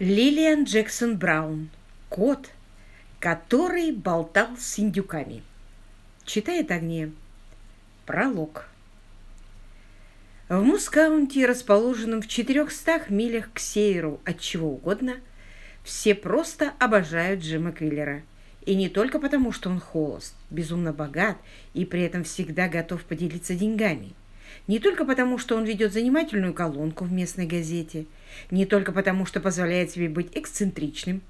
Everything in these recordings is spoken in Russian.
Лилиан Джексон Браун. Кот, который болтал с индюками. Читает Агния. Пролог. В Мускаунте, расположенном в 400 милях к северу от чего угодно, все просто обожают Джима Квиллера. И не только потому, что он холост, безумно богат и при этом всегда готов поделиться деньгами. Не только потому, что он ведет занимательную колонку в местной газете, не только потому, что позволяет себе быть эксцентричным,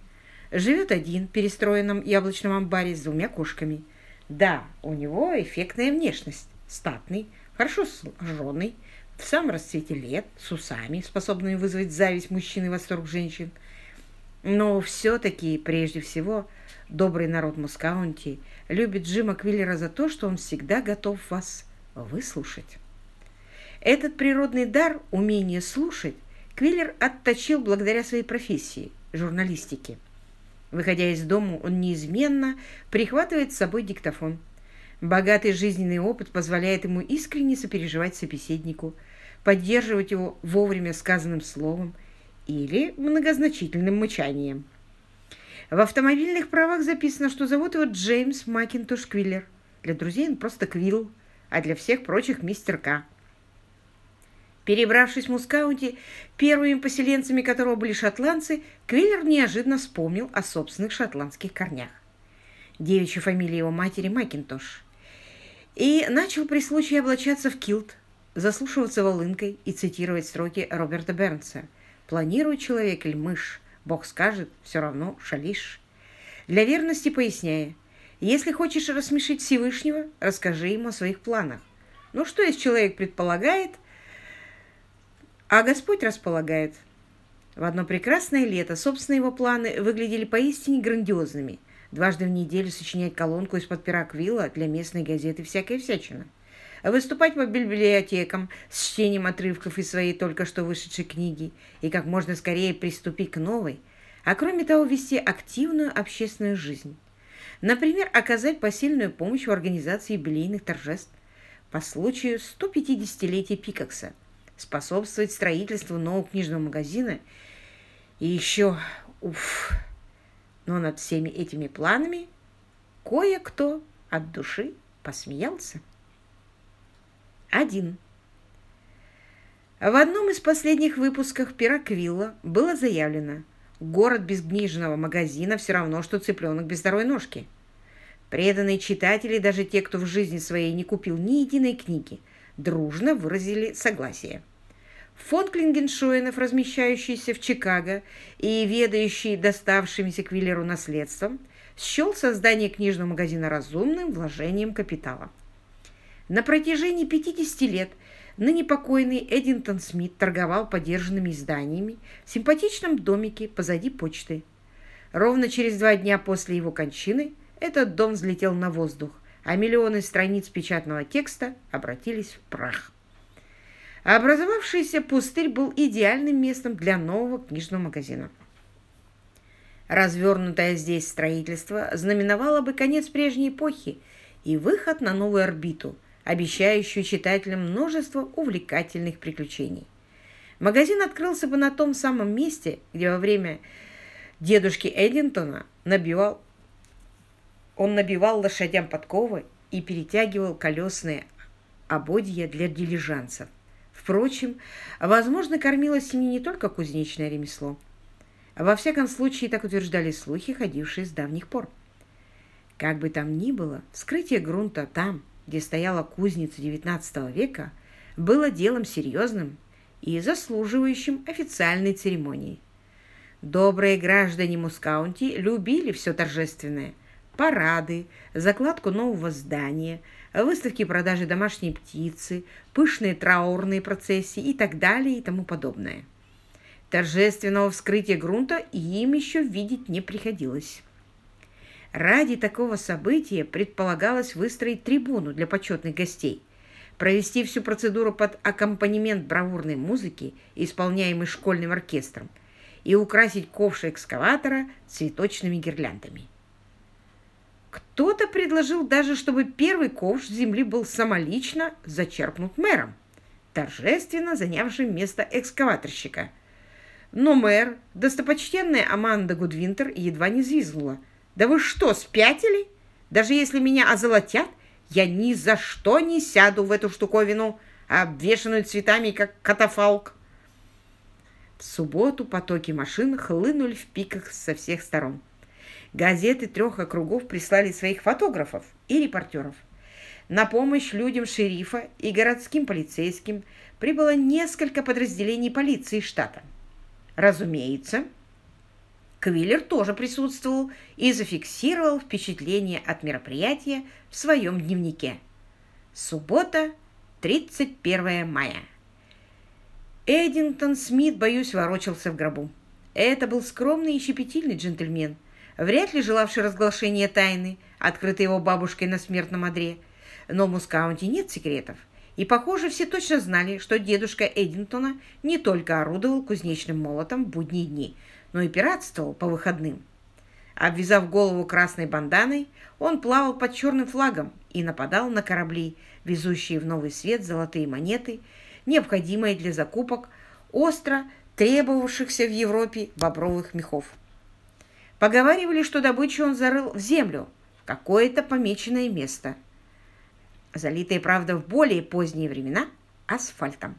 живет один в перестроенном яблочном амбаре с двумя кошками. Да, у него эффектная внешность, статный, хорошо сложенный, в самом расцвете лет, с усами, способными вызвать зависть мужчин и восторг женщин. Но все-таки, прежде всего, добрый народ Мускаунти любит Джима Квиллера за то, что он всегда готов вас выслушать. Этот природный дар, умение слушать, Квиллер отточил благодаря своей профессии – журналистике. Выходя из дома, он неизменно прихватывает с собой диктофон. Богатый жизненный опыт позволяет ему искренне сопереживать собеседнику, поддерживать его вовремя сказанным словом или многозначительным мычанием. В автомобильных правах записано, что зовут его Джеймс Макинтош Квиллер. Для друзей он просто Квилл, а для всех прочих мистер К. Перебравшись в Мускаунти, первыми поселенцами которого были шотландцы, Квиллер неожиданно вспомнил о собственных шотландских корнях. Девичья фамилия его матери Макинтош. И начал при случае облачаться в килт, заслушиваться волынкой и цитировать строки Роберта Бернса. «Планирует человек или мышь, Бог скажет, все равно шалишь». Для верности поясняя, если хочешь рассмешить Всевышнего, расскажи ему о своих планах. Ну что, если человек предполагает – а Господь располагает. В одно прекрасное лето собственные его планы выглядели поистине грандиозными. Дважды в неделю сочинять колонку из-под пера Квилла для местной газеты «Всякая всячина». Выступать по библиотекам с чтением отрывков из своей только что вышедшей книги и как можно скорее приступить к новой, а кроме того вести активную общественную жизнь. Например, оказать посильную помощь в организации юбилейных торжеств по случаю 150-летия Пикакса – способствовать строительству нового книжного магазина. И еще, уф, но над всеми этими планами кое-кто от души посмеялся. Один. В одном из последних выпусков «Пироквилла» было заявлено «Город без книжного магазина все равно, что цыпленок без второй ножки». Преданные читатели, даже те, кто в жизни своей не купил ни единой книги, дружно выразили согласие. Фонд Клингеншоинов, размещающийся в Чикаго и ведающий доставшимся Квиллеру наследством, счел создание книжного магазина разумным вложением капитала. На протяжении 50 лет ныне покойный Эдинтон Смит торговал подержанными изданиями в симпатичном домике позади почты. Ровно через два дня после его кончины этот дом взлетел на воздух, а миллионы страниц печатного текста обратились в прах. Образовавшийся пустырь был идеальным местом для нового книжного магазина. Развернутое здесь строительство знаменовало бы конец прежней эпохи и выход на новую орбиту, обещающую читателям множество увлекательных приключений. Магазин открылся бы на том самом месте, где во время дедушки Эдинтона набивал, он набивал лошадям подковы и перетягивал колесные ободья для дилижансов. Впрочем, возможно, кормило семьи не только кузнечное ремесло. Во всяком случае, так утверждали слухи, ходившие с давних пор. Как бы там ни было, вскрытие грунта там, где стояла кузница XIX века, было делом серьезным и заслуживающим официальной церемонии. Добрые граждане Мускаунти любили все торжественное – парады, закладку нового здания – выставки продажи домашней птицы, пышные траурные процессии и так далее и тому подобное. Торжественного вскрытия грунта им еще видеть не приходилось. Ради такого события предполагалось выстроить трибуну для почетных гостей, провести всю процедуру под аккомпанемент бравурной музыки, исполняемой школьным оркестром, и украсить ковш экскаватора цветочными гирляндами. Кто-то предложил даже, чтобы первый ковш земли был самолично зачерпнут мэром, торжественно занявшим место экскаваторщика. но мэр, достопочтенная Аманда Гудвинтер, едва не взвизгнула. «Да вы что, спятили? Даже если меня озолотят, я ни за что не сяду в эту штуковину, обвешанную цветами, как катафалк». В субботу потоки машин хлынули в пиках со всех сторон. Газеты трех округов прислали своих фотографов и репортеров. На помощь людям шерифа и городским полицейским прибыло несколько подразделений полиции штата. Разумеется, Квиллер тоже присутствовал и зафиксировал впечатление от мероприятия в своем дневнике. Суббота, 31 мая. Эдингтон Смит, боюсь, ворочался в гробу. Это был скромный и щепетильный джентльмен, вряд ли желавший разглашения тайны, открытой его бабушкой на смертном одре. Но в Мускаунте нет секретов. И, похоже, все точно знали, что дедушка Эдинтона не только орудовал кузнечным молотом в будние дни, но и пиратствовал по выходным. Обвязав голову красной банданой, он плавал под черным флагом и нападал на корабли, везущие в новый свет золотые монеты, необходимые для закупок остро требовавшихся в Европе бобровых мехов. Поговаривали, что добычу он зарыл в землю, в какое-то помеченное место – залитые, правда, в более поздние времена, асфальтом.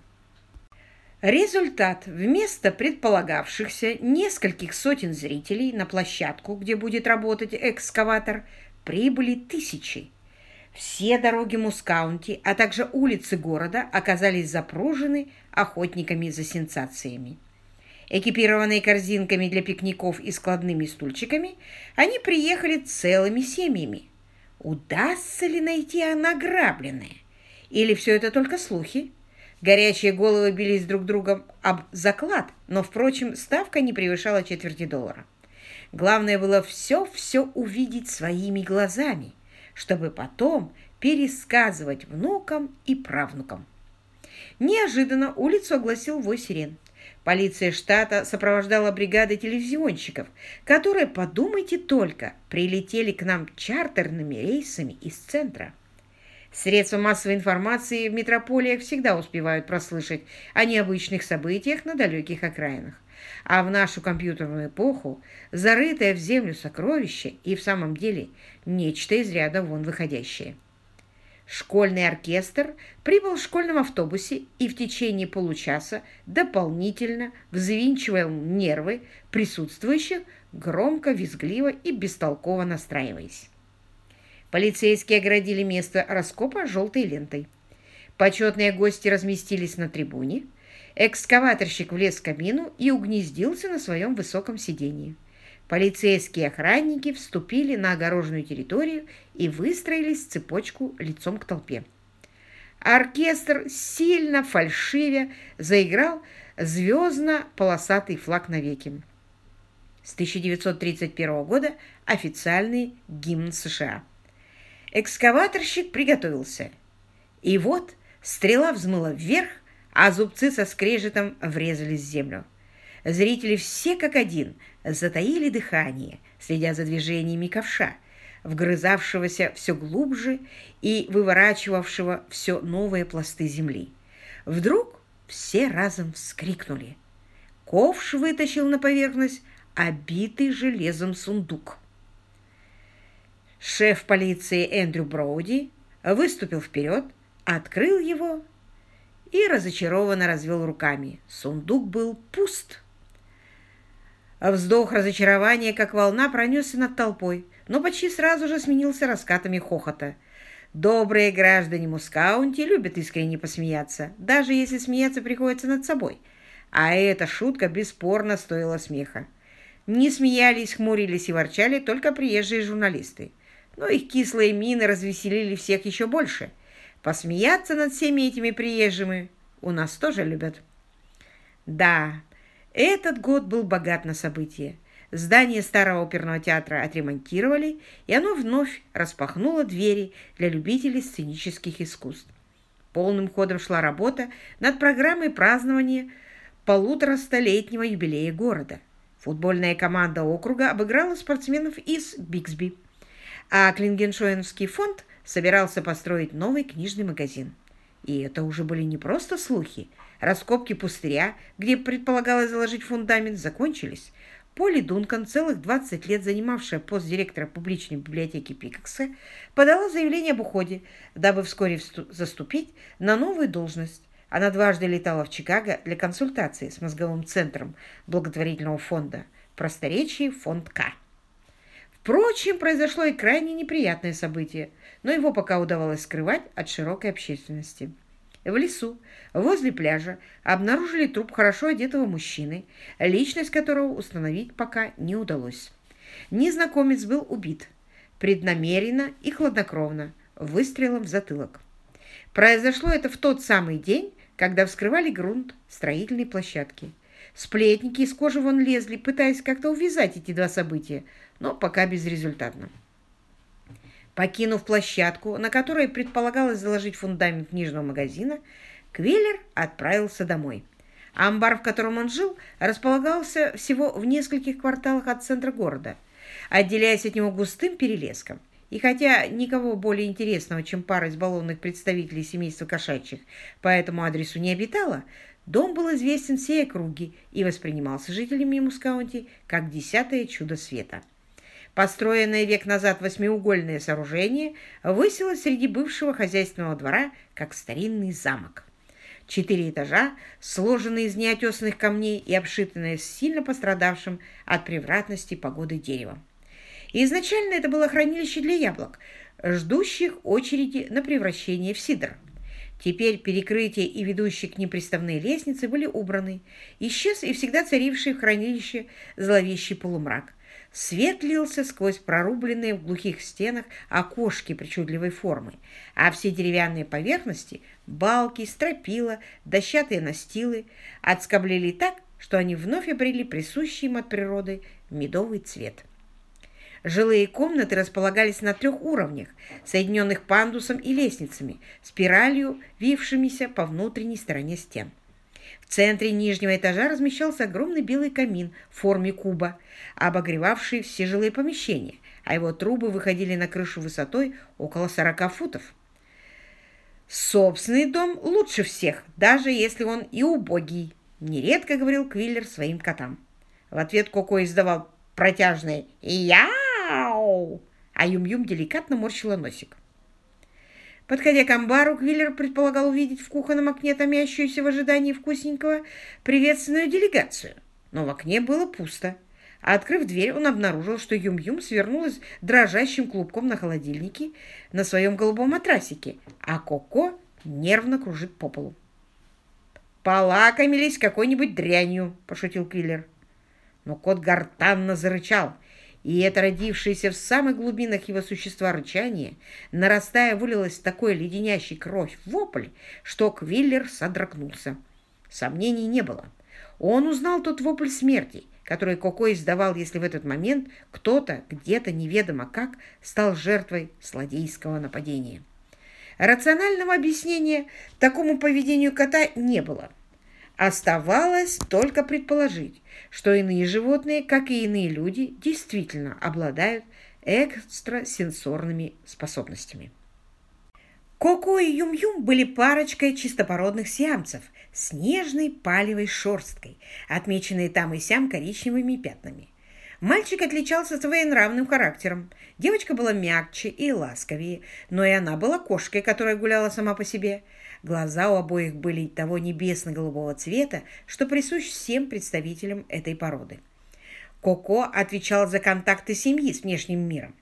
Результат. Вместо предполагавшихся нескольких сотен зрителей на площадку, где будет работать экскаватор, прибыли тысячи. Все дороги Мускаунти, а также улицы города оказались запружены охотниками за сенсациями. Экипированные корзинками для пикников и складными стульчиками, они приехали целыми семьями. Удастся ли найти награбленное? Или все это только слухи? Горячие головы бились друг другом об заклад, но, впрочем, ставка не превышала четверти доллара. Главное было все-все увидеть своими глазами, чтобы потом пересказывать внукам и правнукам. Неожиданно улицу огласил вой сирен. Полиция штата сопровождала бригады телевизионщиков, которые, подумайте только, прилетели к нам чартерными рейсами из центра. Средства массовой информации в метрополиях всегда успевают прослышать о необычных событиях на далеких окраинах. А в нашу компьютерную эпоху зарытое в землю сокровище и в самом деле нечто из ряда вон выходящее. Школьный оркестр прибыл в школьном автобусе и в течение получаса дополнительно взвинчивал нервы присутствующих, громко, визгливо и бестолково настраиваясь. Полицейские оградили место раскопа желтой лентой. Почетные гости разместились на трибуне. Экскаваторщик влез в кабину и угнездился на своем высоком сидении. Полицейские охранники вступили на огороженную территорию и выстроились в цепочку лицом к толпе. Оркестр, сильно фальшивя, заиграл звездно-полосатый флаг навеки. С 1931 года официальный гимн США. Экскаваторщик приготовился. И вот стрела взмыла вверх, а зубцы со скрежетом врезались в землю. Зрители все как один затаили дыхание, следя за движениями ковша, вгрызавшегося все глубже и выворачивавшего все новые пласты земли. Вдруг все разом вскрикнули. Ковш вытащил на поверхность обитый железом сундук. Шеф полиции Эндрю Броуди выступил вперед, открыл его и разочарованно развел руками. Сундук был пуст. Вздох разочарования, как волна, пронесся над толпой, но почти сразу же сменился раскатами хохота. Добрые граждане Мускаунти любят искренне посмеяться, даже если смеяться приходится над собой. А эта шутка бесспорно стоила смеха. Не смеялись, хмурились и ворчали только приезжие журналисты. Но их кислые мины развеселили всех еще больше. Посмеяться над всеми этими приезжими у нас тоже любят. Да, этот год был богат на события. Здание старого оперного театра отремонтировали, и оно вновь распахнуло двери для любителей сценических искусств. Полным ходом шла работа над программой празднования полуторастолетнего юбилея города. Футбольная команда округа обыграла спортсменов из Биксби, а Клингеншоенский фонд собирался построить новый книжный магазин. И это уже были не просто слухи. Раскопки пустыря, где предполагалось заложить фундамент, закончились. Поли Дункан, целых 20 лет занимавшая пост директора публичной библиотеки Пикакса, подала заявление об уходе, дабы вскоре заступить на новую должность. Она дважды летала в Чикаго для консультации с мозговым центром благотворительного фонда, просторечии фонд К. Впрочем, произошло и крайне неприятное событие, но его пока удавалось скрывать от широкой общественности. В лесу, возле пляжа, обнаружили труп хорошо одетого мужчины, личность которого установить пока не удалось. Незнакомец был убит, преднамеренно и хладнокровно, выстрелом в затылок. Произошло это в тот самый день, когда вскрывали грунт строительной площадки. Сплетники из кожи вон лезли, пытаясь как-то увязать эти два события, но пока безрезультатно. Покинув площадку, на которой предполагалось заложить фундамент книжного магазина, Квиллер отправился домой. Амбар, в котором он жил, располагался всего в нескольких кварталах от центра города, отделяясь от него густым перелеском. И хотя никого более интересного, чем пара избалованных представителей семейства кошачьих, по этому адресу не обитала, дом был известен всей округе и воспринимался жителями Мускаунти как десятое чудо света. Построенное век назад восьмиугольное сооружение высилось среди бывшего хозяйственного двора, как старинный замок. Четыре этажа, сложенные из неотесанных камней и обшитые сильно пострадавшим от превратности погоды деревом. изначально это было хранилище для яблок, ждущих очереди на превращение в сидр. Теперь перекрытия и ведущие к ним приставные лестницы были убраны. Исчез и всегда царивший в хранилище зловещий полумрак – Свет лился сквозь прорубленные в глухих стенах окошки причудливой формы, а все деревянные поверхности, балки, стропила, дощатые настилы отскоблили так, что они вновь обрели присущий им от природы медовый цвет. Жилые комнаты располагались на трех уровнях, соединенных пандусом и лестницами, спиралью, вившимися по внутренней стороне стен. В центре нижнего этажа размещался огромный белый камин в форме куба, обогревавший все жилые помещения, а его трубы выходили на крышу высотой около 40 футов. «Собственный дом лучше всех, даже если он и убогий», — нередко говорил Квиллер своим котам. В ответ Коко издавал протяжное «Яу!», а Юм-Юм деликатно морщила носик. Подходя к амбару, Квиллер предполагал увидеть в кухонном окне томящуюся в ожидании вкусненького приветственную делегацию. Но в окне было пусто. А открыв дверь, он обнаружил, что Юм-Юм свернулась дрожащим клубком на холодильнике на своем голубом матрасике, а Коко нервно кружит по полу. «Полакомились какой-нибудь дрянью», — пошутил Квиллер. Но кот гортанно зарычал — и это родившееся в самых глубинах его существа рычание, нарастая, вылилось в такой леденящий кровь вопль, что Квиллер содрогнулся. Сомнений не было. Он узнал тот вопль смерти, который Коко издавал, если в этот момент кто-то, где-то неведомо как, стал жертвой злодейского нападения. Рационального объяснения такому поведению кота не было – Оставалось только предположить, что иные животные, как и иные люди, действительно обладают экстрасенсорными способностями. Коко и Юм-Юм были парочкой чистопородных сиамцев с нежной палевой шерсткой, отмеченной там и сям коричневыми пятнами. Мальчик отличался своенравным характером. Девочка была мягче и ласковее, но и она была кошкой, которая гуляла сама по себе – Глаза у обоих были того небесно-голубого цвета, что присущ всем представителям этой породы. Коко отвечал за контакты семьи с внешним миром.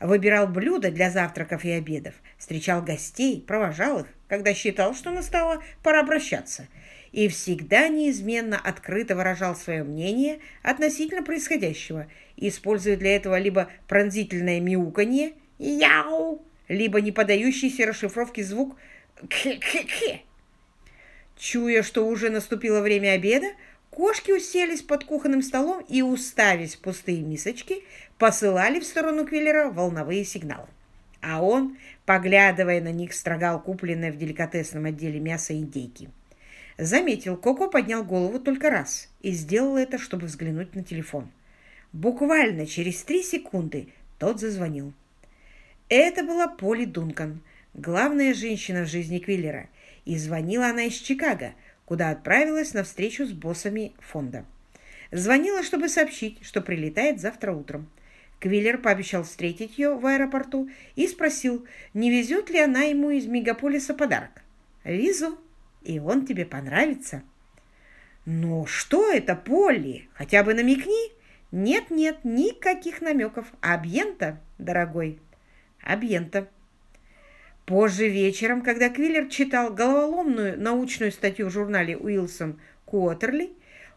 Выбирал блюда для завтраков и обедов, встречал гостей, провожал их, когда считал, что настало пора обращаться, и всегда неизменно открыто выражал свое мнение относительно происходящего, используя для этого либо пронзительное мяуканье «яу», либо не поддающийся расшифровке звук Кхе-кхе-кхе. Чуя, что уже наступило время обеда, кошки уселись под кухонным столом и, уставясь в пустые мисочки, посылали в сторону Квиллера волновые сигналы. А он, поглядывая на них, строгал купленное в деликатесном отделе мясо индейки. Заметил, Коко поднял голову только раз и сделал это, чтобы взглянуть на телефон. Буквально через три секунды тот зазвонил. Это была Поли Дункан – главная женщина в жизни Квиллера, и звонила она из Чикаго, куда отправилась на встречу с боссами фонда. Звонила, чтобы сообщить, что прилетает завтра утром. Квиллер пообещал встретить ее в аэропорту и спросил, не везет ли она ему из мегаполиса подарок. «Везу, и он тебе понравится». «Ну что это, Полли? Хотя бы намекни?» «Нет-нет, никаких намеков. Абьента, дорогой, абьента». Позже вечером, когда Квиллер читал головоломную научную статью в журнале Уилсон Куотерли,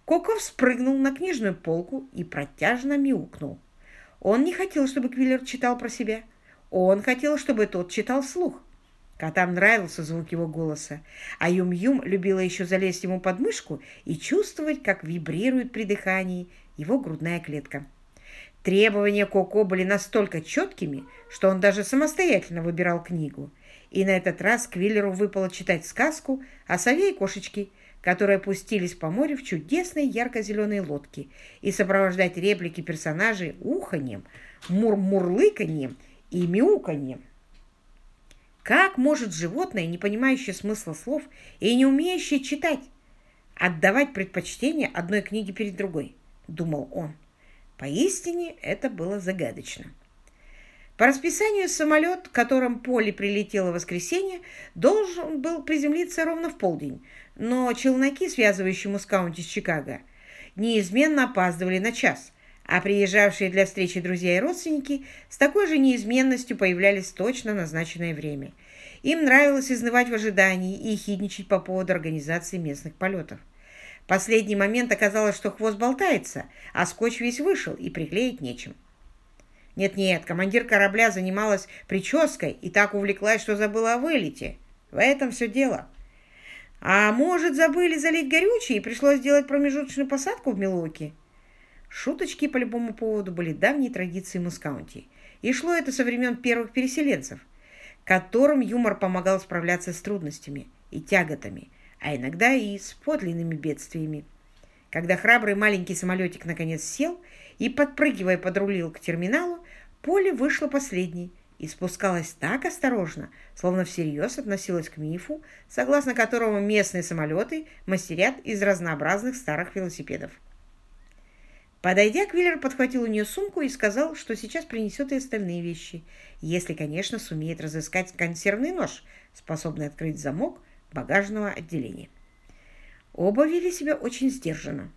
Коко спрыгнул на книжную полку и протяжно мяукнул. Он не хотел, чтобы Квиллер читал про себя. Он хотел, чтобы тот читал вслух. Котам нравился звук его голоса, а Юм-Юм любила еще залезть ему под мышку и чувствовать, как вибрирует при дыхании его грудная клетка. Требования Коко были настолько четкими, что он даже самостоятельно выбирал книгу. И на этот раз Квиллеру выпало читать сказку о сове и кошечке, которые опустились по морю в чудесной ярко-зеленой лодке и сопровождать реплики персонажей уханьем, мур-мурлыканьем и мяуканьем. Как может животное, не понимающее смысла слов и не умеющее читать, отдавать предпочтение одной книге перед другой, думал он. Поистине это было загадочно. По расписанию самолет, которым Поле прилетело в воскресенье, должен был приземлиться ровно в полдень, но челноки, связывающие Мускаунти с Чикаго, неизменно опаздывали на час, а приезжавшие для встречи друзья и родственники с такой же неизменностью появлялись точно в назначенное время. Им нравилось изнывать в ожидании и хидничать по поводу организации местных полетов. В последний момент оказалось, что хвост болтается, а скотч весь вышел, и приклеить нечем. Нет-нет, командир корабля занималась прической и так увлеклась, что забыла о вылете. В этом все дело. А может, забыли залить горючее и пришлось сделать промежуточную посадку в Милуоке? Шуточки по любому поводу были давней традицией Мускаунти. И шло это со времен первых переселенцев, которым юмор помогал справляться с трудностями и тяготами, а иногда и с подлинными бедствиями. Когда храбрый маленький самолетик наконец сел и, подпрыгивая, подрулил к терминалу, Поле вышла последней и спускалась так осторожно, словно всерьез относилась к мифу, согласно которому местные самолеты мастерят из разнообразных старых велосипедов. Подойдя, Квиллер подхватил у нее сумку и сказал, что сейчас принесет и остальные вещи, если, конечно, сумеет разыскать консервный нож, способный открыть замок багажного отделения. Оба вели себя очень сдержанно.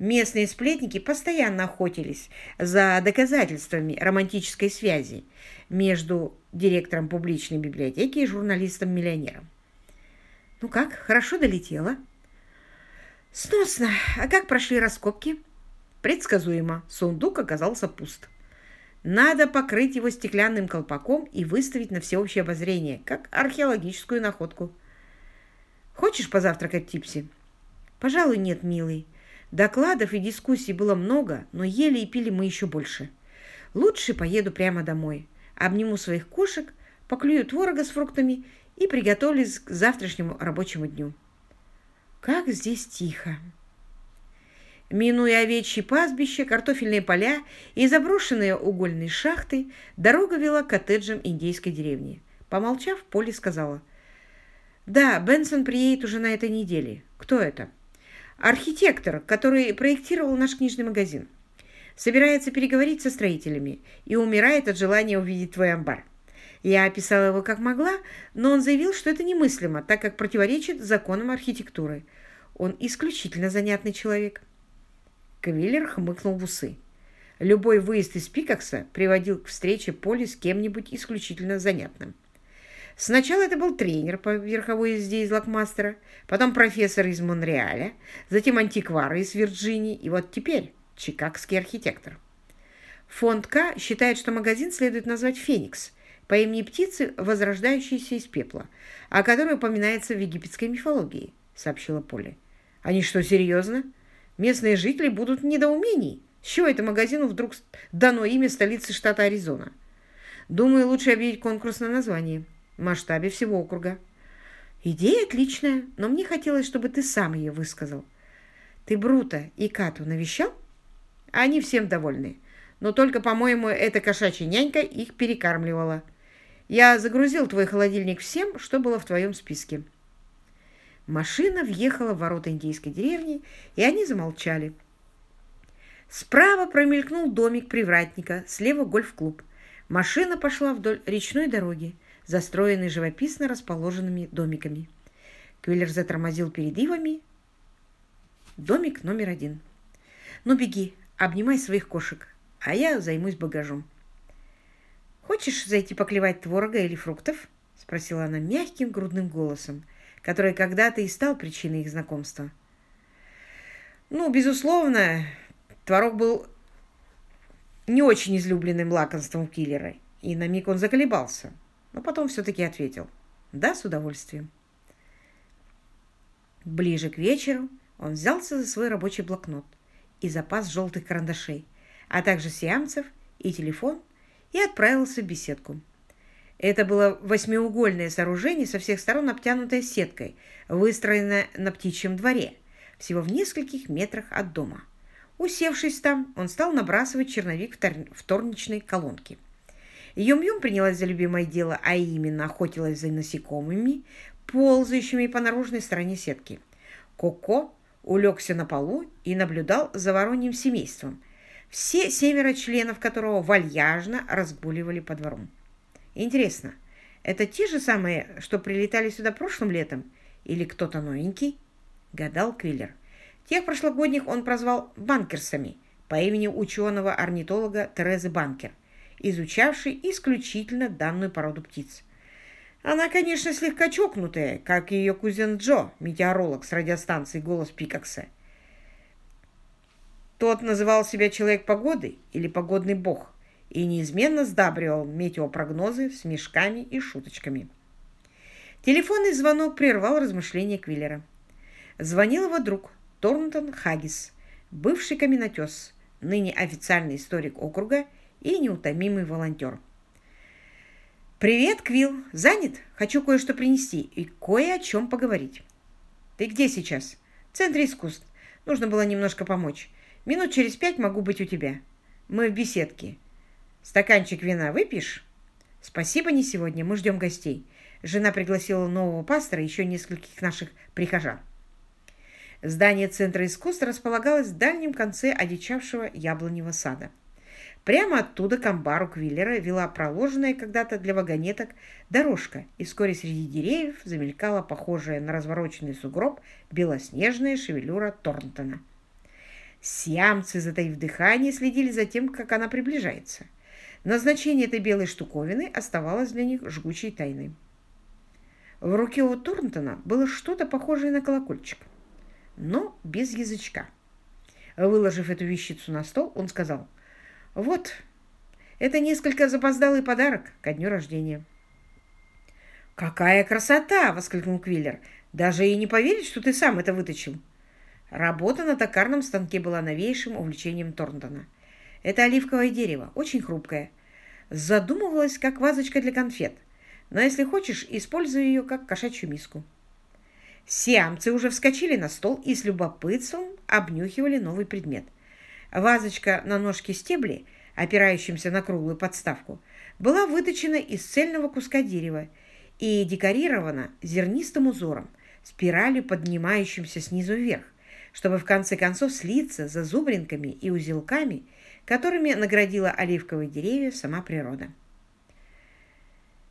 Местные сплетники постоянно охотились за доказательствами романтической связи между директором публичной библиотеки и журналистом-миллионером. «Ну как, хорошо долетела?» «Сносно. А как прошли раскопки?» Предсказуемо. Сундук оказался пуст. Надо покрыть его стеклянным колпаком и выставить на всеобщее обозрение, как археологическую находку. «Хочешь позавтракать, Типси?» «Пожалуй, нет, милый. Докладов и дискуссий было много, но ели и пили мы еще больше. Лучше поеду прямо домой, обниму своих кошек, поклюю творога с фруктами и приготовлюсь к завтрашнему рабочему дню. Как здесь тихо! Минуя овечьи пастбища, картофельные поля и заброшенные угольные шахты, дорога вела к коттеджам индейской деревни. Помолчав, Полли сказала, «Да, Бенсон приедет уже на этой неделе. Кто это?» Архитектор, который проектировал наш книжный магазин. Собирается переговорить со строителями и умирает от желания увидеть твой амбар. Я описала его как могла, но он заявил, что это немыслимо, так как противоречит законам архитектуры. Он исключительно занятный человек. Квиллер хмыкнул в усы. Любой выезд из Пикакса приводил к встрече Поли с кем-нибудь исключительно занятным. Сначала это был тренер по верховой езде из Лакмастера, потом профессор из Монреаля, затем антиквар из Вирджинии и вот теперь чикагский архитектор. Фонд К считает, что магазин следует назвать «Феникс» по имени птицы, возрождающейся из пепла, о которой упоминается в египетской мифологии, сообщила Поле. Они что, серьезно? Местные жители будут в недоумении. С чего это магазину вдруг дано имя столицы штата Аризона? Думаю, лучше объявить конкурс на название масштабе всего округа. Идея отличная, но мне хотелось, чтобы ты сам ее высказал. Ты Брута и Кату навещал? Они всем довольны. Но только, по-моему, эта кошачья нянька их перекармливала. Я загрузил твой холодильник всем, что было в твоем списке. Машина въехала в ворота индейской деревни, и они замолчали. Справа промелькнул домик привратника, слева гольф-клуб. Машина пошла вдоль речной дороги, застроенной живописно расположенными домиками. Квиллер затормозил перед ивами. Домик номер один. «Ну, беги, обнимай своих кошек, а я займусь багажом». «Хочешь зайти поклевать творога или фруктов?» — спросила она мягким грудным голосом, который когда-то и стал причиной их знакомства. «Ну, безусловно, творог был не очень излюбленным лакомством киллера, и на миг он заколебался, но потом все-таки ответил «Да, с удовольствием». Ближе к вечеру он взялся за свой рабочий блокнот и запас желтых карандашей, а также сиамцев и телефон, и отправился в беседку. Это было восьмиугольное сооружение со всех сторон обтянутое сеткой, выстроенное на птичьем дворе, всего в нескольких метрах от дома. Усевшись там, он стал набрасывать черновик вторничной колонки. Юм-Юм принялась за любимое дело, а именно охотилась за насекомыми, ползающими по наружной стороне сетки. Коко улегся на полу и наблюдал за вороньим семейством, все семеро членов которого вальяжно разгуливали по двору. Интересно, это те же самые, что прилетали сюда прошлым летом? Или кто-то новенький? Гадал Квиллер. Тех прошлогодних он прозвал банкерсами по имени ученого-орнитолога Терезы Банкер, изучавшей исключительно данную породу птиц. Она, конечно, слегка чокнутая, как и ее кузен Джо, метеоролог с радиостанции «Голос Пикакса». Тот называл себя человек погоды или погодный бог и неизменно сдабривал метеопрогнозы с мешками и шуточками. Телефонный звонок прервал размышления Квиллера. Звонил его друг Торнтон Хаггис, бывший каменотес, ныне официальный историк округа и неутомимый волонтер. «Привет, Квилл! Занят? Хочу кое-что принести и кое о чем поговорить». «Ты где сейчас?» «В Центре искусств. Нужно было немножко помочь. Минут через пять могу быть у тебя. Мы в беседке. Стаканчик вина выпьешь?» «Спасибо, не сегодня. Мы ждем гостей. Жена пригласила нового пастора и еще нескольких наших прихожан». Здание Центра искусств располагалось в дальнем конце одичавшего яблоневого сада. Прямо оттуда к амбару Квиллера вела проложенная когда-то для вагонеток дорожка, и вскоре среди деревьев замелькала похожая на развороченный сугроб белоснежная шевелюра Торнтона. Сиамцы, затаив дыхание, следили за тем, как она приближается. Назначение этой белой штуковины оставалось для них жгучей тайной. В руке у Торнтона было что-то похожее на колокольчик, но без язычка. Выложив эту вещицу на стол, он сказал – вот, это несколько запоздалый подарок ко дню рождения. «Какая красота!» — воскликнул Квиллер. «Даже и не поверить, что ты сам это выточил». Работа на токарном станке была новейшим увлечением Торнтона. Это оливковое дерево, очень хрупкое. Задумывалось, как вазочка для конфет. Но если хочешь, используй ее как кошачью миску. Сиамцы уже вскочили на стол и с любопытством обнюхивали новый предмет — Вазочка на ножке стебли, опирающимся на круглую подставку, была выточена из цельного куска дерева и декорирована зернистым узором, спиралью, поднимающимся снизу вверх, чтобы в конце концов слиться за зубринками и узелками, которыми наградила оливковые деревья сама природа.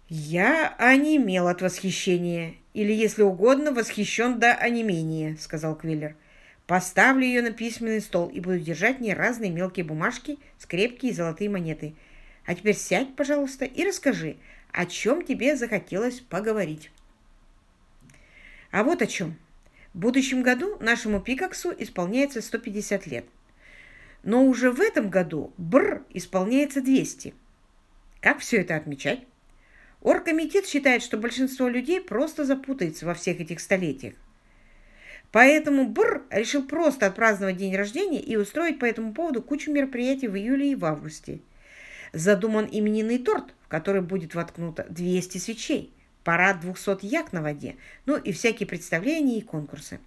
«Я онемел от восхищения, или, если угодно, восхищен до онемения», — сказал Квиллер. Поставлю ее на письменный стол и буду держать в ней разные мелкие бумажки, скрепки и золотые монеты. А теперь сядь, пожалуйста, и расскажи, о чем тебе захотелось поговорить. А вот о чем. В будущем году нашему Пикаксу исполняется 150 лет. Но уже в этом году БР исполняется 200. Как все это отмечать? Оргкомитет считает, что большинство людей просто запутается во всех этих столетиях. Поэтому Бр решил просто отпраздновать день рождения и устроить по этому поводу кучу мероприятий в июле и в августе. Задуман именинный торт, в который будет воткнуто 200 свечей, парад 200 як на воде, ну и всякие представления и конкурсы.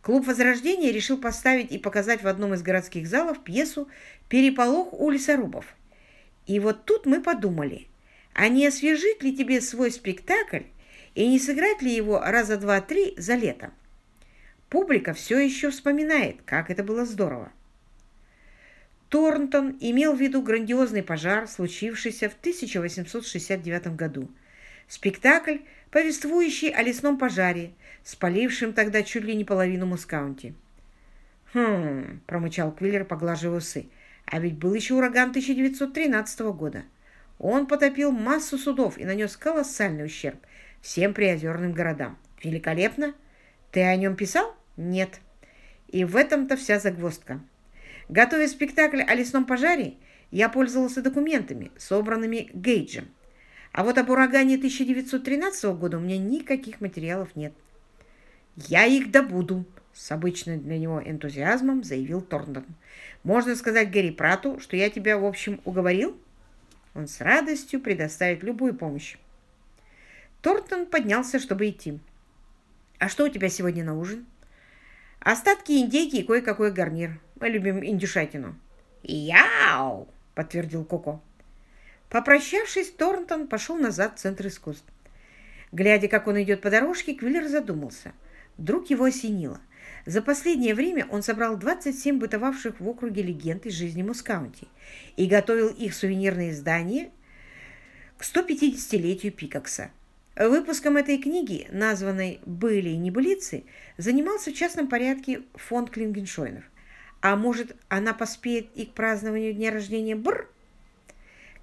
Клуб Возрождения решил поставить и показать в одном из городских залов пьесу «Переполох у лесорубов». И вот тут мы подумали, а не освежить ли тебе свой спектакль и не сыграть ли его раза два-три за лето? Публика все еще вспоминает, как это было здорово. Торнтон имел в виду грандиозный пожар, случившийся в 1869 году. Спектакль, повествующий о лесном пожаре, спалившем тогда чуть ли не половину Мускаунти. «Хм...» – промычал Квиллер, поглаживая усы. «А ведь был еще ураган 1913 года. Он потопил массу судов и нанес колоссальный ущерб всем приозерным городам. Великолепно! Ты о нем писал? Нет. И в этом-то вся загвоздка. Готовя спектакль о лесном пожаре, я пользовался документами, собранными Гейджем. А вот об урагане 1913 года у меня никаких материалов нет. «Я их добуду», — с обычным для него энтузиазмом заявил Торнтон. «Можно сказать Гэри Прату, что я тебя, в общем, уговорил?» Он с радостью предоставит любую помощь. Торнтон поднялся, чтобы идти. «А что у тебя сегодня на ужин?» «Остатки индейки и кое-какой гарнир. Мы любим индюшатину». «Яу!» — подтвердил Коко. Попрощавшись, Торнтон пошел назад в Центр искусств. Глядя, как он идет по дорожке, Квиллер задумался. Вдруг его осенило. За последнее время он собрал 27 бытовавших в округе легенд из жизни Мускаунти и готовил их сувенирные издания к 150-летию Пикакса. Выпуском этой книги, названной «Были и небылицы», занимался в частном порядке фонд Клингеншойнов. А может, она поспеет и к празднованию дня рождения Бр?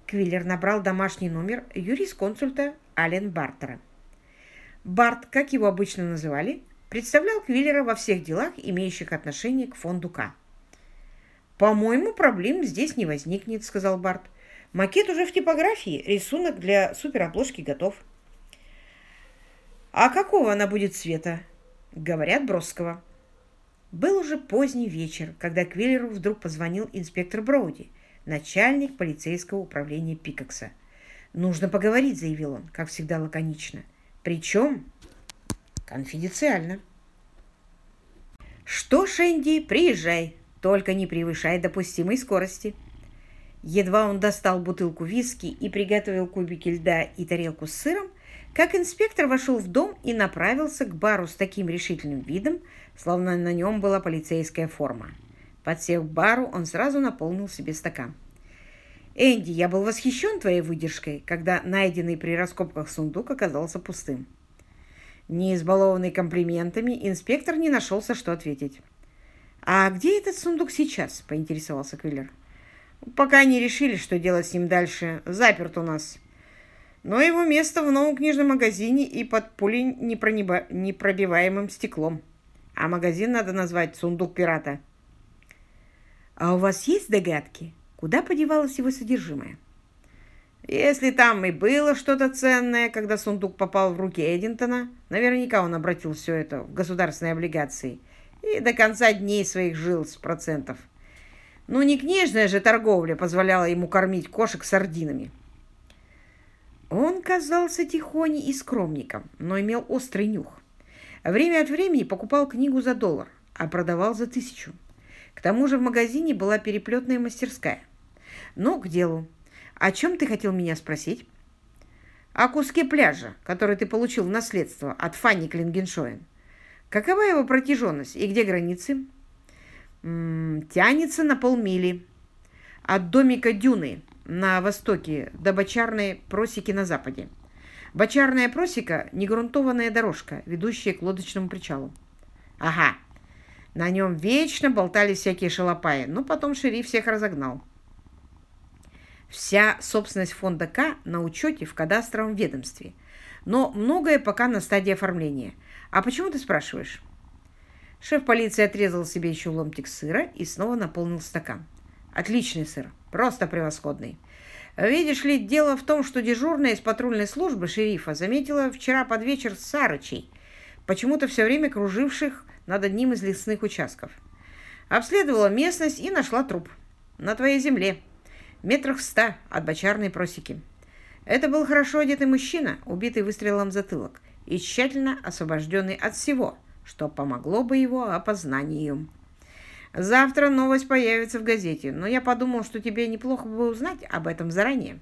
Квиллер набрал домашний номер юрисконсульта Ален Бартера. Барт, как его обычно называли, представлял Квиллера во всех делах, имеющих отношение к фонду К. «По-моему, проблем здесь не возникнет», — сказал Барт. «Макет уже в типографии, рисунок для суперобложки готов». «А какого она будет цвета?» «Говорят, броского». Был уже поздний вечер, когда Квиллеру вдруг позвонил инспектор Броуди, начальник полицейского управления Пикакса. «Нужно поговорить», — заявил он, как всегда лаконично. «Причем Конфиденциально. Что, Шенди, приезжай, только не превышай допустимой скорости. Едва он достал бутылку виски и приготовил кубики льда и тарелку с сыром, как инспектор вошел в дом и направился к бару с таким решительным видом, словно на нем была полицейская форма. Подсев к бару, он сразу наполнил себе стакан. «Энди, я был восхищен твоей выдержкой, когда найденный при раскопках сундук оказался пустым. Не избалованный комплиментами, инспектор не нашелся, что ответить. «А где этот сундук сейчас?» – поинтересовался Квиллер. «Пока не решили, что делать с ним дальше. Заперт у нас. Но его место в новом книжном магазине и под пулей непробиваемым стеклом. А магазин надо назвать «Сундук пирата». «А у вас есть догадки, куда подевалось его содержимое?» Если там и было что-то ценное, когда сундук попал в руки Эдинтона, наверняка он обратил все это в государственные облигации и до конца дней своих жил с процентов. Ну, не книжная же торговля позволяла ему кормить кошек сардинами. Он казался тихоней и скромником, но имел острый нюх. Время от времени покупал книгу за доллар, а продавал за тысячу. К тому же в магазине была переплетная мастерская. Но к делу. О чем ты хотел меня спросить? О куске пляжа, который ты получил в наследство от Фанни Клингеншоен. Какова его протяженность и где границы? М -м, тянется на полмили. От домика Дюны на востоке до бочарной просеки на западе. Бочарная просека – негрунтованная дорожка, ведущая к лодочному причалу. Ага, на нем вечно болтали всякие шалопаи, но потом шериф всех разогнал. Вся собственность фонда К на учете в кадастровом ведомстве. Но многое пока на стадии оформления. А почему ты спрашиваешь? Шеф полиции отрезал себе еще ломтик сыра и снова наполнил стакан. Отличный сыр, просто превосходный. Видишь ли, дело в том, что дежурная из патрульной службы шерифа заметила вчера под вечер Сарычей, почему-то все время круживших над одним из лесных участков. Обследовала местность и нашла труп. На твоей земле метрах в ста от бочарной просеки. Это был хорошо одетый мужчина, убитый выстрелом в затылок и тщательно освобожденный от всего, что помогло бы его опознанию. Завтра новость появится в газете, но я подумал, что тебе неплохо бы узнать об этом заранее.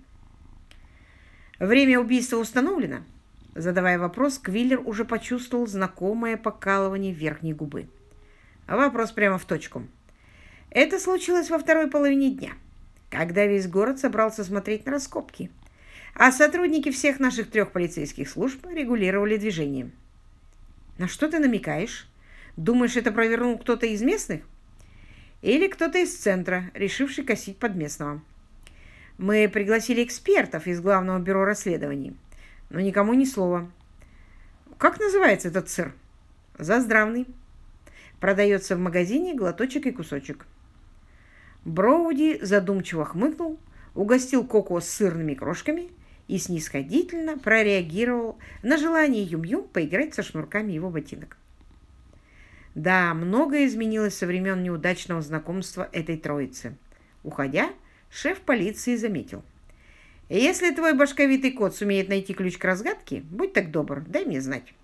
Время убийства установлено? Задавая вопрос, Квиллер уже почувствовал знакомое покалывание верхней губы. Вопрос прямо в точку. Это случилось во второй половине дня, когда весь город собрался смотреть на раскопки, а сотрудники всех наших трех полицейских служб регулировали движение. На что ты намекаешь? Думаешь, это провернул кто-то из местных? Или кто-то из центра, решивший косить под местного? Мы пригласили экспертов из Главного бюро расследований, но никому ни слова. Как называется этот сыр? Заздравный. Продается в магазине глоточек и кусочек. Броуди задумчиво хмыкнул, угостил Коко сырными крошками и снисходительно прореагировал на желание Юм-Юм поиграть со шнурками его ботинок. Да, многое изменилось со времен неудачного знакомства этой троицы. Уходя, шеф полиции заметил. «Если твой башковитый кот сумеет найти ключ к разгадке, будь так добр, дай мне знать».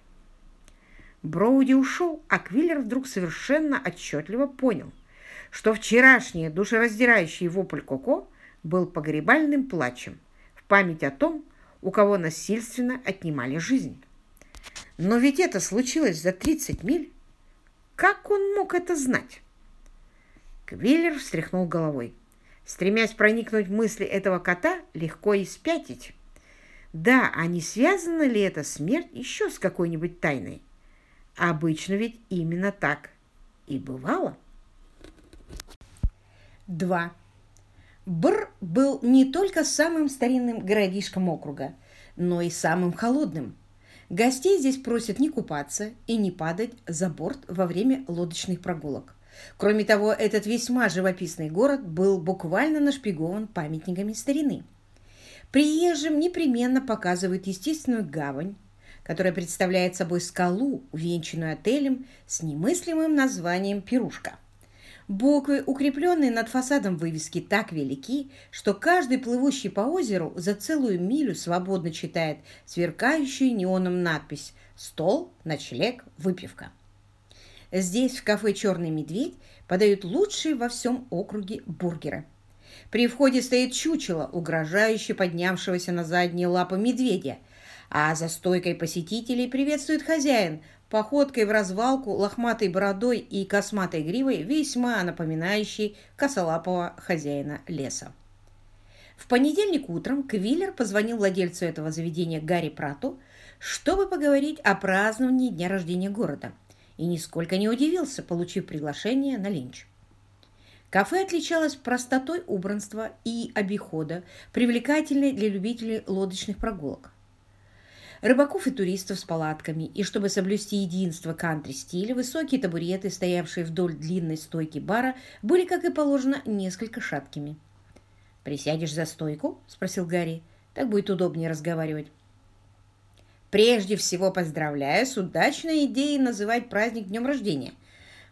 Броуди ушел, а Квиллер вдруг совершенно отчетливо понял, что вчерашний душераздирающий вопль Коко был погребальным плачем в память о том, у кого насильственно отнимали жизнь. Но ведь это случилось за 30 миль. Как он мог это знать? Квиллер встряхнул головой. Стремясь проникнуть в мысли этого кота, легко и. Да, а не связана ли эта смерть еще с какой-нибудь тайной? Обычно ведь именно так и бывало. 2. Бр был не только самым старинным городишком округа, но и самым холодным – Гостей здесь просят не купаться и не падать за борт во время лодочных прогулок. Кроме того, этот весьма живописный город был буквально нашпигован памятниками старины. Приезжим непременно показывают естественную гавань, которая представляет собой скалу, увенчанную отелем с немыслимым названием «Пирушка». Буквы, укрепленные над фасадом вывески, так велики, что каждый плывущий по озеру за целую милю свободно читает сверкающую неоном надпись «Стол, ночлег, выпивка». Здесь, в кафе «Черный медведь», подают лучшие во всем округе бургеры. При входе стоит чучело, угрожающе поднявшегося на задние лапы медведя, а за стойкой посетителей приветствует хозяин – походкой в развалку, лохматой бородой и косматой гривой, весьма напоминающий косолапого хозяина леса. В понедельник утром Квиллер позвонил владельцу этого заведения Гарри Прату, чтобы поговорить о праздновании дня рождения города, и нисколько не удивился, получив приглашение на ленч. Кафе отличалось простотой убранства и обихода, привлекательной для любителей лодочных прогулок рыбаков и туристов с палатками, и чтобы соблюсти единство кантри-стиля, высокие табуреты, стоявшие вдоль длинной стойки бара, были, как и положено, несколько шаткими. «Присядешь за стойку?» – спросил Гарри. «Так будет удобнее разговаривать». «Прежде всего поздравляю с удачной идеей называть праздник днем рождения,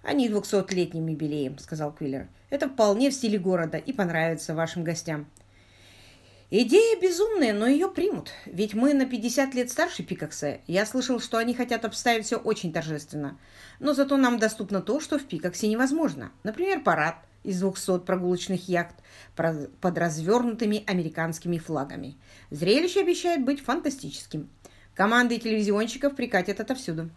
а не двухсотлетним юбилеем», – сказал Квиллер. «Это вполне в стиле города и понравится вашим гостям». Идея безумная, но ее примут. Ведь мы на 50 лет старше Пикакса. Я слышал, что они хотят обставить все очень торжественно. Но зато нам доступно то, что в Пикаксе невозможно. Например, парад из 200 прогулочных яхт под развернутыми американскими флагами. Зрелище обещает быть фантастическим. Команды телевизионщиков прикатят отовсюду.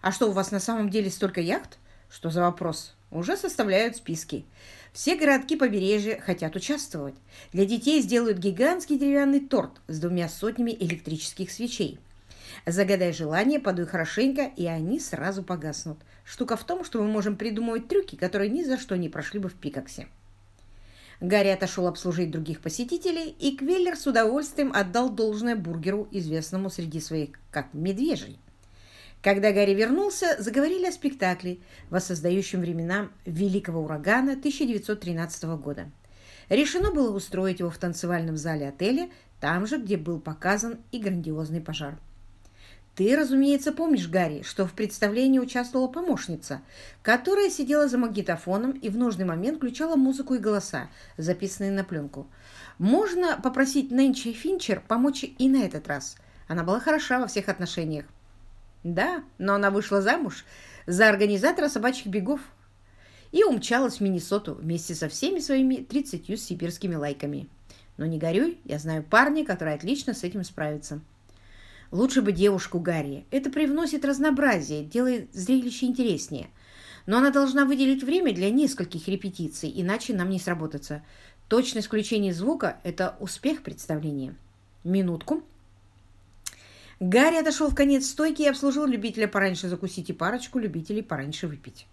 А что, у вас на самом деле столько яхт? Что за вопрос? Уже составляют списки. Все городки побережья хотят участвовать. Для детей сделают гигантский деревянный торт с двумя сотнями электрических свечей. Загадай желание, подуй хорошенько, и они сразу погаснут. Штука в том, что мы можем придумывать трюки, которые ни за что не прошли бы в Пикаксе. Гарри отошел обслужить других посетителей, и Квиллер с удовольствием отдал должное бургеру, известному среди своих как «медвежий». Когда Гарри вернулся, заговорили о спектакле, воссоздающем времена Великого урагана 1913 года. Решено было устроить его в танцевальном зале отеля, там же, где был показан и грандиозный пожар. Ты, разумеется, помнишь, Гарри, что в представлении участвовала помощница, которая сидела за магнитофоном и в нужный момент включала музыку и голоса, записанные на пленку. Можно попросить Нэнчи Финчер помочь и на этот раз. Она была хороша во всех отношениях. Да, но она вышла замуж за организатора собачьих бегов и умчалась в Миннесоту вместе со всеми своими тридцатью сибирскими лайками. Но не горюй, я знаю парня, который отлично с этим справится. Лучше бы девушку Гарри. Это привносит разнообразие, делает зрелище интереснее. Но она должна выделить время для нескольких репетиций, иначе нам не сработаться. Точность включения звука – это успех представления. Минутку. Гарри отошел в конец стойки и обслужил любителя пораньше закусить и парочку любителей пораньше выпить.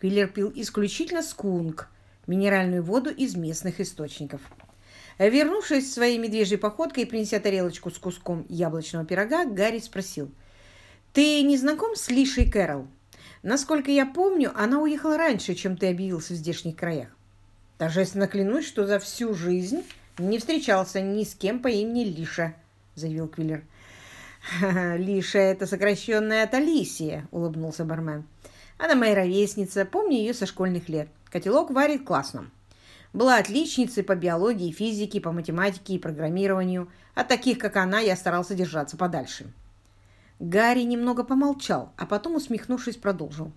Квиллер пил исключительно скунг, минеральную воду из местных источников. Вернувшись своей медвежьей походкой и принеся тарелочку с куском яблочного пирога, Гарри спросил. «Ты не знаком с Лишей Кэрол? Насколько я помню, она уехала раньше, чем ты объявился в здешних краях. Торжественно клянусь, что за всю жизнь не встречался ни с кем по имени Лиша», — заявил Квиллер. «Лиша — это сокращенная от Алисия», — улыбнулся бармен. «Она моя ровесница, помню ее со школьных лет. Котелок варит классно. Была отличницей по биологии, физике, по математике и программированию. От таких, как она, я старался держаться подальше. Гарри немного помолчал, а потом, усмехнувшись, продолжил.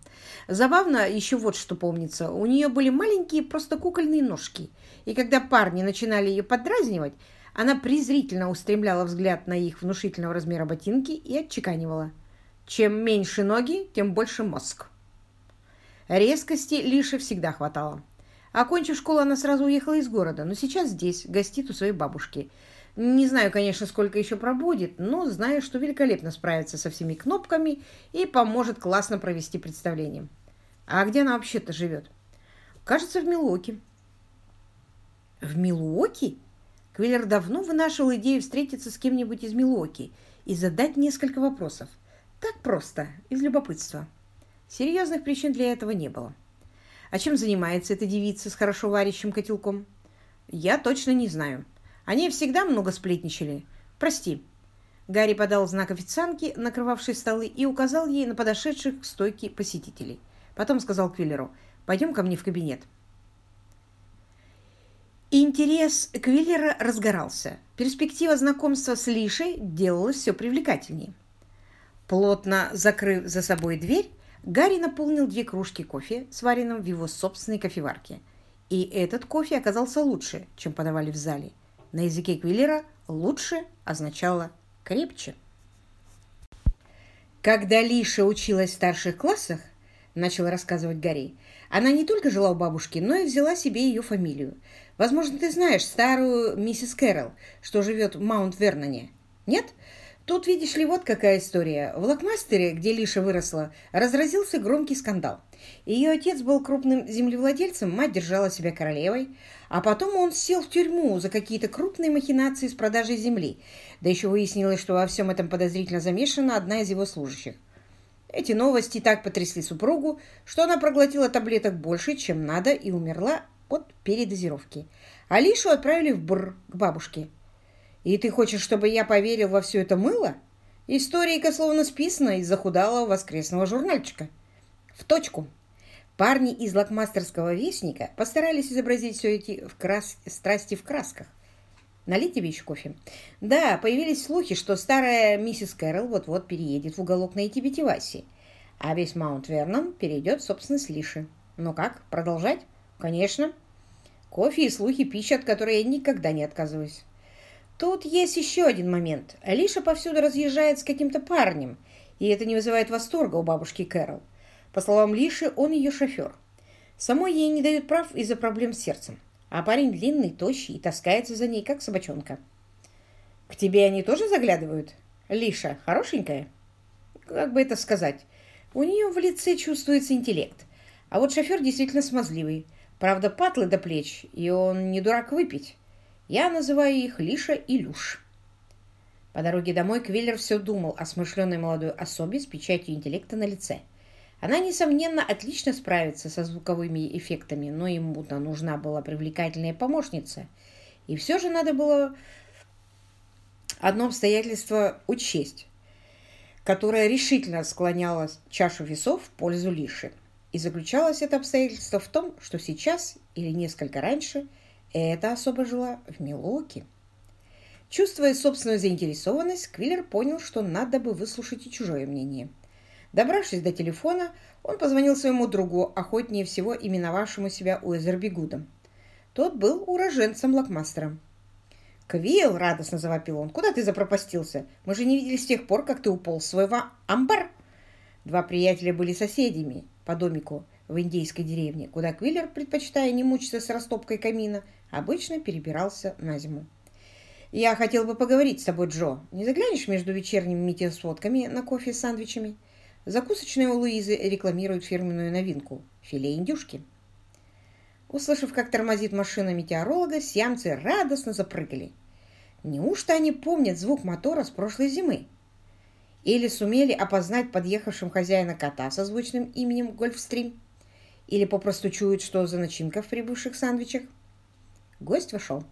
Забавно еще вот что помнится. У нее были маленькие, просто кукольные ножки. И когда парни начинали ее подразнивать, она презрительно устремляла взгляд на их внушительного размера ботинки и отчеканивала. Чем меньше ноги, тем больше мозг. Резкости Лиши всегда хватало. Окончив школу, она сразу уехала из города, но сейчас здесь, гостит у своей бабушки. Не знаю, конечно, сколько еще пробудет, но знаю, что великолепно справится со всеми кнопками и поможет классно провести представление. А где она вообще-то живет? Кажется, в Милуоке. В Милуоке? Квиллер давно вынашивал идею встретиться с кем-нибудь из Милуоки и задать несколько вопросов. Так просто, из любопытства. Серьезных причин для этого не было. А чем занимается эта девица с хорошо варящим котелком? Я точно не знаю. Они всегда много сплетничали. Прости. Гарри подал знак официантке, накрывавшей столы, и указал ей на подошедших к стойке посетителей. Потом сказал Квиллеру, пойдем ко мне в кабинет. Интерес Квиллера разгорался. Перспектива знакомства с Лишей делалась все привлекательнее. Плотно закрыв за собой дверь, Гарри наполнил две кружки кофе, сваренным в его собственной кофеварке. И этот кофе оказался лучше, чем подавали в зале. На языке Квиллера «лучше» означало «крепче». Когда Лиша училась в старших классах, начал рассказывать Гарри, она не только жила у бабушки, но и взяла себе ее фамилию. Возможно, ты знаешь старую миссис Кэрролл, что живет в Маунт-Верноне. Нет? Тут, видишь ли, вот какая история. В Лакмастере, где Лиша выросла, разразился громкий скандал. Ее отец был крупным землевладельцем, мать держала себя королевой, а потом он сел в тюрьму за какие-то крупные махинации с продажей земли. Да еще выяснилось, что во всем этом подозрительно замешана одна из его служащих. Эти новости так потрясли супругу, что она проглотила таблеток больше, чем надо, и умерла от передозировки. А Лишу отправили в Бр к бабушке. И ты хочешь, чтобы я поверил во все это мыло? История словно списана из захудалого воскресного журнальчика. В точку. Парни из лакмастерского вестника постарались изобразить все эти в крас... страсти в красках. Налить тебе еще кофе? Да, появились слухи, что старая миссис Кэрол вот-вот переедет в уголок на Этибетиваси, а весь Маунт Верном перейдет в собственность Лиши. Ну как, продолжать? Конечно. Кофе и слухи пища, от которой я никогда не отказываюсь. Тут есть еще один момент. Алиша повсюду разъезжает с каким-то парнем, и это не вызывает восторга у бабушки Кэрол. По словам Лиши, он ее шофер. Самой ей не дают прав из-за проблем с сердцем. А парень длинный, тощий и таскается за ней, как собачонка. К тебе они тоже заглядывают? Лиша хорошенькая? Как бы это сказать? У нее в лице чувствуется интеллект. А вот шофер действительно смазливый. Правда, патлы до плеч, и он не дурак выпить. Я называю их Лиша и Люш. По дороге домой Квиллер все думал о смышленой молодой особе с печатью интеллекта на лице. Она, несомненно, отлично справится со звуковыми эффектами, но ему нужна была привлекательная помощница. И все же надо было одно обстоятельство учесть, которое решительно склоняло чашу весов в пользу Лиши. И заключалось это обстоятельство в том, что сейчас или несколько раньше – эта особа жила в Милуоке. Чувствуя собственную заинтересованность, Квиллер понял, что надо бы выслушать и чужое мнение. Добравшись до телефона, он позвонил своему другу, охотнее всего именовавшему себя Уэзерби Гудом. Тот был уроженцем Лакмастера. «Квилл!» — радостно завопил он. «Куда ты запропастился? Мы же не видели с тех пор, как ты уполз своего амбар!» Два приятеля были соседями по домику в индейской деревне, куда Квиллер, предпочитая не мучиться с растопкой камина, обычно перебирался на зиму. «Я хотел бы поговорить с тобой, Джо. Не заглянешь между вечерними метеосводками на кофе с сандвичами?» Закусочная у Луизы рекламирует фирменную новинку – филе индюшки. Услышав, как тормозит машина метеоролога, сиамцы радостно запрыгали. Неужто они помнят звук мотора с прошлой зимы? Или сумели опознать подъехавшим хозяина кота со звучным именем Гольфстрим? Или попросту чуют, что за начинка в прибывших сандвичах? Гость вошел.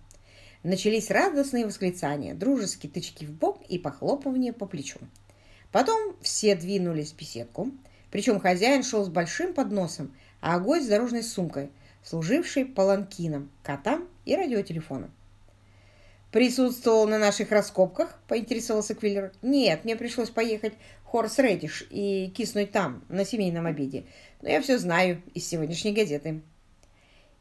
Начались радостные восклицания, дружеские тычки в бок и похлопывания по плечу. Потом все двинулись в беседку, причем хозяин шел с большим подносом, а гость с дорожной сумкой, служившей паланкином, котам и радиотелефоном. «Присутствовал на наших раскопках?» – поинтересовался Квиллер. «Нет, мне пришлось поехать в Хорс Редиш и киснуть там, на семейном обеде. Но я все знаю из сегодняшней газеты».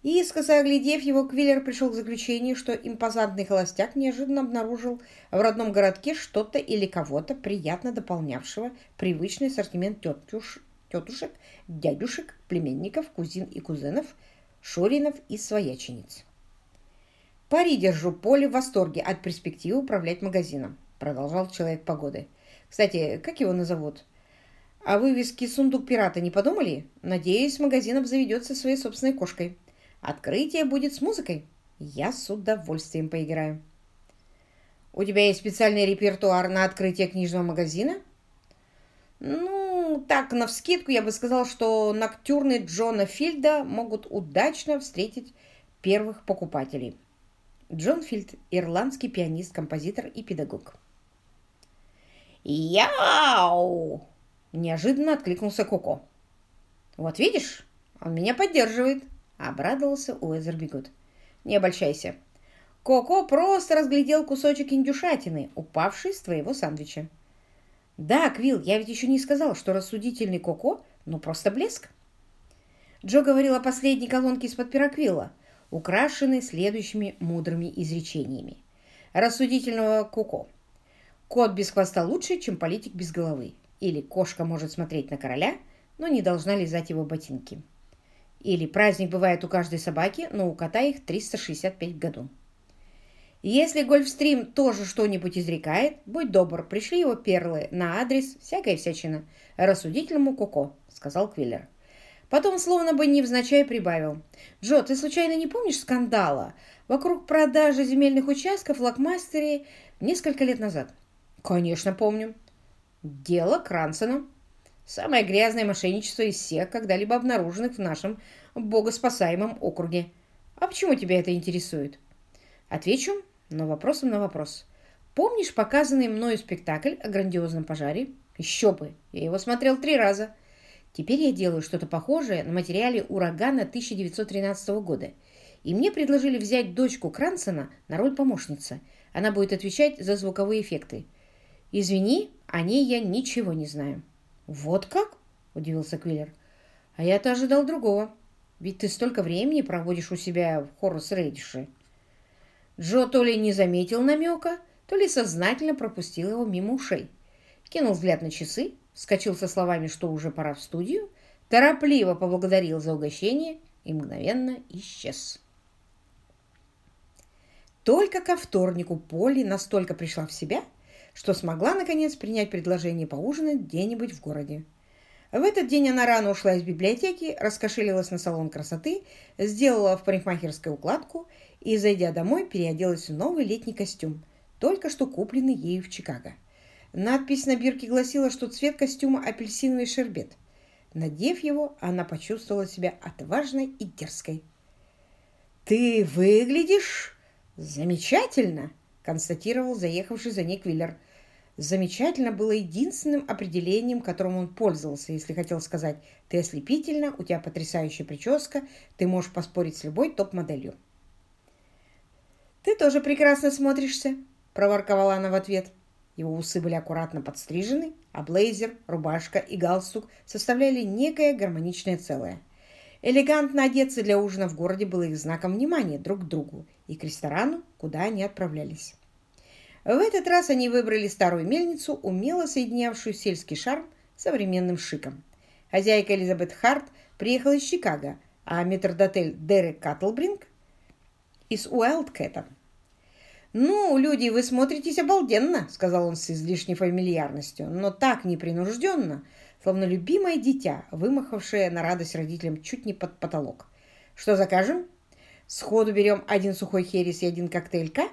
Искоса оглядев его, Квиллер пришел к заключению, что импозантный холостяк неожиданно обнаружил в родном городке что-то или кого-то, приятно дополнявшего привычный ассортимент тетюш, тетушек, дядюшек, племенников, кузин и кузенов, шуринов и своячениц. «Пари держу поле в восторге от перспективы управлять магазином», продолжал человек погоды. «Кстати, как его назовут?» «О вывеске «Сундук пирата» не подумали? Надеюсь, магазин обзаведется своей собственной кошкой». Открытие будет с музыкой. Я с удовольствием поиграю. У тебя есть специальный репертуар на открытие книжного магазина? Ну, так, навскидку я бы сказал, что ноктюрны Джона Фильда могут удачно встретить первых покупателей. Джон Фильд – ирландский пианист, композитор и педагог. «Яу!» – неожиданно откликнулся Коко. «Вот видишь, он меня поддерживает». Обрадовался Уэзер Бигуд. Не обольщайся. Коко просто разглядел кусочек индюшатины, упавший с твоего сандвича. Да, Квилл, я ведь еще не сказал, что рассудительный Коко, ну просто блеск. Джо говорил о последней колонке из-под пироквилла, украшенной следующими мудрыми изречениями. Рассудительного Коко. Кот без хвоста лучше, чем политик без головы. Или кошка может смотреть на короля, но не должна лизать его ботинки. Или праздник бывает у каждой собаки, но у кота их 365 в году. Если Гольфстрим тоже что-нибудь изрекает, будь добр, пришли его перлы на адрес всякая всячина. Рассудительному Коко, сказал Квиллер. Потом, словно бы невзначай, прибавил. «Джо, ты случайно не помнишь скандала вокруг продажи земельных участков в Лакмастере несколько лет назад?» «Конечно, помню. Дело Крансона. Самое грязное мошенничество из всех, когда-либо обнаруженных в нашем богоспасаемом округе. А почему тебя это интересует? Отвечу, но вопросом на вопрос. Помнишь показанный мною спектакль о грандиозном пожаре? Еще бы! Я его смотрел три раза. Теперь я делаю что-то похожее на материале урагана 1913 года. И мне предложили взять дочку Крансона на роль помощницы. Она будет отвечать за звуковые эффекты. Извини, о ней я ничего не знаю. «Вот как?» – удивился Квиллер. «А я-то ожидал другого. Ведь ты столько времени проводишь у себя в Хорус Рейдише». Джо то ли не заметил намека, то ли сознательно пропустил его мимо ушей. Кинул взгляд на часы, вскочил со словами, что уже пора в студию, торопливо поблагодарил за угощение и мгновенно исчез. Только ко вторнику Полли настолько пришла в себя – что смогла, наконец, принять предложение поужинать где-нибудь в городе. В этот день она рано ушла из библиотеки, раскошелилась на салон красоты, сделала в парикмахерской укладку и, зайдя домой, переоделась в новый летний костюм, только что купленный ею в Чикаго. Надпись на бирке гласила, что цвет костюма апельсиновый шербет. Надев его, она почувствовала себя отважной и дерзкой. «Ты выглядишь замечательно!» констатировал заехавший за ней Квиллер – Замечательно было единственным определением, которым он пользовался, если хотел сказать «ты ослепительна, у тебя потрясающая прическа, ты можешь поспорить с любой топ-моделью». «Ты тоже прекрасно смотришься», – проворковала она в ответ. Его усы были аккуратно подстрижены, а блейзер, рубашка и галстук составляли некое гармоничное целое. Элегантно одеться для ужина в городе было их знаком внимания друг к другу и к ресторану, куда они отправлялись. В этот раз они выбрали старую мельницу, умело соединявшую сельский шарм с современным шиком. Хозяйка Элизабет Харт приехал из Чикаго, а метрдотель Дерек Каттлбринг из Уайлдкэта. «Ну, люди, вы смотритесь обалденно», — сказал он с излишней фамильярностью, но так непринужденно, словно любимое дитя, вымахавшее на радость родителям чуть не под потолок. «Что закажем? Сходу берем один сухой херес и один коктейлька?»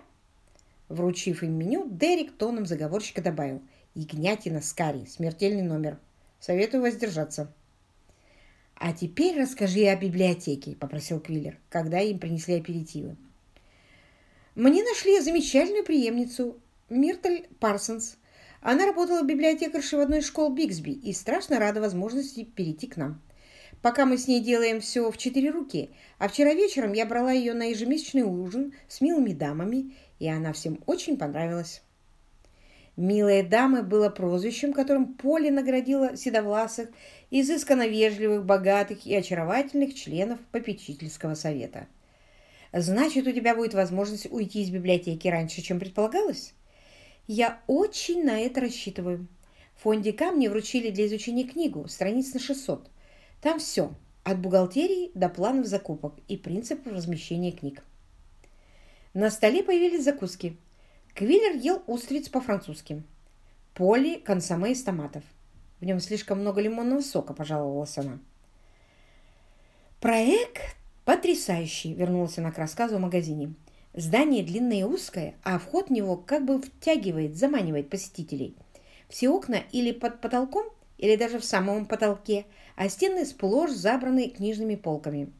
Вручив им меню, Дерек тоном заговорщика добавил «Ягнятина с смертельный номер. Советую воздержаться». «А теперь расскажи о библиотеке», — попросил Квиллер, когда им принесли аперитивы. Мне нашли замечательную преемницу, Миртель Парсонс. Она работала библиотекаршей в одной из школ Бигсби и страшно рада возможности перейти к нам. Пока мы с ней делаем все в четыре руки, а вчера вечером я брала ее на ежемесячный ужин с милыми дамами, и она всем очень понравилась. «Милые дамы» было прозвищем, которым Поле наградила седовласых, изысканно вежливых, богатых и очаровательных членов попечительского совета. Значит, у тебя будет возможность уйти из библиотеки раньше, чем предполагалось? Я очень на это рассчитываю. В фонде камни вручили для изучения книгу, страниц на 600. Там все, от бухгалтерии до планов закупок и принципов размещения книг. На столе появились закуски. Квиллер ел устриц по-французски. Поли – консоме из томатов. В нем слишком много лимонного сока, пожаловалась она. Проект «Потрясающий!» — вернулся она к рассказу о магазине. Здание длинное и узкое, а вход в него как бы втягивает, заманивает посетителей. Все окна или под потолком, или даже в самом потолке, а стены сплошь забраны книжными полками.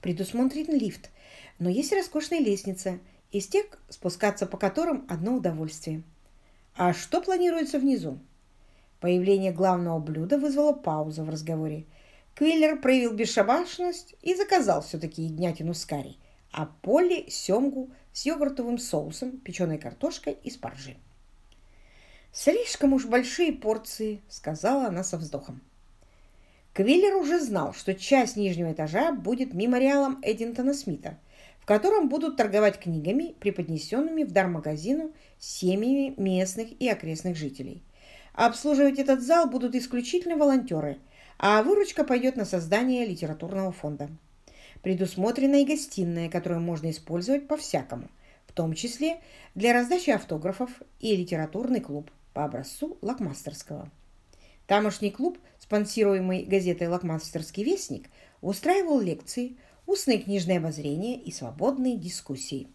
Предусмотрен лифт, но есть роскошная лестница, из тех, спускаться по которым одно удовольствие. А что планируется внизу? Появление главного блюда вызвало паузу в разговоре – Квиллер проявил бесшабашность и заказал все-таки ягнятину с карри, а Полли – семгу с йогуртовым соусом, печеной картошкой и спаржей. «Слишком уж большие порции», – сказала она со вздохом. Квиллер уже знал, что часть нижнего этажа будет мемориалом Эдинтона Смита, в котором будут торговать книгами, преподнесенными в дар магазину семьями местных и окрестных жителей. обслуживать этот зал будут исключительно волонтеры – а выручка пойдет на создание литературного фонда. Предусмотрена и гостиная, которую можно использовать по-всякому, в том числе для раздачи автографов и литературный клуб по образцу Лакмастерского. Тамошний клуб, спонсируемый газетой «Лакмастерский вестник», устраивал лекции, устные книжные обозрения и свободные дискуссии.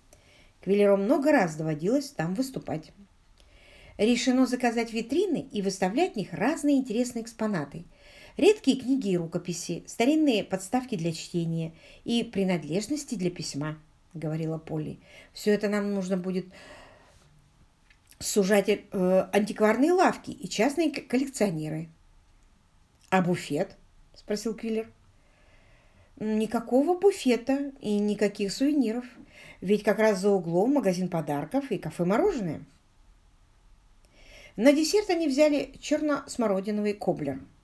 Квиллеру много раз доводилось там выступать. Решено заказать витрины и выставлять в них разные интересные экспонаты, редкие книги и рукописи, старинные подставки для чтения и принадлежности для письма, говорила Полли. Все это нам нужно будет сужать э, антикварные лавки и частные коллекционеры. А буфет? спросил Квиллер. Никакого буфета и никаких сувениров. Ведь как раз за углом магазин подарков и кафе-мороженое. На десерт они взяли черно-смородиновый коблер –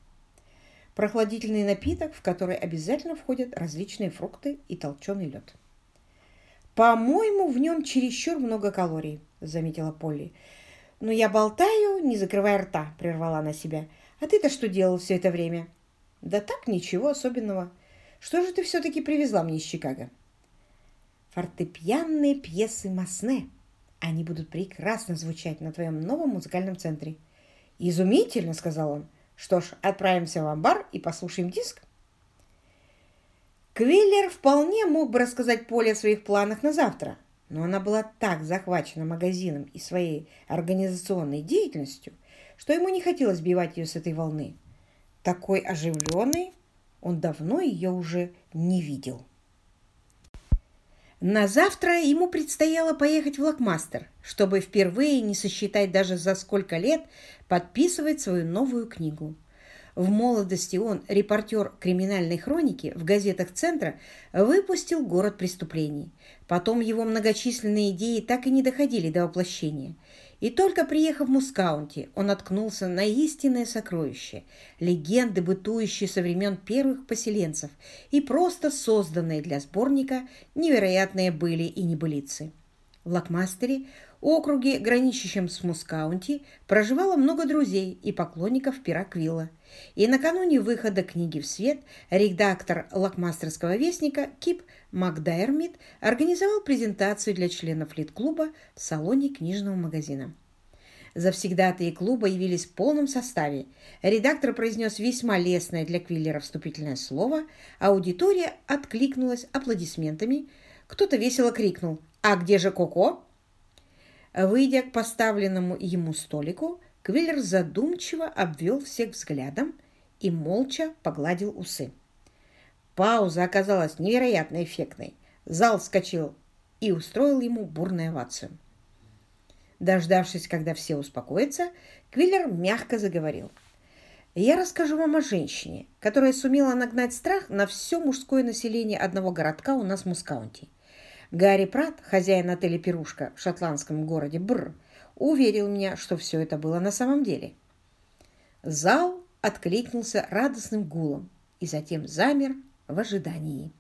прохладительный напиток, в который обязательно входят различные фрукты и толченый лед. «По-моему, в нем чересчур много калорий», — заметила Полли. «Но я болтаю, не закрывая рта», — прервала она себя. «А ты-то что делал все это время?» «Да так, ничего особенного. Что же ты все-таки привезла мне из Чикаго?» «Фортепианные пьесы Масне. Они будут прекрасно звучать на твоем новом музыкальном центре». «Изумительно», — сказал он. Что ж, отправимся в амбар и послушаем диск. Квиллер вполне мог бы рассказать Поле о своих планах на завтра, но она была так захвачена магазином и своей организационной деятельностью, что ему не хотелось сбивать ее с этой волны. Такой оживленной он давно ее уже не видел. На завтра ему предстояло поехать в Лакмастер, чтобы впервые не сосчитать даже за сколько лет подписывать свою новую книгу. В молодости он, репортер криминальной хроники в газетах Центра, выпустил «Город преступлений». Потом его многочисленные идеи так и не доходили до воплощения – и только приехав в Мускаунти, он наткнулся на истинное сокровище, легенды, бытующие со времен первых поселенцев и просто созданные для сборника невероятные были и небылицы. В Лакмастере округе, граничащем с Мускаунти, проживало много друзей и поклонников пера Квилла. И накануне выхода книги в свет редактор Лакмастерского вестника Кип Макдайермит организовал презентацию для членов лид-клуба в салоне книжного магазина. Завсегдатые клуба явились в полном составе. Редактор произнес весьма лестное для Квиллера вступительное слово, аудитория откликнулась аплодисментами, кто-то весело крикнул «А где же Коко?». Выйдя к поставленному ему столику, Квиллер задумчиво обвел всех взглядом и молча погладил усы. Пауза оказалась невероятно эффектной. Зал вскочил и устроил ему бурную овацию. Дождавшись, когда все успокоятся, Квиллер мягко заговорил. «Я расскажу вам о женщине, которая сумела нагнать страх на все мужское население одного городка у нас в Мускаунти. Гарри Пратт, хозяин отеля «Пирушка» в шотландском городе Бр, уверил меня, что все это было на самом деле. Зал откликнулся радостным гулом и затем замер в ожидании.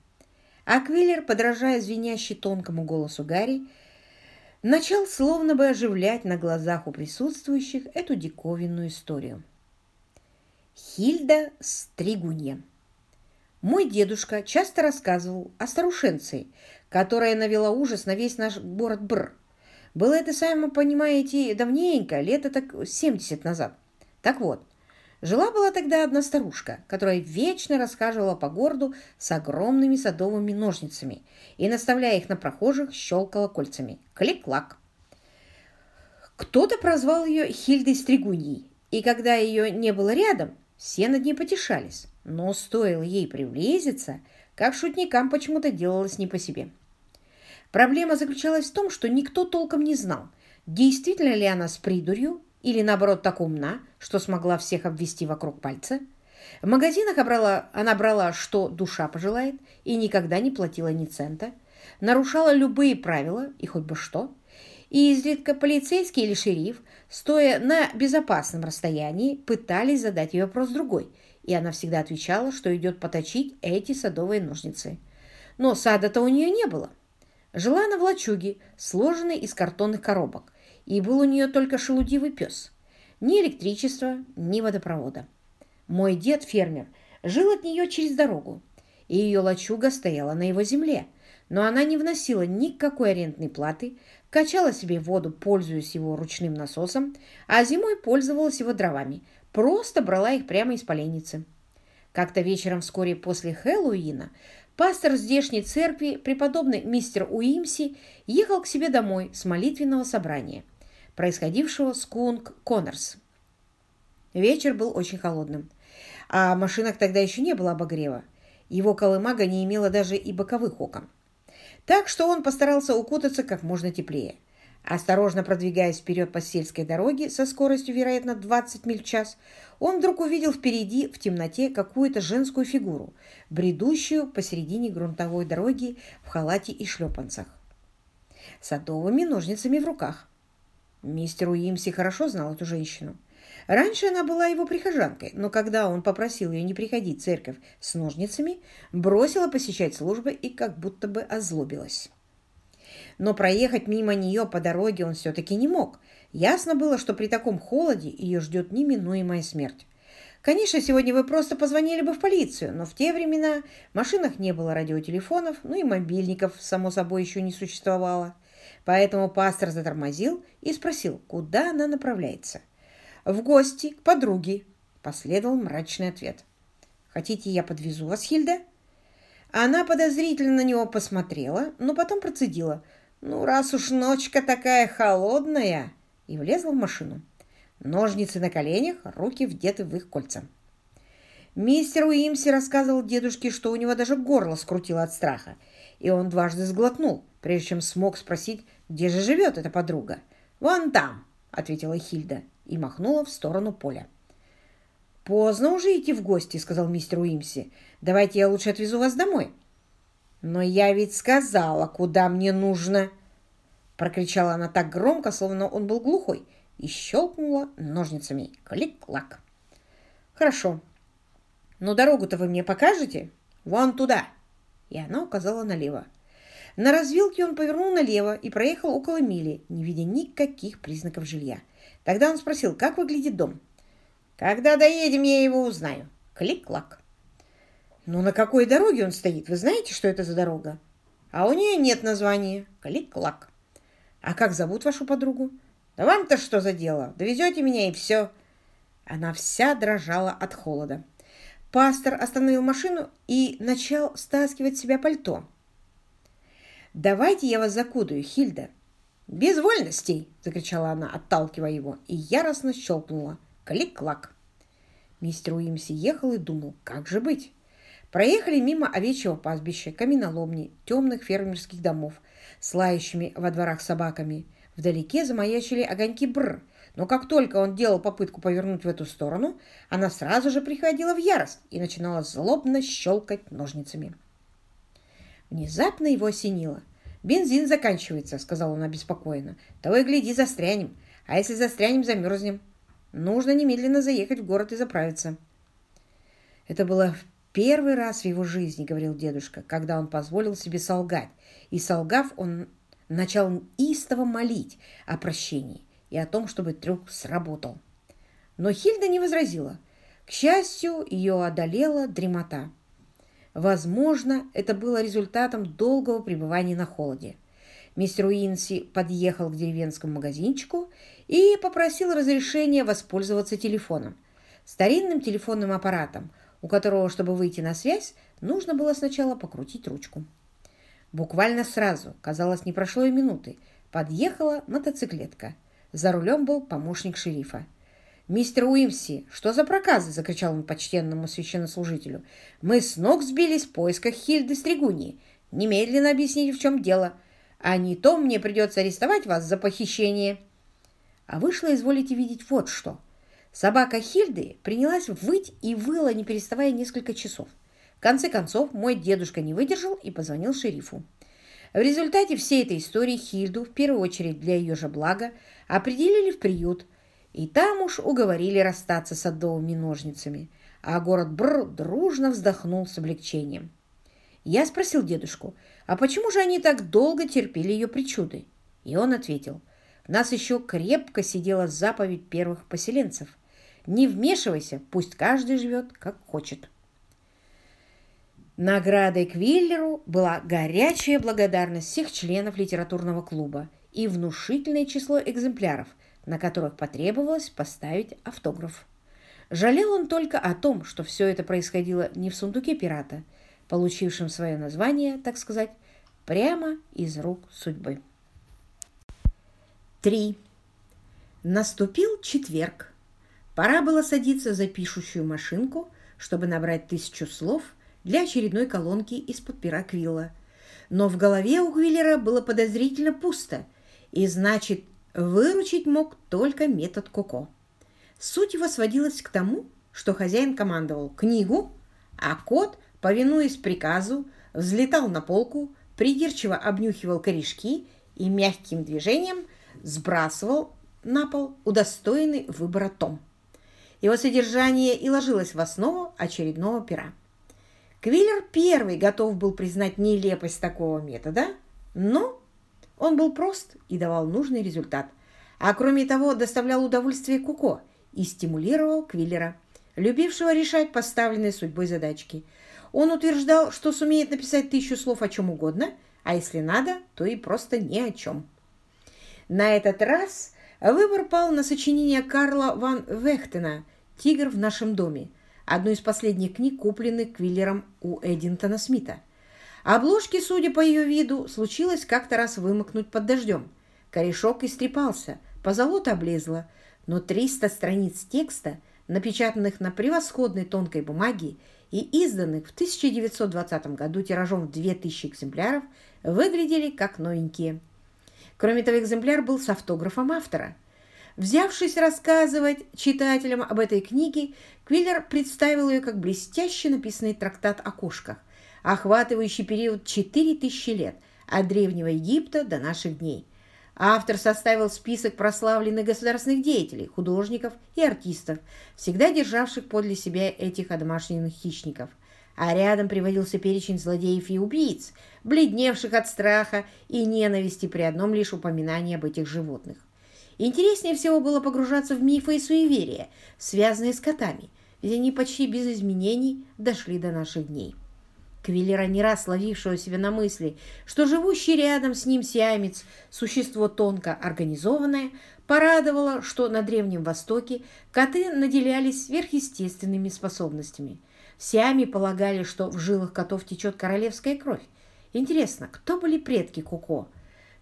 А Квиллер, подражая звенящей тонкому голосу Гарри, начал словно бы оживлять на глазах у присутствующих эту диковинную историю. Хильда Стригунья. Мой дедушка часто рассказывал о старушенце, которая навела ужас на весь наш город Бр. Было это, сами понимаете, давненько, лет так 70 назад. Так вот, жила-была тогда одна старушка, которая вечно расхаживала по городу с огромными садовыми ножницами и, наставляя их на прохожих, щелкала кольцами. Клик-клак. Кто-то прозвал ее Хильдой Стригуньей, и когда ее не было рядом, все над ней потешались. Но стоило ей приблизиться, как шутникам почему-то делалось не по себе. Проблема заключалась в том, что никто толком не знал, действительно ли она с придурью или, наоборот, так умна, что смогла всех обвести вокруг пальца. В магазинах обрала, она брала, что душа пожелает, и никогда не платила ни цента, нарушала любые правила, и хоть бы что. И изредка полицейский или шериф, стоя на безопасном расстоянии, пытались задать ей вопрос другой, и она всегда отвечала, что идет поточить эти садовые ножницы. Но сада-то у нее не было. Жила она в лачуге, сложенной из картонных коробок, и был у нее только шелудивый пес. Ни электричества, ни водопровода. Мой дед, фермер, жил от нее через дорогу, и ее лачуга стояла на его земле, но она не вносила никакой арендной платы, качала себе воду, пользуясь его ручным насосом, а зимой пользовалась его дровами, просто брала их прямо из поленницы. Как-то вечером вскоре после Хэллоуина Пастор здешней церкви, преподобный мистер Уимси, ехал к себе домой с молитвенного собрания, происходившего с Кунг Коннорс. Вечер был очень холодным, а в машинах тогда еще не было обогрева. Его колымага не имела даже и боковых окон. Так что он постарался укутаться как можно теплее – Осторожно продвигаясь вперед по сельской дороге со скоростью, вероятно, 20 миль в час, он вдруг увидел впереди в темноте какую-то женскую фигуру, бредущую посередине грунтовой дороги в халате и шлепанцах, садовыми ножницами в руках. Мистер Уимси хорошо знал эту женщину. Раньше она была его прихожанкой, но когда он попросил ее не приходить в церковь с ножницами, бросила посещать службы и как будто бы озлобилась но проехать мимо нее по дороге он все-таки не мог. Ясно было, что при таком холоде ее ждет неминуемая смерть. Конечно, сегодня вы просто позвонили бы в полицию, но в те времена в машинах не было радиотелефонов, ну и мобильников, само собой, еще не существовало. Поэтому пастор затормозил и спросил, куда она направляется. «В гости, к подруге», — последовал мрачный ответ. «Хотите, я подвезу вас, Хильда?» Она подозрительно на него посмотрела, но потом процедила — ну, раз уж ночка такая холодная, и влезла в машину. Ножницы на коленях, руки вдеты в их кольца. Мистер Уимси рассказывал дедушке, что у него даже горло скрутило от страха, и он дважды сглотнул, прежде чем смог спросить, где же живет эта подруга. «Вон там», — ответила Хильда и махнула в сторону поля. «Поздно уже идти в гости», — сказал мистер Уимси. «Давайте я лучше отвезу вас домой». «Но я ведь сказала, куда мне нужно!» Прокричала она так громко, словно он был глухой, и щелкнула ножницами. Клик-клак. «Хорошо. Но дорогу-то вы мне покажете? Вон туда!» И она указала налево. На развилке он повернул налево и проехал около мили, не видя никаких признаков жилья. Тогда он спросил, как выглядит дом. «Когда доедем, я его узнаю». Клик-клак. «Ну на какой дороге он стоит? Вы знаете, что это за дорога?» «А у нее нет названия. Клик-клак». «А как зовут вашу подругу?» «Да вам-то что за дело? Довезете меня и все». Она вся дрожала от холода. Пастор остановил машину и начал стаскивать себя пальто. «Давайте я вас закудаю, Хильда!» «Без вольностей!» — закричала она, отталкивая его, и яростно щелкнула. Клик-клак. Мистер Уимси ехал и думал, как же быть? Проехали мимо овечьего пастбища, каменоломни, темных фермерских домов с лающими во дворах собаками. Вдалеке замаячили огоньки бр, но как только он делал попытку повернуть в эту сторону, она сразу же приходила в ярость и начинала злобно щелкать ножницами. Внезапно его осенило. «Бензин заканчивается», — сказал он обеспокоенно. «Того и гляди, застрянем. А если застрянем, замерзнем. Нужно немедленно заехать в город и заправиться». Это было первый раз в его жизни, говорил дедушка, когда он позволил себе солгать. И солгав, он начал истово молить о прощении и о том, чтобы трюк сработал. Но Хильда не возразила. К счастью, ее одолела дремота. Возможно, это было результатом долгого пребывания на холоде. Мистер Уинси подъехал к деревенскому магазинчику и попросил разрешения воспользоваться телефоном. Старинным телефонным аппаратом, у которого, чтобы выйти на связь, нужно было сначала покрутить ручку. Буквально сразу, казалось, не прошло и минуты, подъехала мотоциклетка. За рулем был помощник шерифа. «Мистер Уимси, что за проказы?» – закричал он почтенному священнослужителю. «Мы с ног сбились в поисках Хильды Стригуни. Немедленно объясните, в чем дело. А не то мне придется арестовать вас за похищение». А вышло, изволите видеть, вот что. Собака Хильды принялась выть и выла, не переставая несколько часов. В конце концов, мой дедушка не выдержал и позвонил шерифу. В результате всей этой истории Хильду, в первую очередь для ее же блага, определили в приют – и там уж уговорили расстаться с садовыми ножницами, а город Бр дружно вздохнул с облегчением. Я спросил дедушку, а почему же они так долго терпели ее причуды? И он ответил, в нас еще крепко сидела заповедь первых поселенцев. Не вмешивайся, пусть каждый живет, как хочет. Наградой Квиллеру была горячая благодарность всех членов литературного клуба и внушительное число экземпляров – на которых потребовалось поставить автограф. Жалел он только о том, что все это происходило не в сундуке пирата, получившем свое название, так сказать, прямо из рук судьбы. 3. Наступил четверг. Пора было садиться за пишущую машинку, чтобы набрать тысячу слов для очередной колонки из-под пера Квилла. Но в голове у Квиллера было подозрительно пусто, и значит, Выручить мог только метод Коко. Суть его сводилась к тому, что хозяин командовал книгу, а кот, повинуясь приказу, взлетал на полку, придирчиво обнюхивал корешки и мягким движением сбрасывал на пол удостоенный выбора том. Его содержание и ложилось в основу очередного пера. Квиллер первый готов был признать нелепость такого метода, но он был прост и давал нужный результат. А кроме того, доставлял удовольствие Куко и стимулировал Квиллера, любившего решать поставленные судьбой задачки. Он утверждал, что сумеет написать тысячу слов о чем угодно, а если надо, то и просто ни о чем. На этот раз выбор пал на сочинение Карла ван Вехтена «Тигр в нашем доме», одну из последних книг, купленных Квиллером у Эдинтона Смита – Обложки, судя по ее виду, случилось как-то раз вымокнуть под дождем. Корешок истрепался, позолота облезла, но 300 страниц текста, напечатанных на превосходной тонкой бумаге и изданных в 1920 году тиражом в 2000 экземпляров, выглядели как новенькие. Кроме того, экземпляр был с автографом автора. Взявшись рассказывать читателям об этой книге, Квиллер представил ее как блестяще написанный трактат о кошках, охватывающий период 4000 лет от Древнего Египта до наших дней. Автор составил список прославленных государственных деятелей, художников и артистов, всегда державших подле себя этих одомашненных хищников. а рядом приводился перечень злодеев и убийц, бледневших от страха и ненависти при одном лишь упоминании об этих животных. Интереснее всего было погружаться в мифы и суеверия, связанные с котами, ведь они почти без изменений дошли до наших дней. Квиллера, не раз ловившего себя на мысли, что живущий рядом с ним сиамец – существо тонко организованное, порадовало, что на Древнем Востоке коты наделялись сверхъестественными способностями. В Сиаме полагали, что в жилах котов течет королевская кровь. Интересно, кто были предки Куко?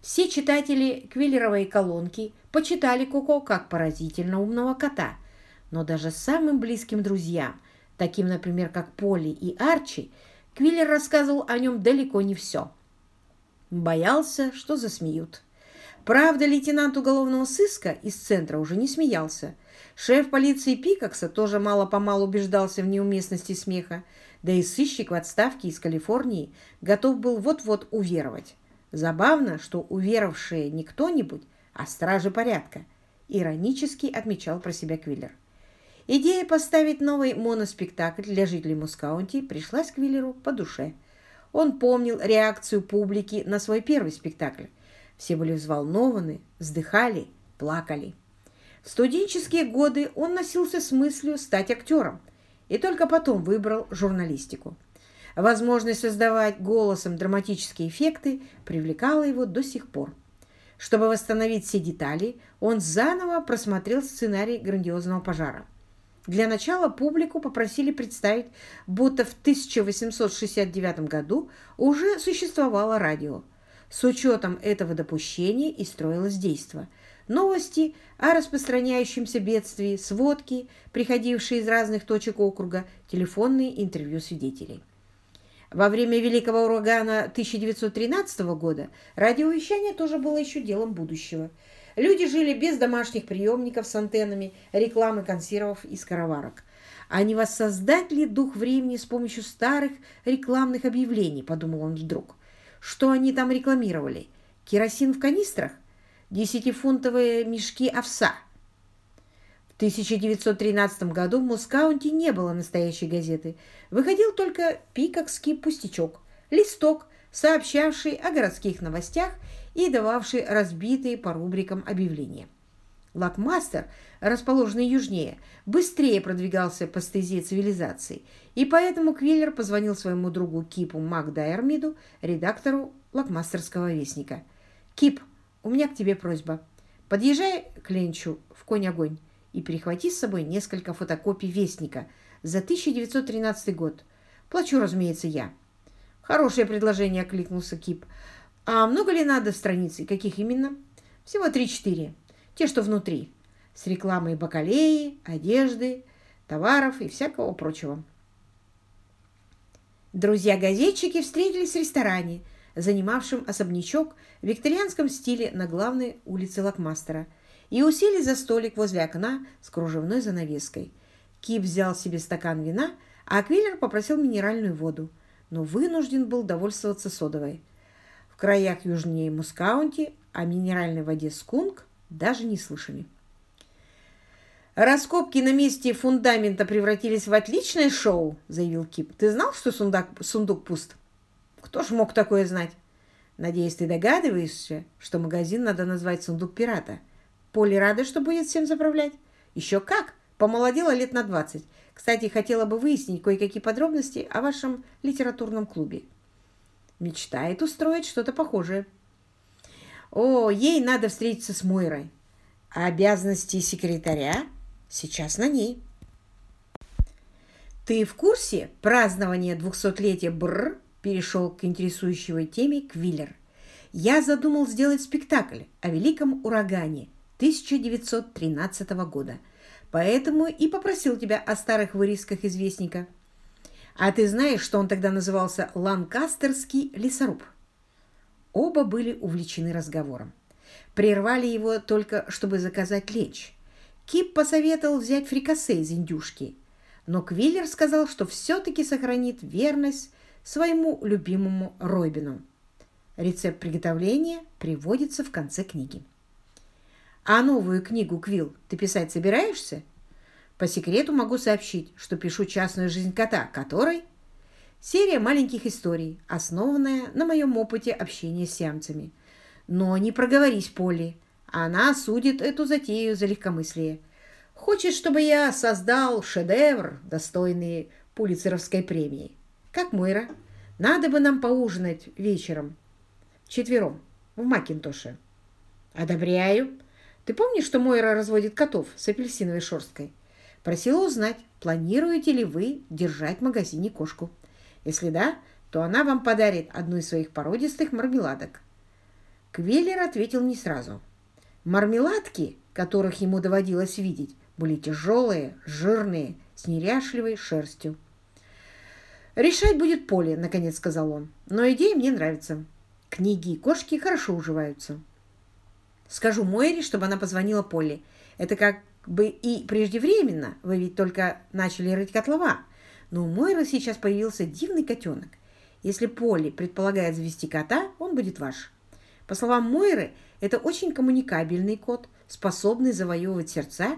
Все читатели Квиллеровой колонки почитали Куко как поразительно умного кота, но даже самым близким друзьям, таким, например, как Поли и Арчи – Квиллер рассказывал о нем далеко не все. Боялся, что засмеют. Правда, лейтенант уголовного сыска из центра уже не смеялся. Шеф полиции Пикакса тоже мало-помалу убеждался в неуместности смеха, да и сыщик в отставке из Калифорнии готов был вот-вот уверовать. Забавно, что уверовавшие не кто-нибудь, а стражи порядка, иронически отмечал про себя Квиллер. Идея поставить новый моноспектакль для жителей Мускаунти пришлась Квиллеру по душе. Он помнил реакцию публики на свой первый спектакль. Все были взволнованы, вздыхали, плакали. В студенческие годы он носился с мыслью стать актером и только потом выбрал журналистику. Возможность создавать голосом драматические эффекты привлекала его до сих пор. Чтобы восстановить все детали, он заново просмотрел сценарий грандиозного пожара. Для начала публику попросили представить, будто в 1869 году уже существовало радио. С учетом этого допущения и строилось действо. Новости о распространяющемся бедствии, сводки, приходившие из разных точек округа, телефонные интервью свидетелей. Во время Великого урагана 1913 года радиовещание тоже было еще делом будущего – Люди жили без домашних приемников с антеннами, рекламы консервов и скороварок. А не воссоздать ли дух времени с помощью старых рекламных объявлений, подумал он вдруг. Что они там рекламировали? Керосин в канистрах? Десятифунтовые мешки овса? В 1913 году в Мускаунте не было настоящей газеты. Выходил только пикокский пустячок, листок, сообщавший о городских новостях и дававший разбитые по рубрикам объявления. Лакмастер, расположенный южнее, быстрее продвигался по стезе цивилизации, и поэтому Квиллер позвонил своему другу Кипу Макдайермиду, редактору Лакмастерского вестника. «Кип, у меня к тебе просьба. Подъезжай к Ленчу в конь-огонь и перехвати с собой несколько фотокопий вестника за 1913 год. Плачу, разумеется, я». «Хорошее предложение», — окликнулся Кип. А много ли надо страниц и каких именно? Всего три-четыре. Те, что внутри. С рекламой бакалеи, одежды, товаров и всякого прочего. Друзья-газетчики встретились в ресторане, занимавшем особнячок в викторианском стиле на главной улице Лакмастера, и уселись за столик возле окна с кружевной занавеской. Кип взял себе стакан вина, а Квиллер попросил минеральную воду, но вынужден был довольствоваться содовой в краях южнее Мускаунти о минеральной воде Скунк даже не слышали. «Раскопки на месте фундамента превратились в отличное шоу», — заявил Кип. «Ты знал, что сундук, сундук пуст?» «Кто ж мог такое знать?» «Надеюсь, ты догадываешься, что магазин надо назвать «Сундук пирата». Поли рада, что будет всем заправлять?» «Еще как! Помолодела лет на двадцать. Кстати, хотела бы выяснить кое-какие подробности о вашем литературном клубе». Мечтает устроить что-то похожее. О, ей надо встретиться с Мойрой. А обязанности секретаря сейчас на ней. Ты в курсе празднования двухсотлетия БР перешел к интересующей теме Квиллер. Я задумал сделать спектакль о великом урагане 1913 года, поэтому и попросил тебя о старых вырезках известника – а ты знаешь, что он тогда назывался Ланкастерский лесоруб? Оба были увлечены разговором. Прервали его только, чтобы заказать лечь. Кип посоветовал взять фрикасе из индюшки, но Квиллер сказал, что все-таки сохранит верность своему любимому Ройбину. Рецепт приготовления приводится в конце книги. «А новую книгу, Квилл, ты писать собираешься?» По секрету могу сообщить, что пишу частную жизнь кота, который... Серия маленьких историй, основанная на моем опыте общения с сиамцами. Но не проговорись, Полли. Она осудит эту затею за легкомыслие. Хочет, чтобы я создал шедевр, достойный Пулицеровской премии. Как Мойра. Надо бы нам поужинать вечером. Четвером. В Макинтоше. Одобряю. Ты помнишь, что Мойра разводит котов с апельсиновой шерсткой? Просила узнать, планируете ли вы держать в магазине кошку. Если да, то она вам подарит одну из своих породистых мармеладок. Квеллер ответил не сразу. Мармеладки, которых ему доводилось видеть, были тяжелые, жирные, с неряшливой шерстью. «Решать будет поле», — наконец сказал он. «Но идея мне нравится. Книги и кошки хорошо уживаются». «Скажу Мойре, чтобы она позвонила Поле. Это как бы и преждевременно. Вы ведь только начали рыть котлова. Но у Мойры сейчас появился дивный котенок. Если Полли предполагает завести кота, он будет ваш. По словам Мойры, это очень коммуникабельный кот, способный завоевывать сердца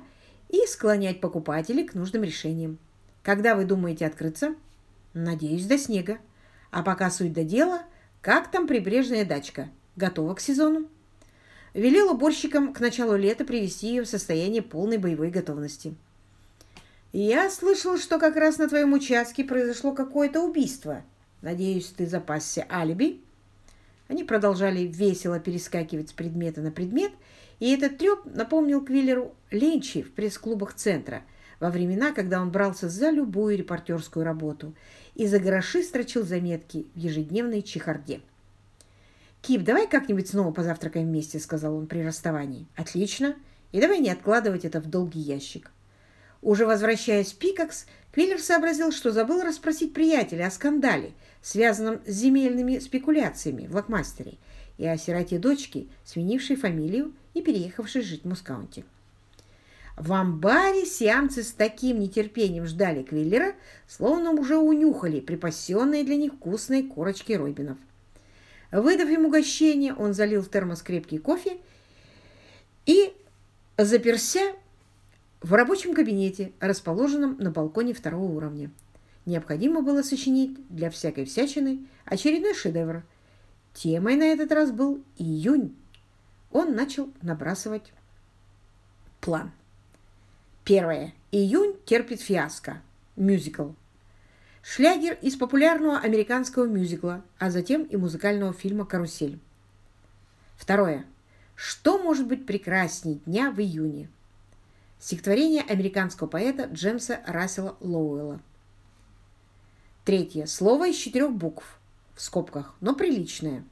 и склонять покупателей к нужным решениям. Когда вы думаете открыться? Надеюсь, до снега. А пока суть до дела, как там прибрежная дачка? Готова к сезону? Велел уборщикам к началу лета привести ее в состояние полной боевой готовности. «Я слышал, что как раз на твоем участке произошло какое-то убийство. Надеюсь, ты запасся алиби?» Они продолжали весело перескакивать с предмета на предмет, и этот треп напомнил Квиллеру ленчи в пресс-клубах центра во времена, когда он брался за любую репортерскую работу и за гроши строчил заметки в ежедневной чехарде. «Кип, давай как-нибудь снова позавтракаем вместе», — сказал он при расставании. «Отлично. И давай не откладывать это в долгий ящик». Уже возвращаясь в Пикакс, Квиллер сообразил, что забыл расспросить приятеля о скандале, связанном с земельными спекуляциями в Лакмастере, и о сироте дочки, сменившей фамилию и переехавшей жить в Мускаунте. В амбаре сиамцы с таким нетерпением ждали Квиллера, словно уже унюхали припасенные для них вкусные корочки Ройбинов. Выдав ему угощение, он залил в термос крепкий кофе и заперся в рабочем кабинете, расположенном на балконе второго уровня. Необходимо было сочинить для всякой всячины очередной шедевр. Темой на этот раз был июнь. Он начал набрасывать план. Первое. Июнь терпит фиаско. Мюзикл. Шлягер из популярного американского мюзикла, а затем и музыкального фильма «Карусель». Второе. Что может быть прекрасней дня в июне? Стихотворение американского поэта Джемса Рассела Лоуэлла. Третье. Слово из четырех букв, в скобках, но приличное.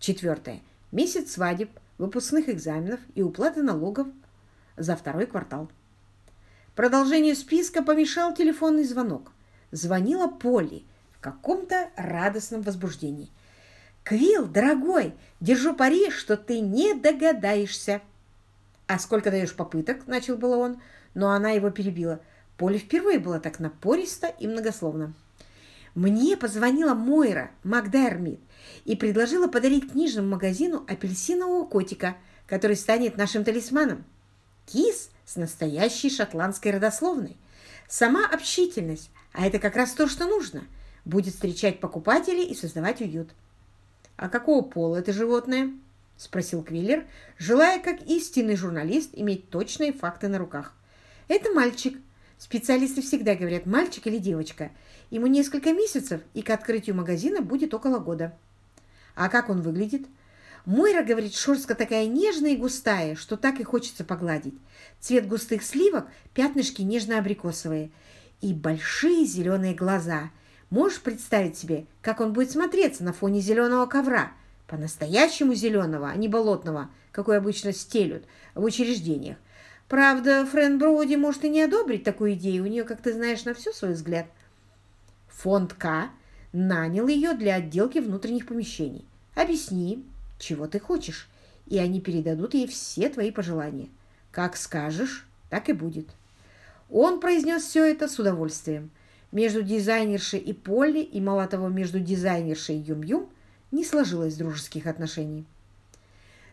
Четвертое. Месяц свадеб, выпускных экзаменов и уплаты налогов за второй квартал. Продолжению списка помешал телефонный звонок. Звонила Полли в каком-то радостном возбуждении. «Квилл, дорогой, держу пари, что ты не догадаешься!» «А сколько даешь попыток?» – начал было он, но она его перебила. Поле впервые было так напористо и многословно. «Мне позвонила Мойра Макдермит и предложила подарить книжному магазину апельсинового котика, который станет нашим талисманом. Кис с настоящей шотландской родословной. Сама общительность, а это как раз то, что нужно, будет встречать покупателей и создавать уют. А какого пола это животное? — спросил Квиллер, желая, как истинный журналист, иметь точные факты на руках. «Это мальчик. Специалисты всегда говорят, мальчик или девочка. Ему несколько месяцев, и к открытию магазина будет около года». «А как он выглядит?» Мойра говорит, шерстка такая нежная и густая, что так и хочется погладить. Цвет густых сливок, пятнышки нежно-абрикосовые. И большие зеленые глаза. Можешь представить себе, как он будет смотреться на фоне зеленого ковра – по-настоящему зеленого, а не болотного, какой обычно стелют в учреждениях. Правда, Френ Броуди может и не одобрить такую идею, у нее, как ты знаешь, на все свой взгляд. Фонд К нанял ее для отделки внутренних помещений. Объясни, чего ты хочешь, и они передадут ей все твои пожелания. Как скажешь, так и будет. Он произнес все это с удовольствием. Между дизайнершей и Полли, и, мало того, между дизайнершей и Юм-Юм не сложилось дружеских отношений.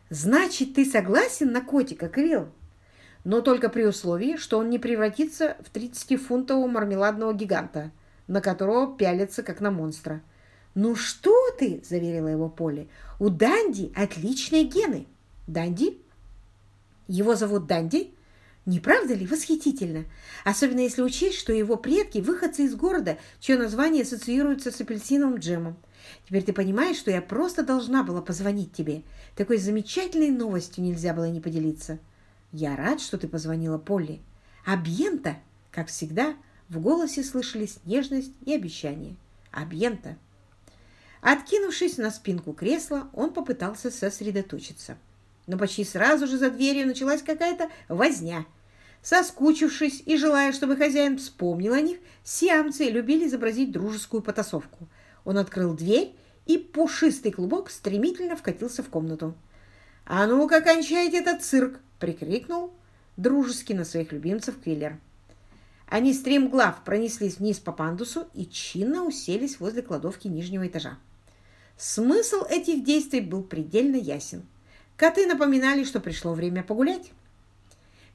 «Значит, ты согласен на котика, Квилл? Но только при условии, что он не превратится в 30-фунтового мармеладного гиганта», на которого пялится, как на монстра. «Ну что ты?» – заверила его Полли. «У Данди отличные гены». «Данди?» «Его зовут Данди?» Не правда ли восхитительно? Особенно если учесть, что его предки – выходцы из города, чье название ассоциируется с апельсиновым джемом. Теперь ты понимаешь, что я просто должна была позвонить тебе. Такой замечательной новостью нельзя было не поделиться. Я рад, что ты позвонила Полли. А Бьента, как всегда, в голосе слышались нежность и обещание. Абьента. Откинувшись на спинку кресла, он попытался сосредоточиться но почти сразу же за дверью началась какая-то возня. Соскучившись и желая, чтобы хозяин вспомнил о них, сиамцы любили изобразить дружескую потасовку. Он открыл дверь, и пушистый клубок стремительно вкатился в комнату. «А ну-ка, кончайте этот цирк!» — прикрикнул дружески на своих любимцев Квиллер. Они стремглав пронеслись вниз по пандусу и чинно уселись возле кладовки нижнего этажа. Смысл этих действий был предельно ясен. Коты напоминали, что пришло время погулять.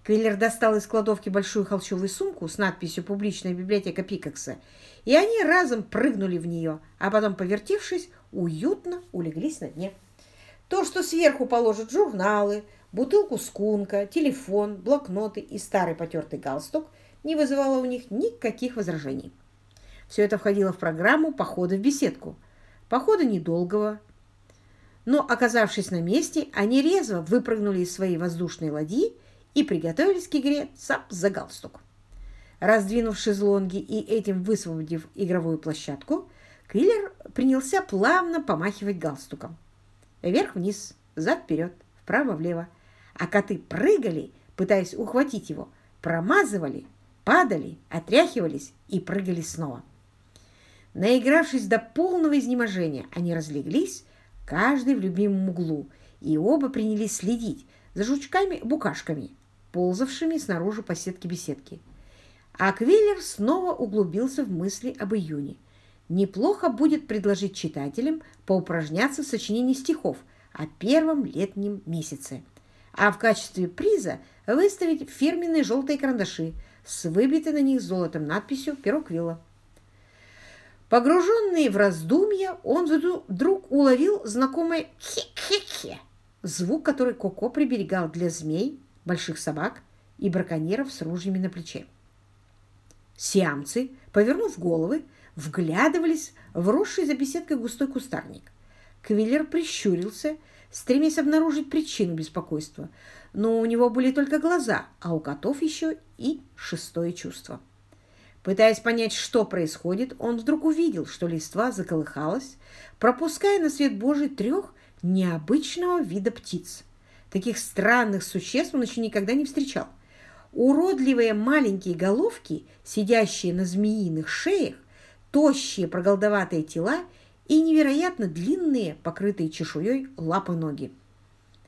Квиллер достал из кладовки большую холщовую сумку с надписью «Публичная библиотека Пикакса», и они разом прыгнули в нее, а потом, повертевшись, уютно улеглись на дне. То, что сверху положат журналы, бутылку скунка, телефон, блокноты и старый потертый галстук, не вызывало у них никаких возражений. Все это входило в программу похода в беседку. Похода недолгого, но, оказавшись на месте, они резво выпрыгнули из своей воздушной ладьи и приготовились к игре цап за галстук. Раздвинув шезлонги и этим высвободив игровую площадку, Квиллер принялся плавно помахивать галстуком. Вверх-вниз, зад-вперед, вправо-влево. А коты прыгали, пытаясь ухватить его, промазывали, падали, отряхивались и прыгали снова. Наигравшись до полного изнеможения, они разлеглись каждый в любимом углу, и оба принялись следить за жучками-букашками, ползавшими снаружи по сетке беседки. А Квиллер снова углубился в мысли об июне. Неплохо будет предложить читателям поупражняться в сочинении стихов о первом летнем месяце, а в качестве приза выставить фирменные желтые карандаши с выбитой на них золотом надписью «Перо Квилла». Погруженный в раздумья, он вдруг уловил знакомый хе-хе-хе, звук, который Коко приберегал для змей, больших собак и браконьеров с ружьями на плече. Сиамцы, повернув головы, вглядывались в росший за беседкой густой кустарник. Квиллер прищурился, стремясь обнаружить причину беспокойства, но у него были только глаза, а у котов еще и шестое чувство. Пытаясь понять, что происходит, он вдруг увидел, что листва заколыхалась, пропуская на свет Божий трех необычного вида птиц. Таких странных существ он еще никогда не встречал. Уродливые маленькие головки, сидящие на змеиных шеях, тощие проголдоватые тела и невероятно длинные, покрытые чешуей лапы-ноги.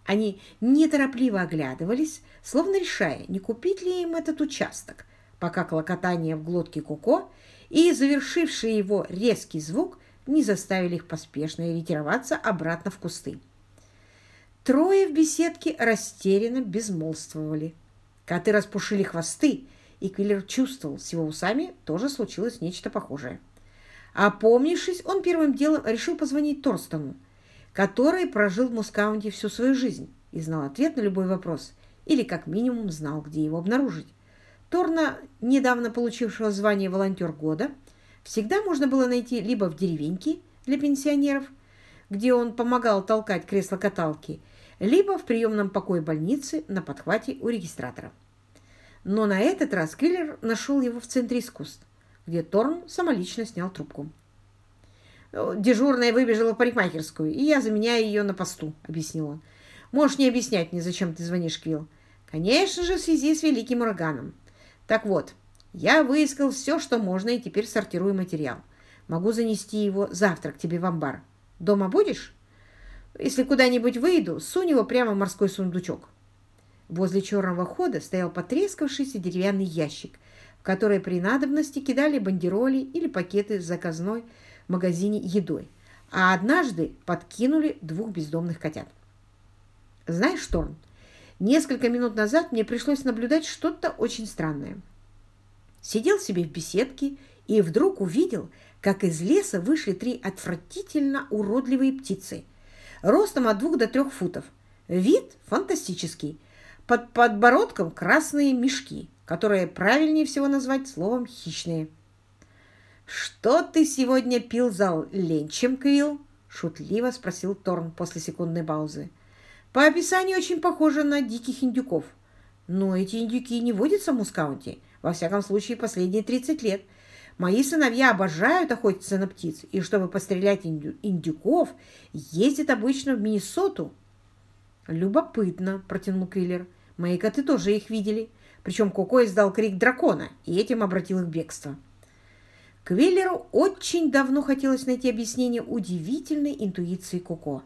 Они неторопливо оглядывались, словно решая, не купить ли им этот участок, пока клокотание в глотке Коко и завершивший его резкий звук не заставили их поспешно ретироваться обратно в кусты. Трое в беседке растерянно безмолвствовали. Коты распушили хвосты, и Квиллер чувствовал, с его усами тоже случилось нечто похожее. Опомнившись, он первым делом решил позвонить Торстону, который прожил в Мускаунте всю свою жизнь и знал ответ на любой вопрос, или как минимум знал, где его обнаружить. Торна, недавно получившего звание «Волонтер года», всегда можно было найти либо в деревеньке для пенсионеров, где он помогал толкать кресло-каталки, либо в приемном покое больницы на подхвате у регистратора. Но на этот раз Киллер нашел его в Центре искусств, где Торн самолично снял трубку. «Дежурная выбежала в парикмахерскую, и я заменяю ее на посту», — объяснил он. «Можешь не объяснять мне, зачем ты звонишь, Квилл. Конечно же, в связи с великим ураганом. Так вот, я выискал все, что можно, и теперь сортирую материал. Могу занести его завтра к тебе в амбар. Дома будешь? Если куда-нибудь выйду, сунь его прямо в морской сундучок. Возле черного хода стоял потрескавшийся деревянный ящик, в который при надобности кидали бандероли или пакеты с заказной в магазине едой, а однажды подкинули двух бездомных котят. Знаешь, Торн, Несколько минут назад мне пришлось наблюдать что-то очень странное. Сидел себе в беседке и вдруг увидел, как из леса вышли три отвратительно уродливые птицы, ростом от двух до трех футов. Вид фантастический. Под подбородком красные мешки, которые правильнее всего назвать словом «хищные». «Что ты сегодня пил за ленчем, Квилл?» — шутливо спросил Торн после секундной паузы. «По описанию очень похоже на диких индюков. Но эти индюки не водятся в Мускаунте, во всяком случае, последние 30 лет. Мои сыновья обожают охотиться на птиц, и чтобы пострелять индю индюков, ездят обычно в Миннесоту. «Любопытно», — протянул Квиллер. «Мои коты тоже их видели. Причем Коко издал крик дракона, и этим обратил их бегство». Квиллеру очень давно хотелось найти объяснение удивительной интуиции Коко.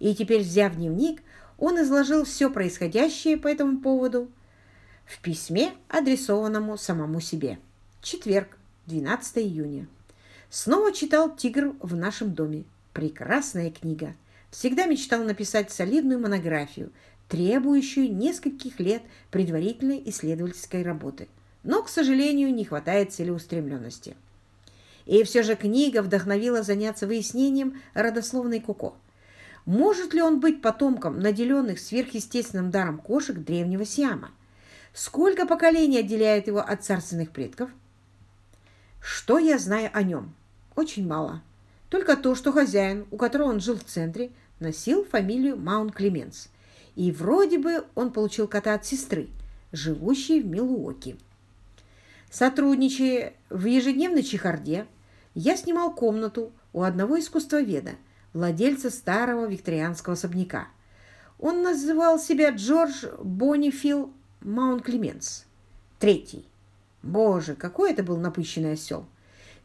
И теперь, взяв дневник, он изложил все происходящее по этому поводу в письме, адресованному самому себе. Четверг, 12 июня. Снова читал «Тигр в нашем доме». Прекрасная книга. Всегда мечтал написать солидную монографию, требующую нескольких лет предварительной исследовательской работы. Но, к сожалению, не хватает целеустремленности. И все же книга вдохновила заняться выяснением родословной Коко. Может ли он быть потомком наделенных сверхъестественным даром кошек древнего Сиама? Сколько поколений отделяет его от царственных предков – что я знаю о нем? Очень мало. Только то, что хозяин, у которого он жил в центре, носил фамилию Маунт Клеменс. И вроде бы он получил кота от сестры, живущей в Милуоке. Сотрудничая в ежедневной чехарде, я снимал комнату у одного искусствоведа, владельца старого викторианского особняка. Он называл себя Джордж Бонифил Маунт Клеменс, третий. Боже, какой это был напыщенный осел!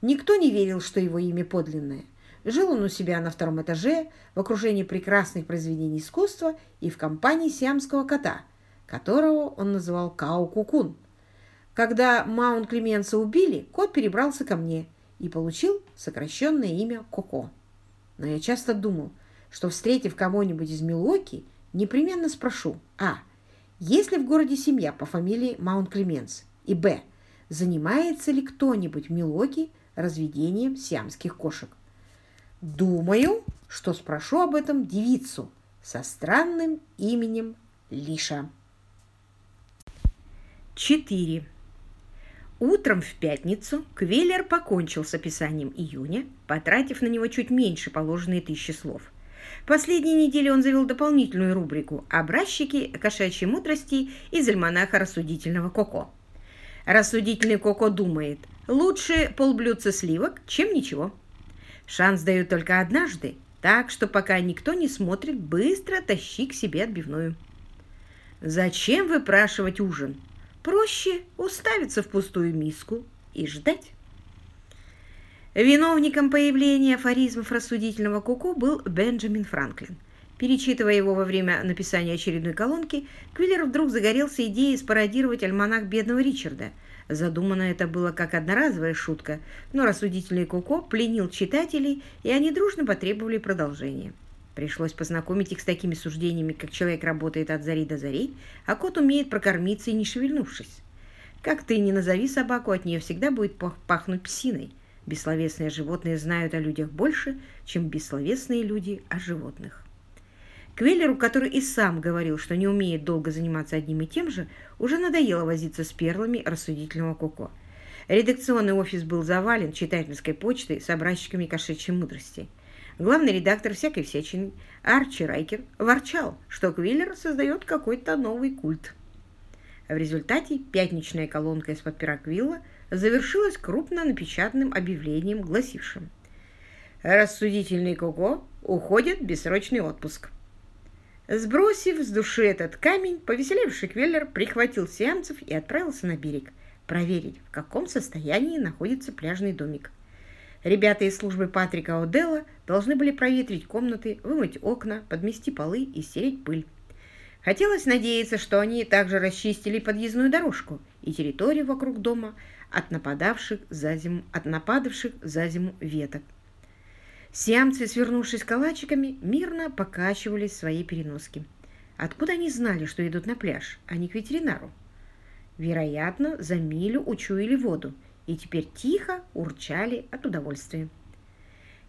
Никто не верил, что его имя подлинное. Жил он у себя на втором этаже, в окружении прекрасных произведений искусства и в компании сиамского кота, которого он называл Као Кукун. Когда Маунт Клеменса убили, кот перебрался ко мне и получил сокращенное имя Коко. Но я часто думал, что, встретив кого-нибудь из Милуоки, непременно спрошу А. Есть ли в городе семья по фамилии Маунт Клеменс? И Б занимается ли кто-нибудь в Милоке разведением сиамских кошек. Думаю, что спрошу об этом девицу со странным именем Лиша. 4. Утром в пятницу Квеллер покончил с описанием июня, потратив на него чуть меньше положенные тысячи слов. В последние недели он завел дополнительную рубрику «Образчики кошачьей мудрости» из альманаха рассудительного Коко. Рассудительный Коко думает, лучше полблюдца сливок, чем ничего. Шанс дают только однажды, так что пока никто не смотрит, быстро тащи к себе отбивную. Зачем выпрашивать ужин? Проще уставиться в пустую миску и ждать. Виновником появления афоризмов рассудительного Коко был Бенджамин Франклин. Перечитывая его во время написания очередной колонки, Квиллер вдруг загорелся идеей спародировать альманах бедного Ричарда. Задумано это было как одноразовая шутка, но рассудительный Коко пленил читателей, и они дружно потребовали продолжения. Пришлось познакомить их с такими суждениями, как человек работает от зари до зари, а кот умеет прокормиться и не шевельнувшись. Как ты не назови собаку, от нее всегда будет пахнуть псиной. Бессловесные животные знают о людях больше, чем бессловесные люди о животных. Квеллеру, который и сам говорил, что не умеет долго заниматься одним и тем же, уже надоело возиться с перлами рассудительного Коко. Редакционный офис был завален читательской почтой с образчиками кошачьей мудрости. Главный редактор всякой всячины Арчи Райкер ворчал, что Квиллер создает какой-то новый культ. В результате пятничная колонка из-под пера Квилла завершилась крупно напечатанным объявлением, гласившим «Рассудительный Коко уходит в бессрочный отпуск». Сбросив с души этот камень, повеселевший Квеллер прихватил сиамцев и отправился на берег, проверить, в каком состоянии находится пляжный домик. Ребята из службы Патрика Оделла должны были проветрить комнаты, вымыть окна, подмести полы и стереть пыль. Хотелось надеяться, что они также расчистили подъездную дорожку и территорию вокруг дома от нападавших за зиму, от нападавших за зиму веток. Сиамцы, свернувшись калачиками, мирно покачивались в своей переноски. Откуда они знали, что идут на пляж, а не к ветеринару? Вероятно, за милю учуяли воду и теперь тихо урчали от удовольствия.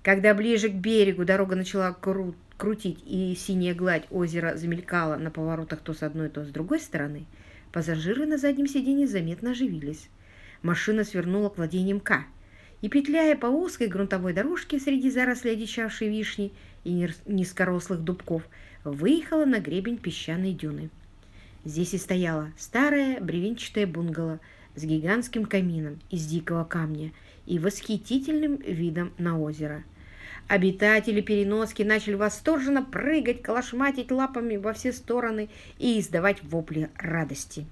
Когда ближе к берегу дорога начала кру крутить, и синяя гладь озера замелькала на поворотах то с одной, то с другой стороны, пассажиры на заднем сиденье заметно оживились. Машина свернула к владениям К, и, петляя по узкой грунтовой дорожке среди зарослей одичавшей вишни и низкорослых дубков, выехала на гребень песчаной дюны. Здесь и стояла старая бревенчатая бунгало с гигантским камином из дикого камня и восхитительным видом на озеро. Обитатели переноски начали восторженно прыгать, калашматить лапами во все стороны и издавать вопли радости.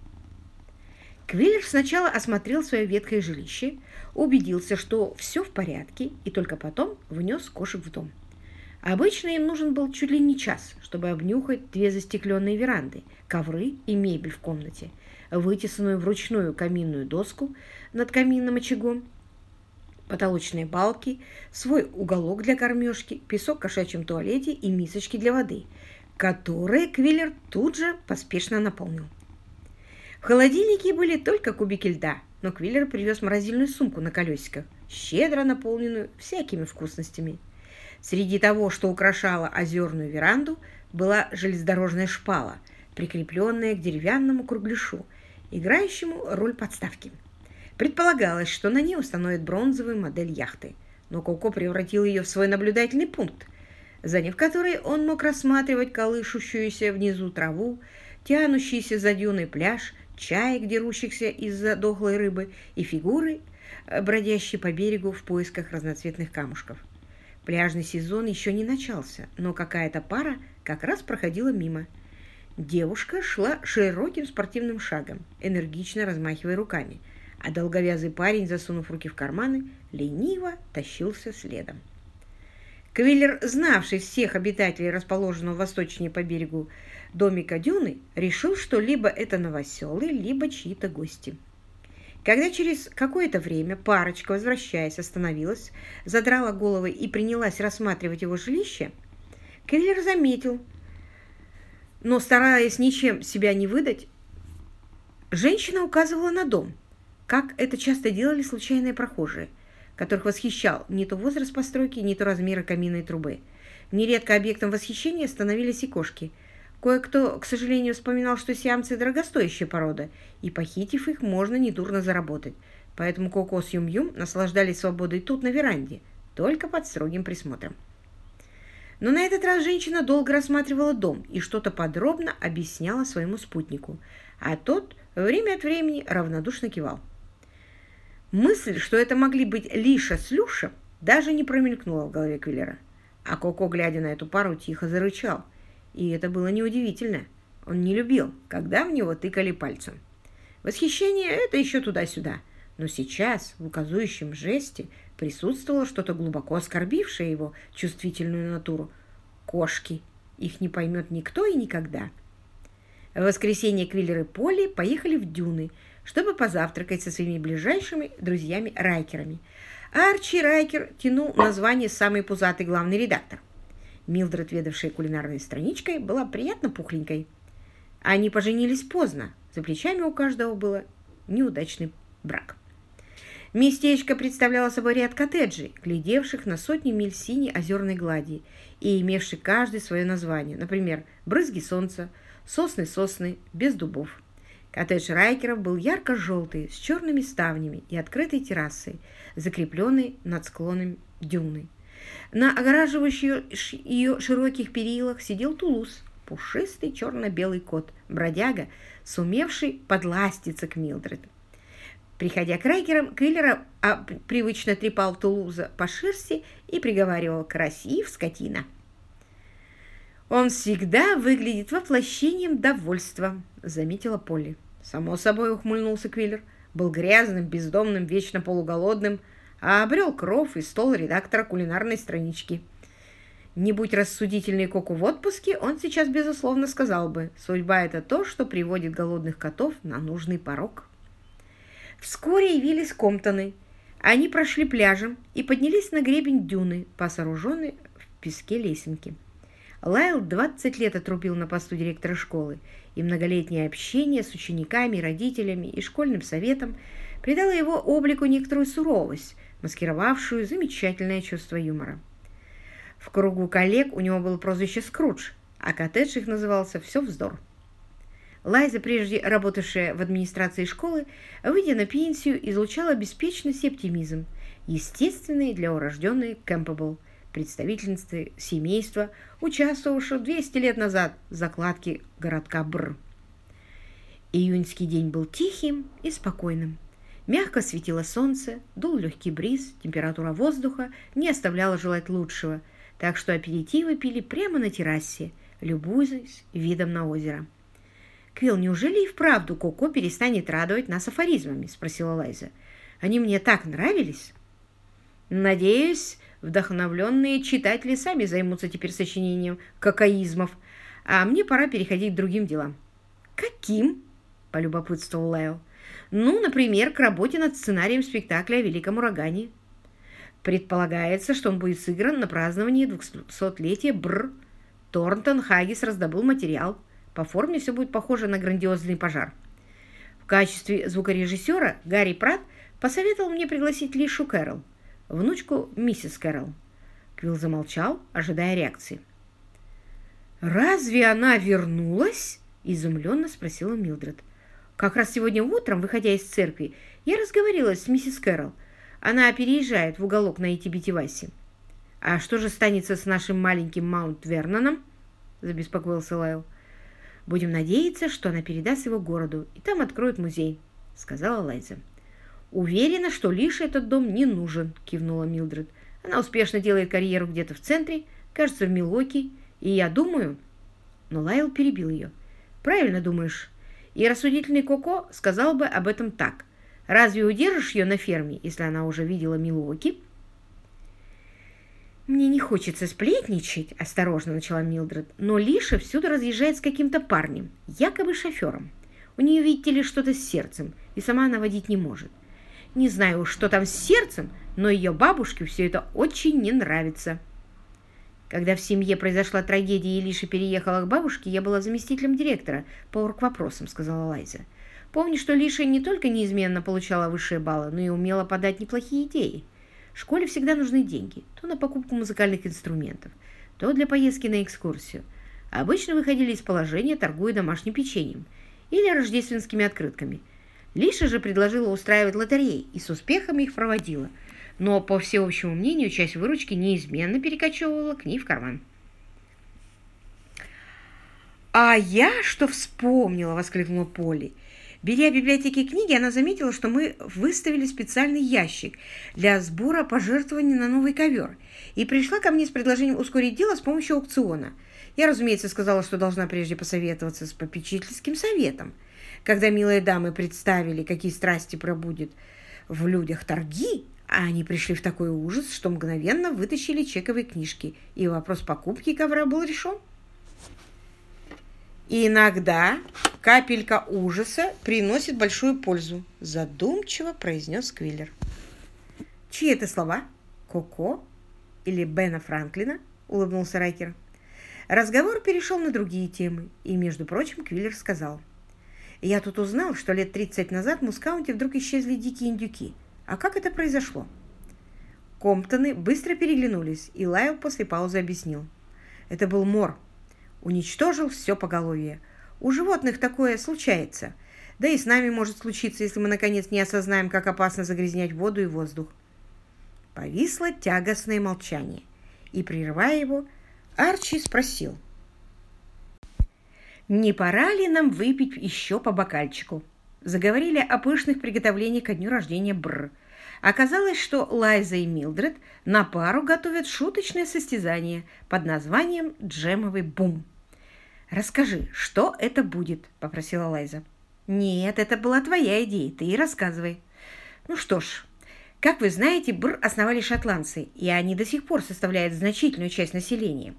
Квиллер сначала осмотрел свое ветхое жилище, убедился, что все в порядке, и только потом внес кошек в дом. Обычно им нужен был чуть ли не час, чтобы обнюхать две застекленные веранды, ковры и мебель в комнате, вытесанную вручную каминную доску над каминным очагом, потолочные балки, свой уголок для кормежки, песок в кошачьем туалете и мисочки для воды, которые Квиллер тут же поспешно наполнил. В холодильнике были только кубики льда, но Квиллер привез морозильную сумку на колесиках, щедро наполненную всякими вкусностями – Среди того, что украшало озерную веранду, была железнодорожная шпала, прикрепленная к деревянному кругляшу, играющему роль подставки. Предполагалось, что на ней установят бронзовую модель яхты, но Коко превратил ее в свой наблюдательный пункт, заняв который он мог рассматривать колышущуюся внизу траву, тянущийся за дюной пляж, чаек, дерущихся из-за дохлой рыбы, и фигуры, бродящие по берегу в поисках разноцветных камушков. Пляжный сезон еще не начался, но какая-то пара как раз проходила мимо. Девушка шла широким спортивным шагом, энергично размахивая руками, а долговязый парень, засунув руки в карманы, лениво тащился следом. Квиллер, знавший всех обитателей расположенного восточнее по берегу домика Дюны, решил, что либо это новоселы, либо чьи-то гости. Когда через какое-то время парочка, возвращаясь, остановилась, задрала головы и принялась рассматривать его жилище, Келлер заметил, но, стараясь ничем себя не выдать, женщина указывала на дом, как это часто делали случайные прохожие, которых восхищал не то возраст постройки, не то размеры каминной трубы. Нередко объектом восхищения становились и кошки – Кое-кто, к сожалению, вспоминал, что сиамцы – дорогостоящая порода, и, похитив их, можно недурно заработать. Поэтому Коко с Юм-Юм наслаждались свободой тут, на веранде, только под строгим присмотром. Но на этот раз женщина долго рассматривала дом и что-то подробно объясняла своему спутнику, а тот время от времени равнодушно кивал. Мысль, что это могли быть Лиша с Люша, даже не промелькнула в голове Квиллера. А Коко, глядя на эту пару, тихо зарычал – и это было неудивительно. Он не любил, когда в него тыкали пальцем. Восхищение – это еще туда-сюда. Но сейчас в указующем жесте присутствовало что-то глубоко оскорбившее его чувствительную натуру. Кошки. Их не поймет никто и никогда. В воскресенье Квиллер и Полли поехали в Дюны, чтобы позавтракать со своими ближайшими друзьями-райкерами. Арчи Райкер тянул название «Самый пузатый главный редактор». Милдред, ведавшая кулинарной страничкой, была приятно пухленькой. Они поженились поздно, за плечами у каждого было неудачный брак. Местечко представляло собой ряд коттеджей, глядевших на сотни миль синей озерной глади и имевших каждый свое название, например, «Брызги солнца», «Сосны-сосны», «Без дубов». Коттедж Райкеров был ярко-желтый, с черными ставнями и открытой террасой, закрепленной над склоном дюны. На огораживающих ее широких перилах сидел Тулус, пушистый черно-белый кот, бродяга, сумевший подластиться к Милдред. Приходя к Райкерам, Квиллера а, привычно трепал Тулуза по шерсти и приговаривал «красив, скотина». «Он всегда выглядит воплощением довольства», — заметила Полли. Само собой ухмыльнулся Квиллер. Был грязным, бездомным, вечно полуголодным, — а обрел кров и стол редактора кулинарной странички. Не будь рассудительный Коку в отпуске, он сейчас, безусловно, сказал бы, судьба – это то, что приводит голодных котов на нужный порог. Вскоре явились Комптоны. Они прошли пляжем и поднялись на гребень дюны по в песке лесенке. Лайл 20 лет отрубил на посту директора школы, и многолетнее общение с учениками, родителями и школьным советом придало его облику некоторую суровость, маскировавшую замечательное чувство юмора. В кругу коллег у него было прозвище Скрудж, а коттедж их назывался «Все вздор». Лайза, прежде работавшая в администрации школы, выйдя на пенсию, излучала беспечность и оптимизм, естественный для урожденной Кэмпбелл, представительницы семейства, участвовавшего 200 лет назад в закладке городка Бр. Июньский день был тихим и спокойным. Мягко светило солнце, дул легкий бриз, температура воздуха не оставляла желать лучшего, так что аперитивы пили прямо на террасе, любуясь видом на озеро. «Квилл, неужели и вправду Коко перестанет радовать нас афоризмами?» – спросила Лайза. «Они мне так нравились!» «Надеюсь, вдохновленные читатели сами займутся теперь сочинением кокаизмов, а мне пора переходить к другим делам». «Каким?» – полюбопытствовал Лайл. «Ну, например, к работе над сценарием спектакля о Великом урагане. Предполагается, что он будет сыгран на праздновании 200-летия Бр. Торнтон Хагис раздобыл материал. По форме все будет похоже на грандиозный пожар. В качестве звукорежиссера Гарри Пратт посоветовал мне пригласить Лишу Кэрол, внучку миссис Кэрол. Квилл замолчал, ожидая реакции. «Разве она вернулась?» – изумленно спросила Милдред. «Как раз сегодня утром, выходя из церкви, я разговорилась с миссис Кэрол. Она переезжает в уголок на Итибитивасе. «А что же станется с нашим маленьким Маунт-Верноном?» – забеспокоился Лайл. «Будем надеяться, что она передаст его городу, и там откроют музей», – сказала Лайза. «Уверена, что лишь этот дом не нужен», – кивнула Милдред. «Она успешно делает карьеру где-то в центре, кажется, в Милоки, и я думаю...» Но Лайл перебил ее. «Правильно думаешь. И рассудительный Коко сказал бы об этом так. Разве удержишь ее на ферме, если она уже видела Милуоки?» «Мне не хочется сплетничать», – осторожно начала Милдред, «но Лиша всюду разъезжает с каким-то парнем, якобы шофером. У нее, видите ли, что-то с сердцем, и сама она водить не может. Не знаю, что там с сердцем, но ее бабушке все это очень не нравится». Когда в семье произошла трагедия и Лиша переехала к бабушке, я была заместителем директора по орг-вопросам, сказала Лайза. Помню, что Лиша не только неизменно получала высшие баллы, но и умела подать неплохие идеи. В школе всегда нужны деньги, то на покупку музыкальных инструментов, то для поездки на экскурсию. обычно выходили из положения, торгуя домашним печеньем или рождественскими открытками. Лиша же предложила устраивать лотереи и с успехом их проводила, но, по всеобщему мнению, часть выручки неизменно перекочевывала к ней в карман. «А я что вспомнила!» — воскликнула Полли. Беря в библиотеке книги, она заметила, что мы выставили специальный ящик для сбора пожертвований на новый ковер и пришла ко мне с предложением ускорить дело с помощью аукциона. Я, разумеется, сказала, что должна прежде посоветоваться с попечительским советом. Когда милые дамы представили, какие страсти пробудет в людях торги, а они пришли в такой ужас, что мгновенно вытащили чековые книжки, и вопрос покупки ковра был решен. И иногда капелька ужаса приносит большую пользу, задумчиво произнес Квиллер. Чьи это слова? Коко или Бена Франклина? Улыбнулся Райкер. Разговор перешел на другие темы, и, между прочим, Квиллер сказал. «Я тут узнал, что лет 30 назад в Мускаунте вдруг исчезли дикие индюки. А как это произошло?» Комптоны быстро переглянулись, и Лайл после паузы объяснил. «Это был мор уничтожил все поголовье. У животных такое случается. Да и с нами может случиться, если мы, наконец, не осознаем, как опасно загрязнять воду и воздух. Повисло тягостное молчание, и, прерывая его, Арчи спросил. «Не пора ли нам выпить еще по бокальчику?» Заговорили о пышных приготовлениях ко дню рождения Бр. Оказалось, что Лайза и Милдред на пару готовят шуточное состязание под названием «Джемовый бум». «Расскажи, что это будет?» – попросила Лайза. «Нет, это была твоя идея, ты и рассказывай». «Ну что ж, как вы знаете, Бр основали шотландцы, и они до сих пор составляют значительную часть населения.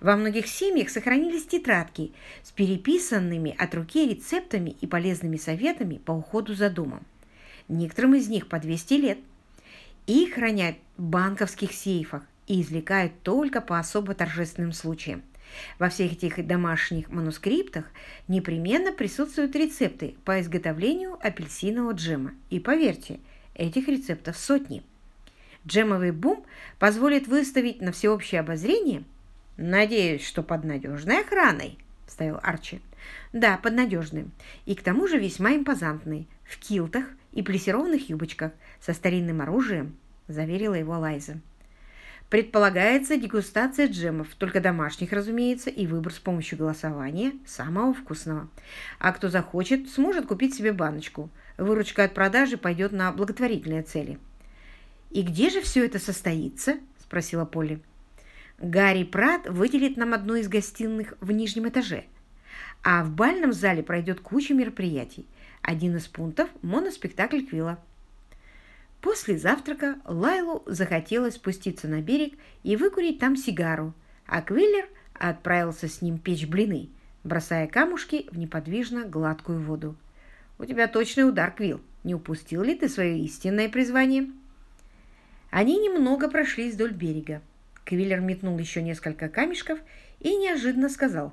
Во многих семьях сохранились тетрадки с переписанными от руки рецептами и полезными советами по уходу за домом. Некоторым из них по 200 лет. Их хранят в банковских сейфах и извлекают только по особо торжественным случаям. Во всех этих домашних манускриптах непременно присутствуют рецепты по изготовлению апельсинового джема. И поверьте, этих рецептов сотни. Джемовый бум позволит выставить на всеобщее обозрение, надеюсь, что под надежной охраной, вставил Арчи. Да, под надежным. И к тому же весьма импозантный, в килтах и плессированных юбочках, со старинным оружием, заверила его Лайза. Предполагается дегустация джемов, только домашних, разумеется, и выбор с помощью голосования самого вкусного. А кто захочет, сможет купить себе баночку. Выручка от продажи пойдет на благотворительные цели. «И где же все это состоится?» – спросила Полли. «Гарри Прат выделит нам одну из гостиных в нижнем этаже, а в бальном зале пройдет куча мероприятий. Один из пунктов – моноспектакль Квилла. После завтрака Лайлу захотелось спуститься на берег и выкурить там сигару, а Квиллер отправился с ним печь блины, бросая камушки в неподвижно гладкую воду. «У тебя точный удар, Квилл. Не упустил ли ты свое истинное призвание?» Они немного прошлись вдоль берега. Квиллер метнул еще несколько камешков и неожиданно сказал.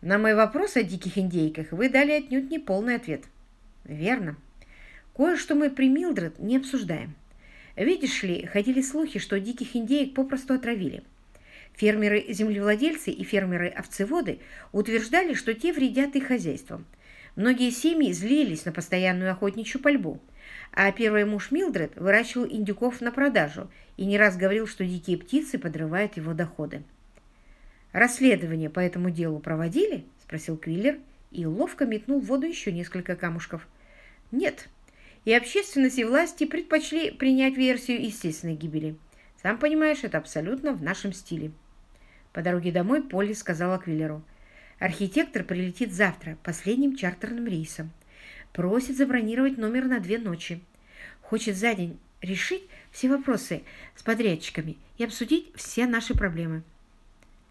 «На мой вопрос о диких индейках вы дали отнюдь не полный ответ». «Верно. Кое-что мы при Милдред не обсуждаем. Видишь ли, ходили слухи, что диких индеек попросту отравили. Фермеры-землевладельцы и фермеры-овцеводы утверждали, что те вредят их хозяйствам. Многие семьи злились на постоянную охотничью пальбу, а первый муж Милдред выращивал индюков на продажу и не раз говорил, что дикие птицы подрывают его доходы. «Расследование по этому делу проводили?» – спросил Квиллер и ловко метнул в воду еще несколько камушков. «Нет, и общественность и власти предпочли принять версию естественной гибели. Сам понимаешь, это абсолютно в нашем стиле. По дороге домой Полли сказала Квиллеру. Архитектор прилетит завтра последним чартерным рейсом. Просит забронировать номер на две ночи. Хочет за день решить все вопросы с подрядчиками и обсудить все наши проблемы.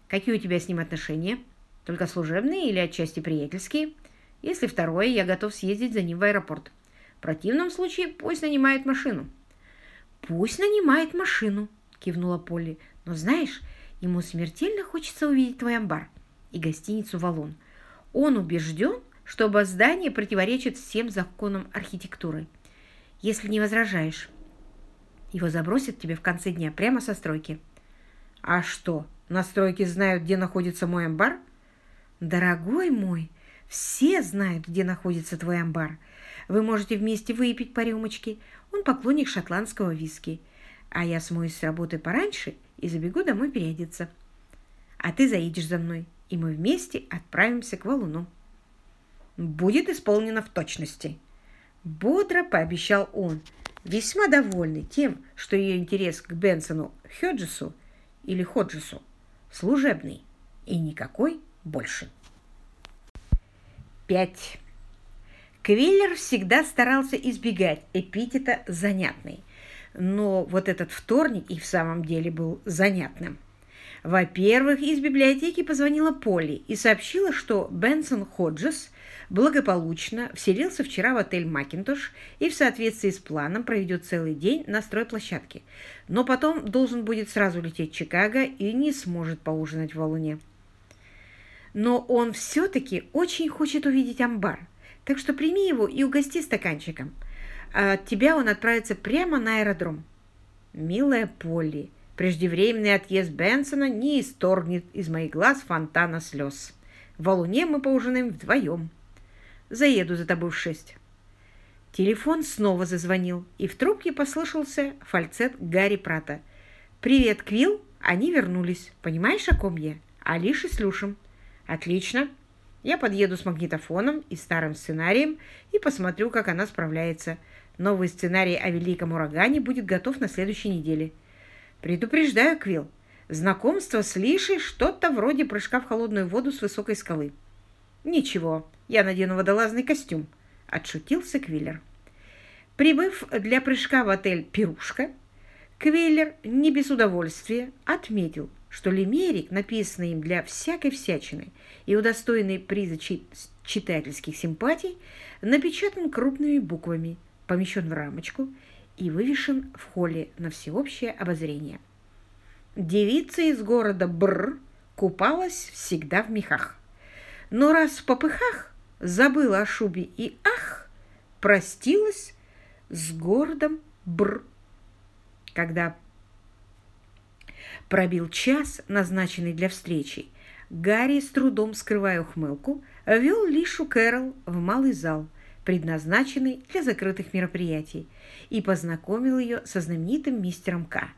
Какие у тебя с ним отношения? Только служебные или отчасти приятельские? Если второе, я готов съездить за ним в аэропорт. В противном случае пусть нанимает машину. Пусть нанимает машину, кивнула Полли. Но знаешь, ему смертельно хочется увидеть твой амбар и гостиницу «Валун». Он убежден, что оба здания противоречат всем законам архитектуры. Если не возражаешь, его забросят тебе в конце дня прямо со стройки. А что, на стройке знают, где находится мой амбар? Дорогой мой, все знают, где находится твой амбар. Вы можете вместе выпить по рюмочке. Он поклонник шотландского виски. А я смоюсь с работы пораньше и забегу домой переодеться. А ты заедешь за мной, и мы вместе отправимся к валуну. Будет исполнено в точности. Бодро пообещал он, весьма довольный тем, что ее интерес к Бенсону Ходжесу или Ходжесу служебный и никакой больше. Пять. Квиллер всегда старался избегать эпитета «занятный», но вот этот вторник и в самом деле был занятным. Во-первых, из библиотеки позвонила Полли и сообщила, что Бенсон Ходжес благополучно вселился вчера в отель «Макинтош» и в соответствии с планом проведет целый день на стройплощадке, но потом должен будет сразу лететь в Чикаго и не сможет поужинать в Валуне. Но он все-таки очень хочет увидеть амбар – так что прими его и угости стаканчиком. От тебя он отправится прямо на аэродром. Милая Полли, преждевременный отъезд Бенсона не исторгнет из моих глаз фонтана слез. В Луне мы поужинаем вдвоем. Заеду за тобой в шесть. Телефон снова зазвонил, и в трубке послышался фальцет Гарри Прата. «Привет, Квилл!» Они вернулись. Понимаешь, о ком я? Алише с Люшем. «Отлично!» Я подъеду с магнитофоном и старым сценарием и посмотрю, как она справляется. Новый сценарий о великом урагане будет готов на следующей неделе. Предупреждаю, Квилл, знакомство с Лишей что-то вроде прыжка в холодную воду с высокой скалы. Ничего, я надену водолазный костюм, отшутился Квиллер. Прибыв для прыжка в отель «Пирушка», Квиллер не без удовольствия отметил, что лимерик, написанный им для всякой всячины и удостоенный приза читательских симпатий, напечатан крупными буквами, помещен в рамочку и вывешен в холле на всеобщее обозрение. Девица из города Бр купалась всегда в мехах. Но раз в попыхах забыла о шубе и ах, простилась с городом Бр. Когда пробил час, назначенный для встречи, Гарри, с трудом скрывая ухмылку, вел Лишу Кэрол в малый зал, предназначенный для закрытых мероприятий, и познакомил ее со знаменитым мистером К.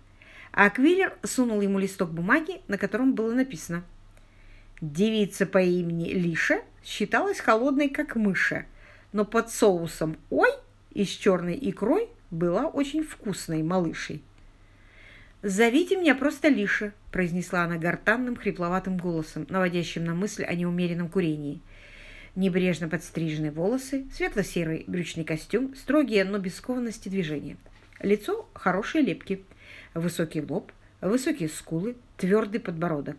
А Квиллер сунул ему листок бумаги, на котором было написано «Девица по имени Лиша считалась холодной, как мыша, но под соусом «Ой» и с черной икрой была очень вкусной малышей. «Зовите меня просто Лиша», – произнесла она гортанным, хрипловатым голосом, наводящим на мысль о неумеренном курении. Небрежно подстриженные волосы, светло-серый брючный костюм, строгие, но без скованности движения. Лицо хорошие лепки, высокий лоб, высокие скулы, твердый подбородок.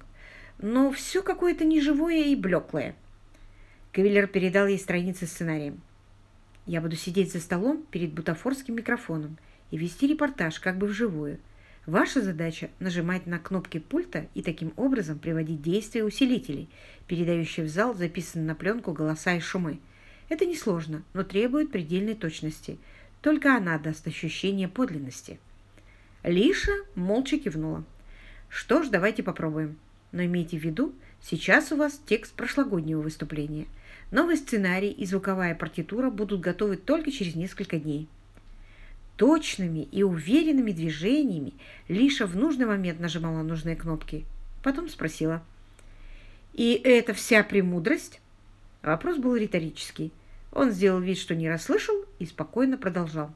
Но все какое-то неживое и блеклое. Квиллер передал ей страницы сценарием. «Я буду сидеть за столом перед бутафорским микрофоном и вести репортаж как бы вживую. Ваша задача – нажимать на кнопки пульта и таким образом приводить действия усилителей, передающие в зал записанные на пленку голоса и шумы. Это несложно, но требует предельной точности. Только она даст ощущение подлинности. Лиша молча кивнула. Что ж, давайте попробуем. Но имейте в виду, сейчас у вас текст прошлогоднего выступления. Новый сценарий и звуковая партитура будут готовы только через несколько дней. Точными и уверенными движениями Лиша в нужный момент нажимала нужные кнопки. Потом спросила. «И это вся премудрость?» Вопрос был риторический. Он сделал вид, что не расслышал, и спокойно продолжал.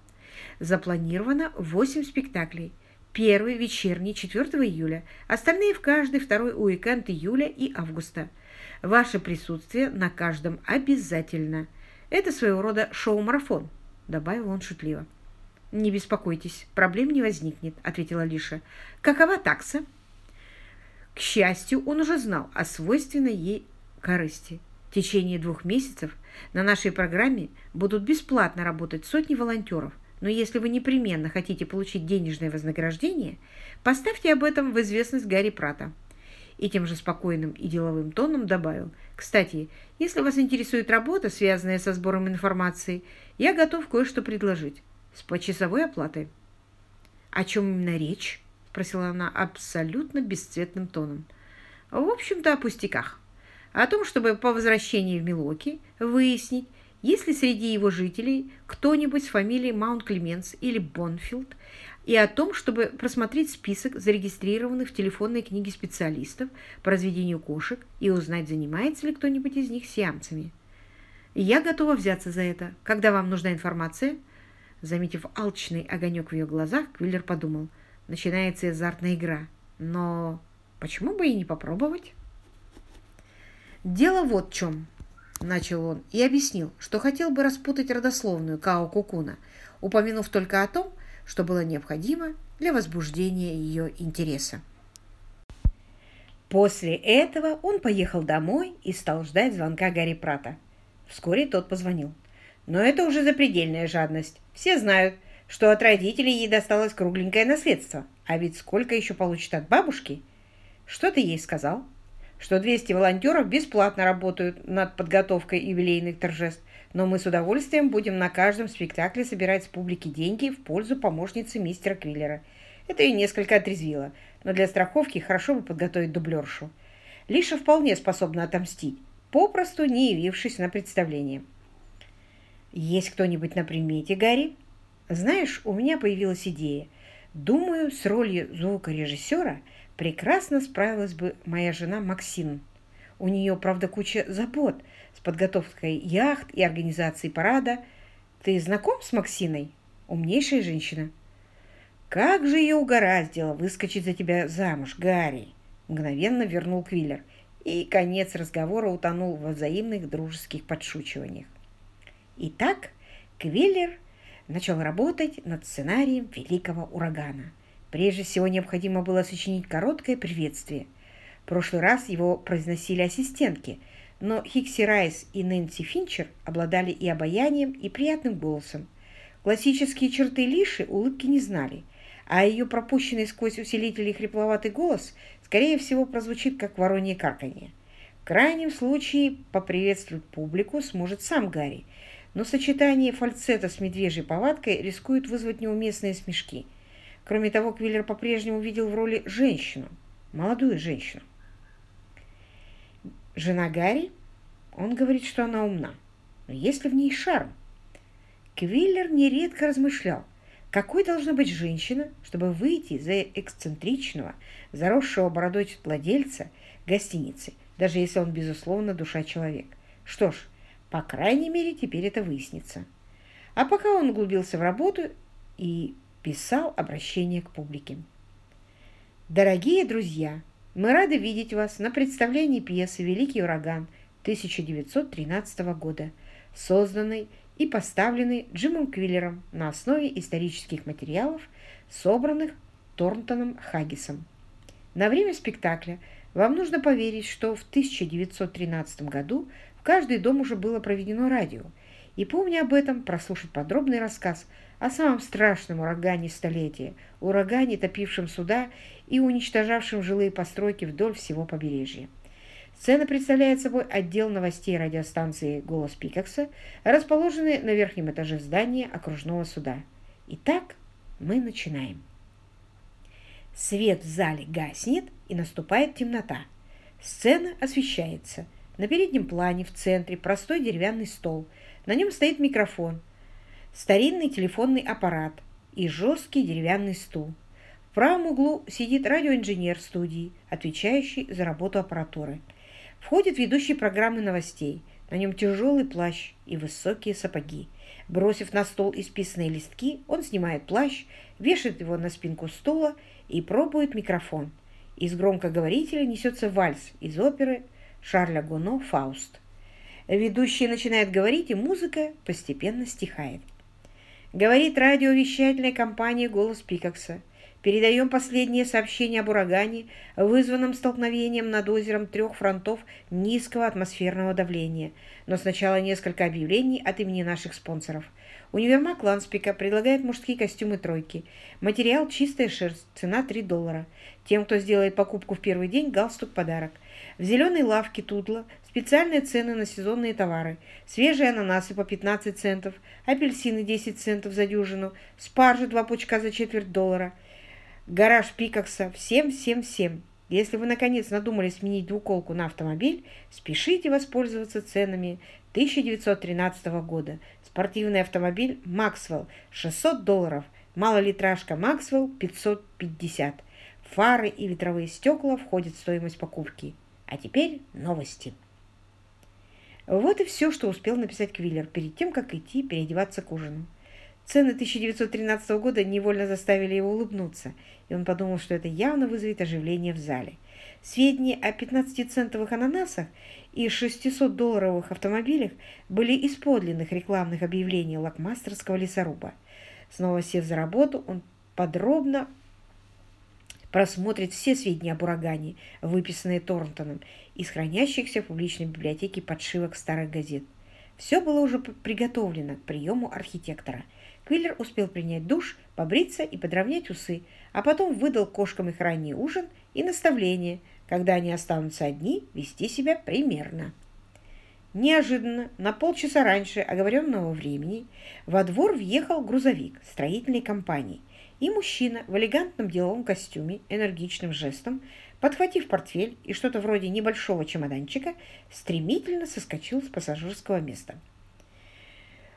Запланировано восемь спектаклей. Первый вечерний 4 июля, остальные в каждый второй уикенд июля и августа. Ваше присутствие на каждом обязательно. Это своего рода шоу-марафон, добавил он шутливо. «Не беспокойтесь, проблем не возникнет», — ответила Лиша. «Какова такса?» К счастью, он уже знал о свойственной ей корысти. В течение двух месяцев на нашей программе будут бесплатно работать сотни волонтеров, но если вы непременно хотите получить денежное вознаграждение, поставьте об этом в известность Гарри Прата. И тем же спокойным и деловым тоном добавил, «Кстати, если вас интересует работа, связанная со сбором информации, я готов кое-что предложить с почасовой оплатой. «О чем именно речь?» – спросила она абсолютно бесцветным тоном. «В общем-то, о пустяках. О том, чтобы по возвращении в Милоки выяснить, есть ли среди его жителей кто-нибудь с фамилией Маунт Клеменс или Бонфилд, и о том, чтобы просмотреть список зарегистрированных в телефонной книге специалистов по разведению кошек и узнать, занимается ли кто-нибудь из них сиамцами. Я готова взяться за это. Когда вам нужна информация – Заметив алчный огонек в ее глазах, Квиллер подумал, начинается азартная игра. Но почему бы и не попробовать? Дело вот в чем, начал он и объяснил, что хотел бы распутать родословную Као Кукуна, упомянув только о том, что было необходимо для возбуждения ее интереса. После этого он поехал домой и стал ждать звонка Гарри Прата. Вскоре тот позвонил. Но это уже запредельная жадность. Все знают, что от родителей ей досталось кругленькое наследство. А ведь сколько еще получит от бабушки? Что ты ей сказал? Что 200 волонтеров бесплатно работают над подготовкой юбилейных торжеств, но мы с удовольствием будем на каждом спектакле собирать с публики деньги в пользу помощницы мистера Квиллера. Это ее несколько отрезвило, но для страховки хорошо бы подготовить дублершу. Лиша вполне способна отомстить, попросту не явившись на представление. Есть кто-нибудь на примете, Гарри? Знаешь, у меня появилась идея. Думаю, с ролью звукорежиссера прекрасно справилась бы моя жена Максин. У нее, правда, куча забот с подготовкой яхт и организацией парада. Ты знаком с Максиной? Умнейшая женщина. Как же ее угораздило выскочить за тебя замуж, Гарри? Мгновенно вернул Квиллер. И конец разговора утонул во взаимных дружеских подшучиваниях. Итак, Квиллер начал работать над сценарием «Великого урагана». Прежде всего необходимо было сочинить короткое приветствие. В прошлый раз его произносили ассистентки, но Хикси Райс и Нэнси Финчер обладали и обаянием, и приятным голосом. Классические черты Лиши улыбки не знали, а ее пропущенный сквозь усилители хрипловатый голос скорее всего, прозвучит как воронье карканье. В крайнем случае поприветствовать публику сможет сам Гарри, но сочетание фальцета с медвежьей повадкой рискует вызвать неуместные смешки. Кроме того, Квиллер по-прежнему видел в роли женщину, молодую женщину. Жена Гарри? Он говорит, что она умна. Но есть ли в ней шарм? Квиллер нередко размышлял, какой должна быть женщина, чтобы выйти за эксцентричного, заросшего бородой владельца гостиницы, даже если он, безусловно, душа человек? Что ж, по крайней мере, теперь это выяснится. А пока он углубился в работу и писал обращение к публике. Дорогие друзья, мы рады видеть вас на представлении пьесы «Великий ураган» 1913 года, созданной и поставленной Джимом Квиллером на основе исторических материалов, собранных Торнтоном Хаггисом. На время спектакля вам нужно поверить, что в 1913 году каждый дом уже было проведено радио, и, помня об этом, прослушать подробный рассказ о самом страшном урагане столетия, урагане, топившем суда и уничтожавшем жилые постройки вдоль всего побережья. Сцена представляет собой отдел новостей радиостанции «Голос Пикакса», расположенный на верхнем этаже здания окружного суда. Итак, мы начинаем. Свет в зале гаснет, и наступает темнота. Сцена освещается. На переднем плане в центре простой деревянный стол. На нем стоит микрофон – старинный телефонный аппарат и жесткий деревянный стул. В правом углу сидит радиоинженер студии, отвечающий за работу аппаратуры. Входит ведущий программы новостей. На нем тяжелый плащ и высокие сапоги. Бросив на стол исписанные листки, он снимает плащ, вешает его на спинку стула и пробует микрофон. Из громкоговорителя несется вальс из оперы Шарля Гуно «Фауст». Ведущий начинает говорить, и музыка постепенно стихает. Говорит радиовещательная компания «Голос Пикакса». Передаем последнее сообщение об урагане, вызванном столкновением над озером трех фронтов низкого атмосферного давления. Но сначала несколько объявлений от имени наших спонсоров. Универмаг Ланспика предлагает мужские костюмы тройки. Материал «Чистая шерсть». Цена 3 доллара. Тем, кто сделает покупку в первый день, галстук подарок. В зеленой лавке Тудла специальные цены на сезонные товары. Свежие ананасы по 15 центов, апельсины 10 центов за дюжину, спаржа два пучка за четверть доллара. Гараж Пикакса всем-всем-всем. Если вы, наконец, надумали сменить двуколку на автомобиль, спешите воспользоваться ценами 1913 года. Спортивный автомобиль «Максвелл» 600 долларов, малолитражка «Максвелл» 550. Фары и ветровые стекла входят в стоимость покупки. А теперь новости. Вот и все, что успел написать Квиллер перед тем, как идти переодеваться к ужину. Цены 1913 года невольно заставили его улыбнуться, и он подумал, что это явно вызовет оживление в зале. Сведения о 15-центовых ананасах и 600-долларовых автомобилях были из подлинных рекламных объявлений лакмастерского лесоруба. Снова сев за работу, он подробно просмотрит все сведения об урагане, выписанные Торнтоном, из хранящихся в публичной библиотеке подшивок старых газет. Все было уже приготовлено к приему архитектора. Квиллер успел принять душ, побриться и подровнять усы, а потом выдал кошкам их ранний ужин и наставление, когда они останутся одни, вести себя примерно. Неожиданно, на полчаса раньше оговоренного времени, во двор въехал грузовик строительной компании – и мужчина в элегантном деловом костюме энергичным жестом, подхватив портфель и что-то вроде небольшого чемоданчика, стремительно соскочил с пассажирского места.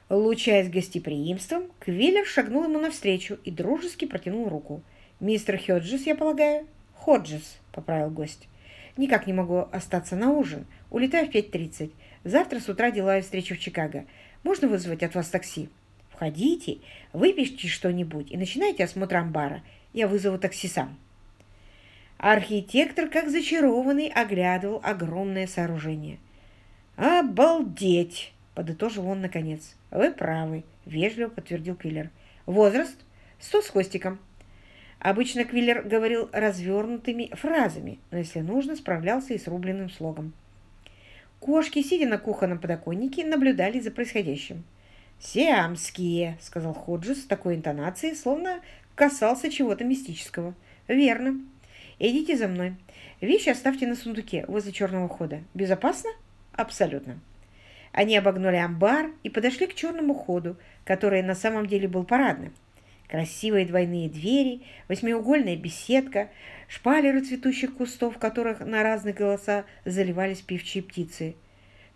Лучаясь гостеприимством, Квиллер шагнул ему навстречу и дружески протянул руку. «Мистер Ходжес, я полагаю?» «Ходжес», — поправил гость. «Никак не могу остаться на ужин. Улетаю в 5.30. Завтра с утра делаю встречу в Чикаго. Можно вызвать от вас такси?» Входите, выпишите что-нибудь и начинайте осмотр амбара. Я вызову такси сам. Архитектор, как зачарованный, оглядывал огромное сооружение. «Обалдеть!» — подытожил он наконец. «Вы правы», — вежливо подтвердил Квиллер. «Возраст? Сто с хвостиком». Обычно Квиллер говорил развернутыми фразами, но если нужно, справлялся и с рубленным слогом. Кошки, сидя на кухонном подоконнике, наблюдали за происходящим. «Сиамские», — сказал Ходжес с такой интонацией, словно касался чего-то мистического. «Верно. Идите за мной. Вещи оставьте на сундуке возле черного хода. Безопасно? Абсолютно. Они обогнули амбар и подошли к черному ходу, который на самом деле был парадным. Красивые двойные двери, восьмиугольная беседка, шпалеры цветущих кустов, в которых на разные голоса заливались певчие птицы.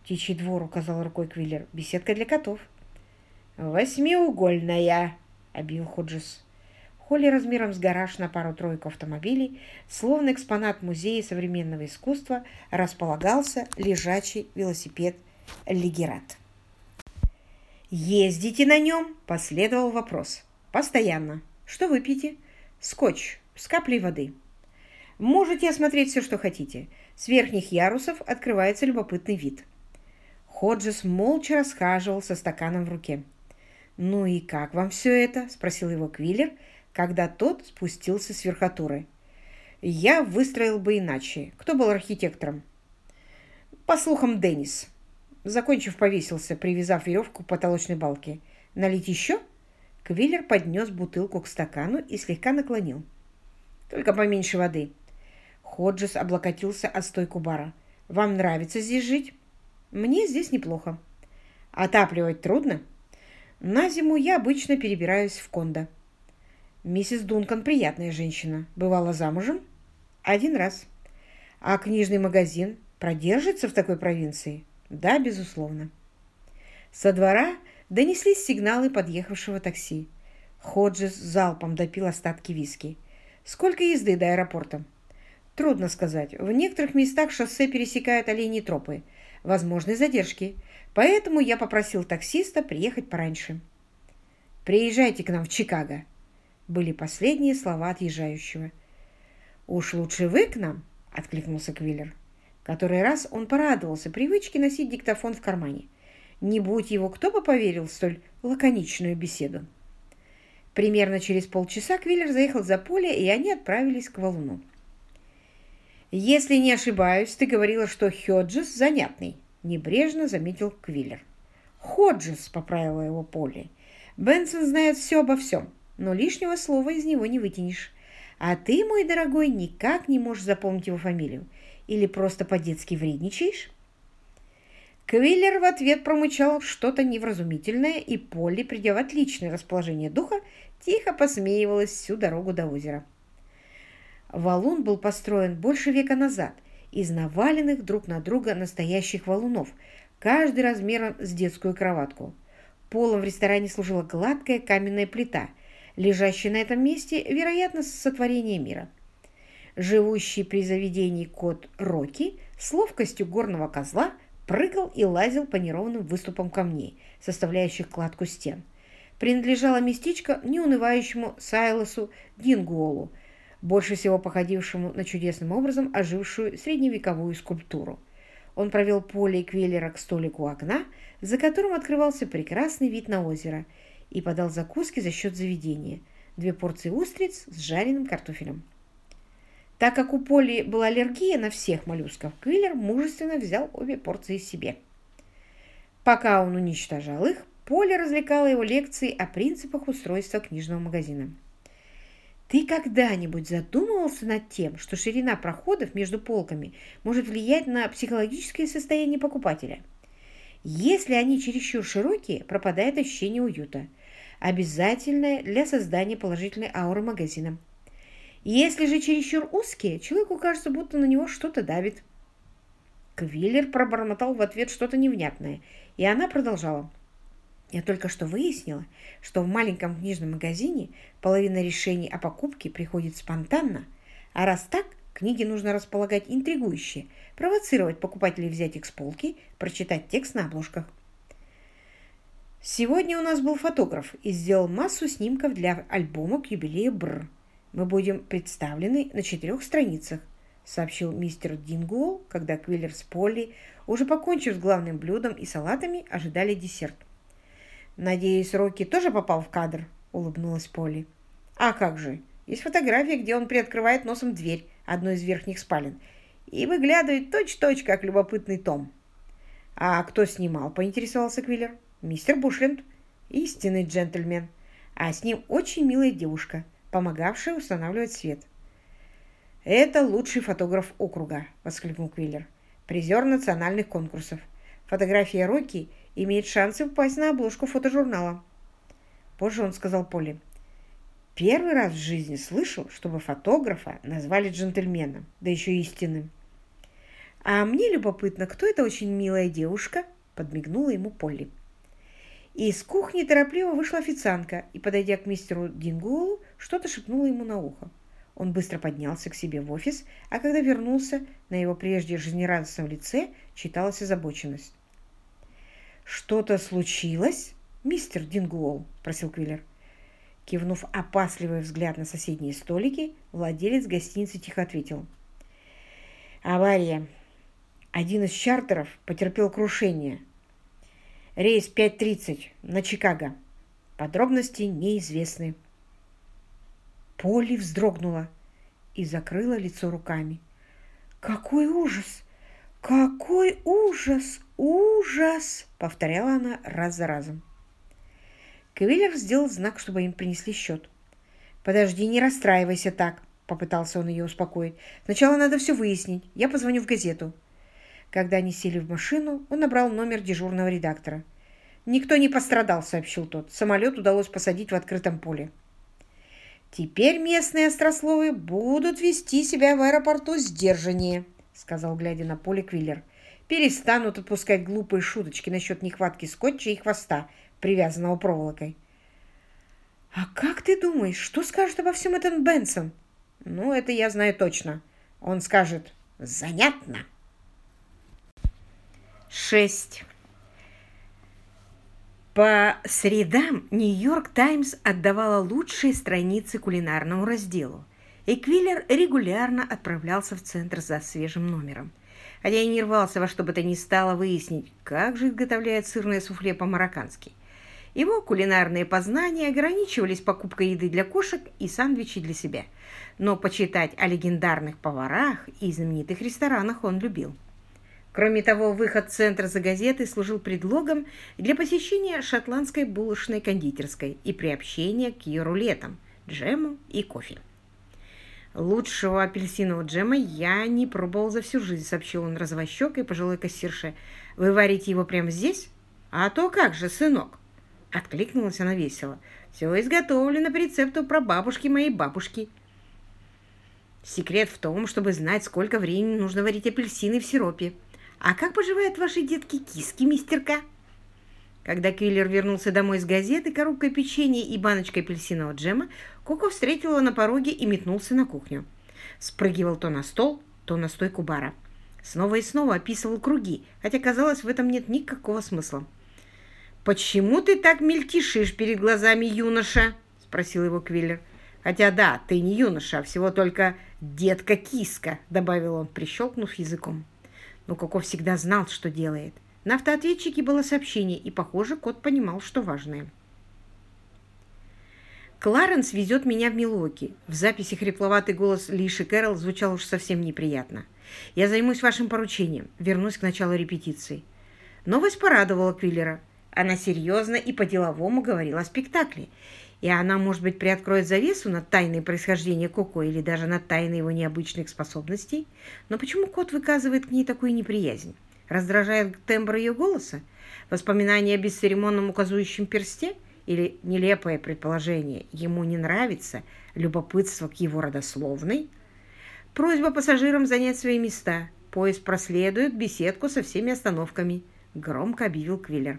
«Птичий двор», — указал рукой Квиллер, — «беседка для котов». «Восьмиугольная», — объявил Ходжес. В холле размером с гараж на пару-тройку автомобилей, словно экспонат музея современного искусства, располагался лежачий велосипед «Лигерат». «Ездите на нем?» – последовал вопрос. «Постоянно. Что выпьете?» «Скотч с каплей воды». «Можете осмотреть все, что хотите. С верхних ярусов открывается любопытный вид». Ходжес молча расхаживал со стаканом в руке. «Ну и как вам все это?» – спросил его Квиллер, когда тот спустился с верхотуры. «Я выстроил бы иначе. Кто был архитектором?» «По слухам, Деннис». Закончив, повесился, привязав веревку к потолочной балке. «Налить еще?» Квиллер поднес бутылку к стакану и слегка наклонил. «Только поменьше воды». Ходжес облокотился от стойку бара. «Вам нравится здесь жить?» «Мне здесь неплохо». «Отапливать трудно?» «На зиму я обычно перебираюсь в кондо». «Миссис Дункан приятная женщина. Бывала замужем?» «Один раз». «А книжный магазин продержится в такой провинции?» Да, безусловно. Со двора донеслись сигналы подъехавшего такси. Ходжес залпом допил остатки виски. Сколько езды до аэропорта? Трудно сказать. В некоторых местах шоссе пересекают оленьи тропы. Возможны задержки. Поэтому я попросил таксиста приехать пораньше. «Приезжайте к нам в Чикаго», — были последние слова отъезжающего. «Уж лучше вы к нам», — откликнулся Квиллер который раз он порадовался привычке носить диктофон в кармане. Не будь его, кто бы поверил в столь лаконичную беседу. Примерно через полчаса Квиллер заехал за поле, и они отправились к валуну. «Если не ошибаюсь, ты говорила, что Ходжес занятный», — небрежно заметил Квиллер. «Ходжес», — поправила его поле. «Бенсон знает все обо всем, но лишнего слова из него не вытянешь. А ты, мой дорогой, никак не можешь запомнить его фамилию. Или просто по-детски вредничаешь?» Квиллер в ответ промычал что-то невразумительное, и Полли, придя в отличное расположение духа, тихо посмеивалась всю дорогу до озера. Валун был построен больше века назад из наваленных друг на друга настоящих валунов, каждый размером с детскую кроватку. Полом в ресторане служила гладкая каменная плита, лежащая на этом месте, вероятно, сотворение мира – Живущий при заведении кот Рокки с ловкостью горного козла прыгал и лазил по неровным выступам камней, составляющих кладку стен. Принадлежало местечко неунывающему Сайлосу Дингуолу, больше всего походившему на чудесным образом ожившую средневековую скульптуру. Он провел поле Квеллера к столику окна, за которым открывался прекрасный вид на озеро, и подал закуски за счет заведения. Две порции устриц с жареным картофелем. Так как у Поли была аллергия на всех моллюсков, Квиллер мужественно взял обе порции себе. Пока он уничтожал их, Поли развлекала его лекции о принципах устройства книжного магазина. Ты когда-нибудь задумывался над тем, что ширина проходов между полками может влиять на психологическое состояние покупателя? Если они чересчур широкие, пропадает ощущение уюта, обязательное для создания положительной ауры магазина. Если же чересчур узкие, человеку кажется, будто на него что-то давит. Квиллер пробормотал в ответ что-то невнятное, и она продолжала. Я только что выяснила, что в маленьком книжном магазине половина решений о покупке приходит спонтанно, а раз так, книги нужно располагать интригующе, провоцировать покупателей взять их с полки, прочитать текст на обложках. Сегодня у нас был фотограф и сделал массу снимков для альбома к юбилею Бр. Мы будем представлены на четырех страницах, сообщил мистер Дингуол, когда Квиллер с Полли, уже покончив с главным блюдом и салатами, ожидали десерт. «Надеюсь, Рокки тоже попал в кадр?» – улыбнулась Полли. «А как же! Есть фотография, где он приоткрывает носом дверь одной из верхних спален и выглядывает точь-точь, как любопытный Том». «А кто снимал?» – поинтересовался Квиллер. «Мистер Бушленд. Истинный джентльмен. А с ним очень милая девушка – помогавшая устанавливать свет. «Это лучший фотограф округа», — воскликнул Квиллер. «Призер национальных конкурсов. Фотография Рокки имеет шансы попасть на обложку фотожурнала». Позже он сказал Поле. «Первый раз в жизни слышал, чтобы фотографа назвали джентльменом, да еще истинным». «А мне любопытно, кто эта очень милая девушка?» — подмигнула ему Полли. Из кухни торопливо вышла официантка и, подойдя к мистеру Дингуэлу, что-то шепнула ему на ухо. Он быстро поднялся к себе в офис, а когда вернулся, на его прежде жизнерадостном лице читалась озабоченность. «Что-то случилось, мистер Дингуэлл?» – просил Квиллер. Кивнув опасливый взгляд на соседние столики, владелец гостиницы тихо ответил. «Авария. Один из чартеров потерпел крушение. Рейс 5.30 на Чикаго. Подробности неизвестны». Полли вздрогнула и закрыла лицо руками. «Какой ужас! Какой ужас! Ужас!» — повторяла она раз за разом. Квиллер сделал знак, чтобы им принесли счет. «Подожди, не расстраивайся так», — попытался он ее успокоить. «Сначала надо все выяснить. Я позвоню в газету». Когда они сели в машину, он набрал номер дежурного редактора. «Никто не пострадал», — сообщил тот. «Самолет удалось посадить в открытом поле». «Теперь местные острословы будут вести себя в аэропорту сдержаннее», сказал, глядя на поле Квиллер. «Перестанут отпускать глупые шуточки насчет нехватки скотча и хвоста, привязанного проволокой». «А как ты думаешь, что скажет обо всем этом Бенсон?» «Ну, это я знаю точно. Он скажет «занятно». Шесть. По средам «Нью-Йорк Таймс» отдавала лучшие страницы кулинарному разделу, и Квиллер регулярно отправлялся в центр за свежим номером. Хотя и не рвался во что бы то ни стало выяснить, как же изготовляет сырное суфле по-мароккански. Его кулинарные познания ограничивались покупкой еды для кошек и сандвичей для себя. Но почитать о легендарных поварах и знаменитых ресторанах он любил. Кроме того, выход центра за газетой служил предлогом для посещения шотландской булочной кондитерской и приобщения к ее рулетам, джему и кофе. «Лучшего апельсинового джема я не пробовал за всю жизнь», — сообщил он розовощекой пожилой кассирше. «Вы варите его прямо здесь?» «А то как же, сынок!» Откликнулась она весело. «Все изготовлено по рецепту прабабушки моей бабушки». Секрет в том, чтобы знать, сколько времени нужно варить апельсины в сиропе. «А как поживают ваши детки-киски, мистер К?» Когда Квиллер вернулся домой с газеты, коробкой печенья и баночкой апельсинового джема, Коко встретил его на пороге и метнулся на кухню. Спрыгивал то на стол, то на стойку бара. Снова и снова описывал круги, хотя, казалось, в этом нет никакого смысла. «Почему ты так мельтешишь перед глазами юноша?» – спросил его Квиллер. «Хотя да, ты не юноша, а всего только детка-киска», – добавил он, прищелкнув языком но Коко всегда знал, что делает. На автоответчике было сообщение, и, похоже, кот понимал, что важное. «Кларенс везет меня в Милуоки». В записи хрипловатый голос Лиши Кэрол звучал уж совсем неприятно. «Я займусь вашим поручением. Вернусь к началу репетиции». Новость порадовала Квиллера. Она серьезно и по-деловому говорила о спектакле, и она, может быть, приоткроет завесу над тайной происхождения Коко или даже над тайной его необычных способностей. Но почему кот выказывает к ней такую неприязнь? Раздражает тембр ее голоса? Воспоминания о бесцеремонном указующем персте? Или нелепое предположение «ему не нравится» любопытство к его родословной? Просьба пассажирам занять свои места. Поезд проследует беседку со всеми остановками. Громко объявил Квиллер.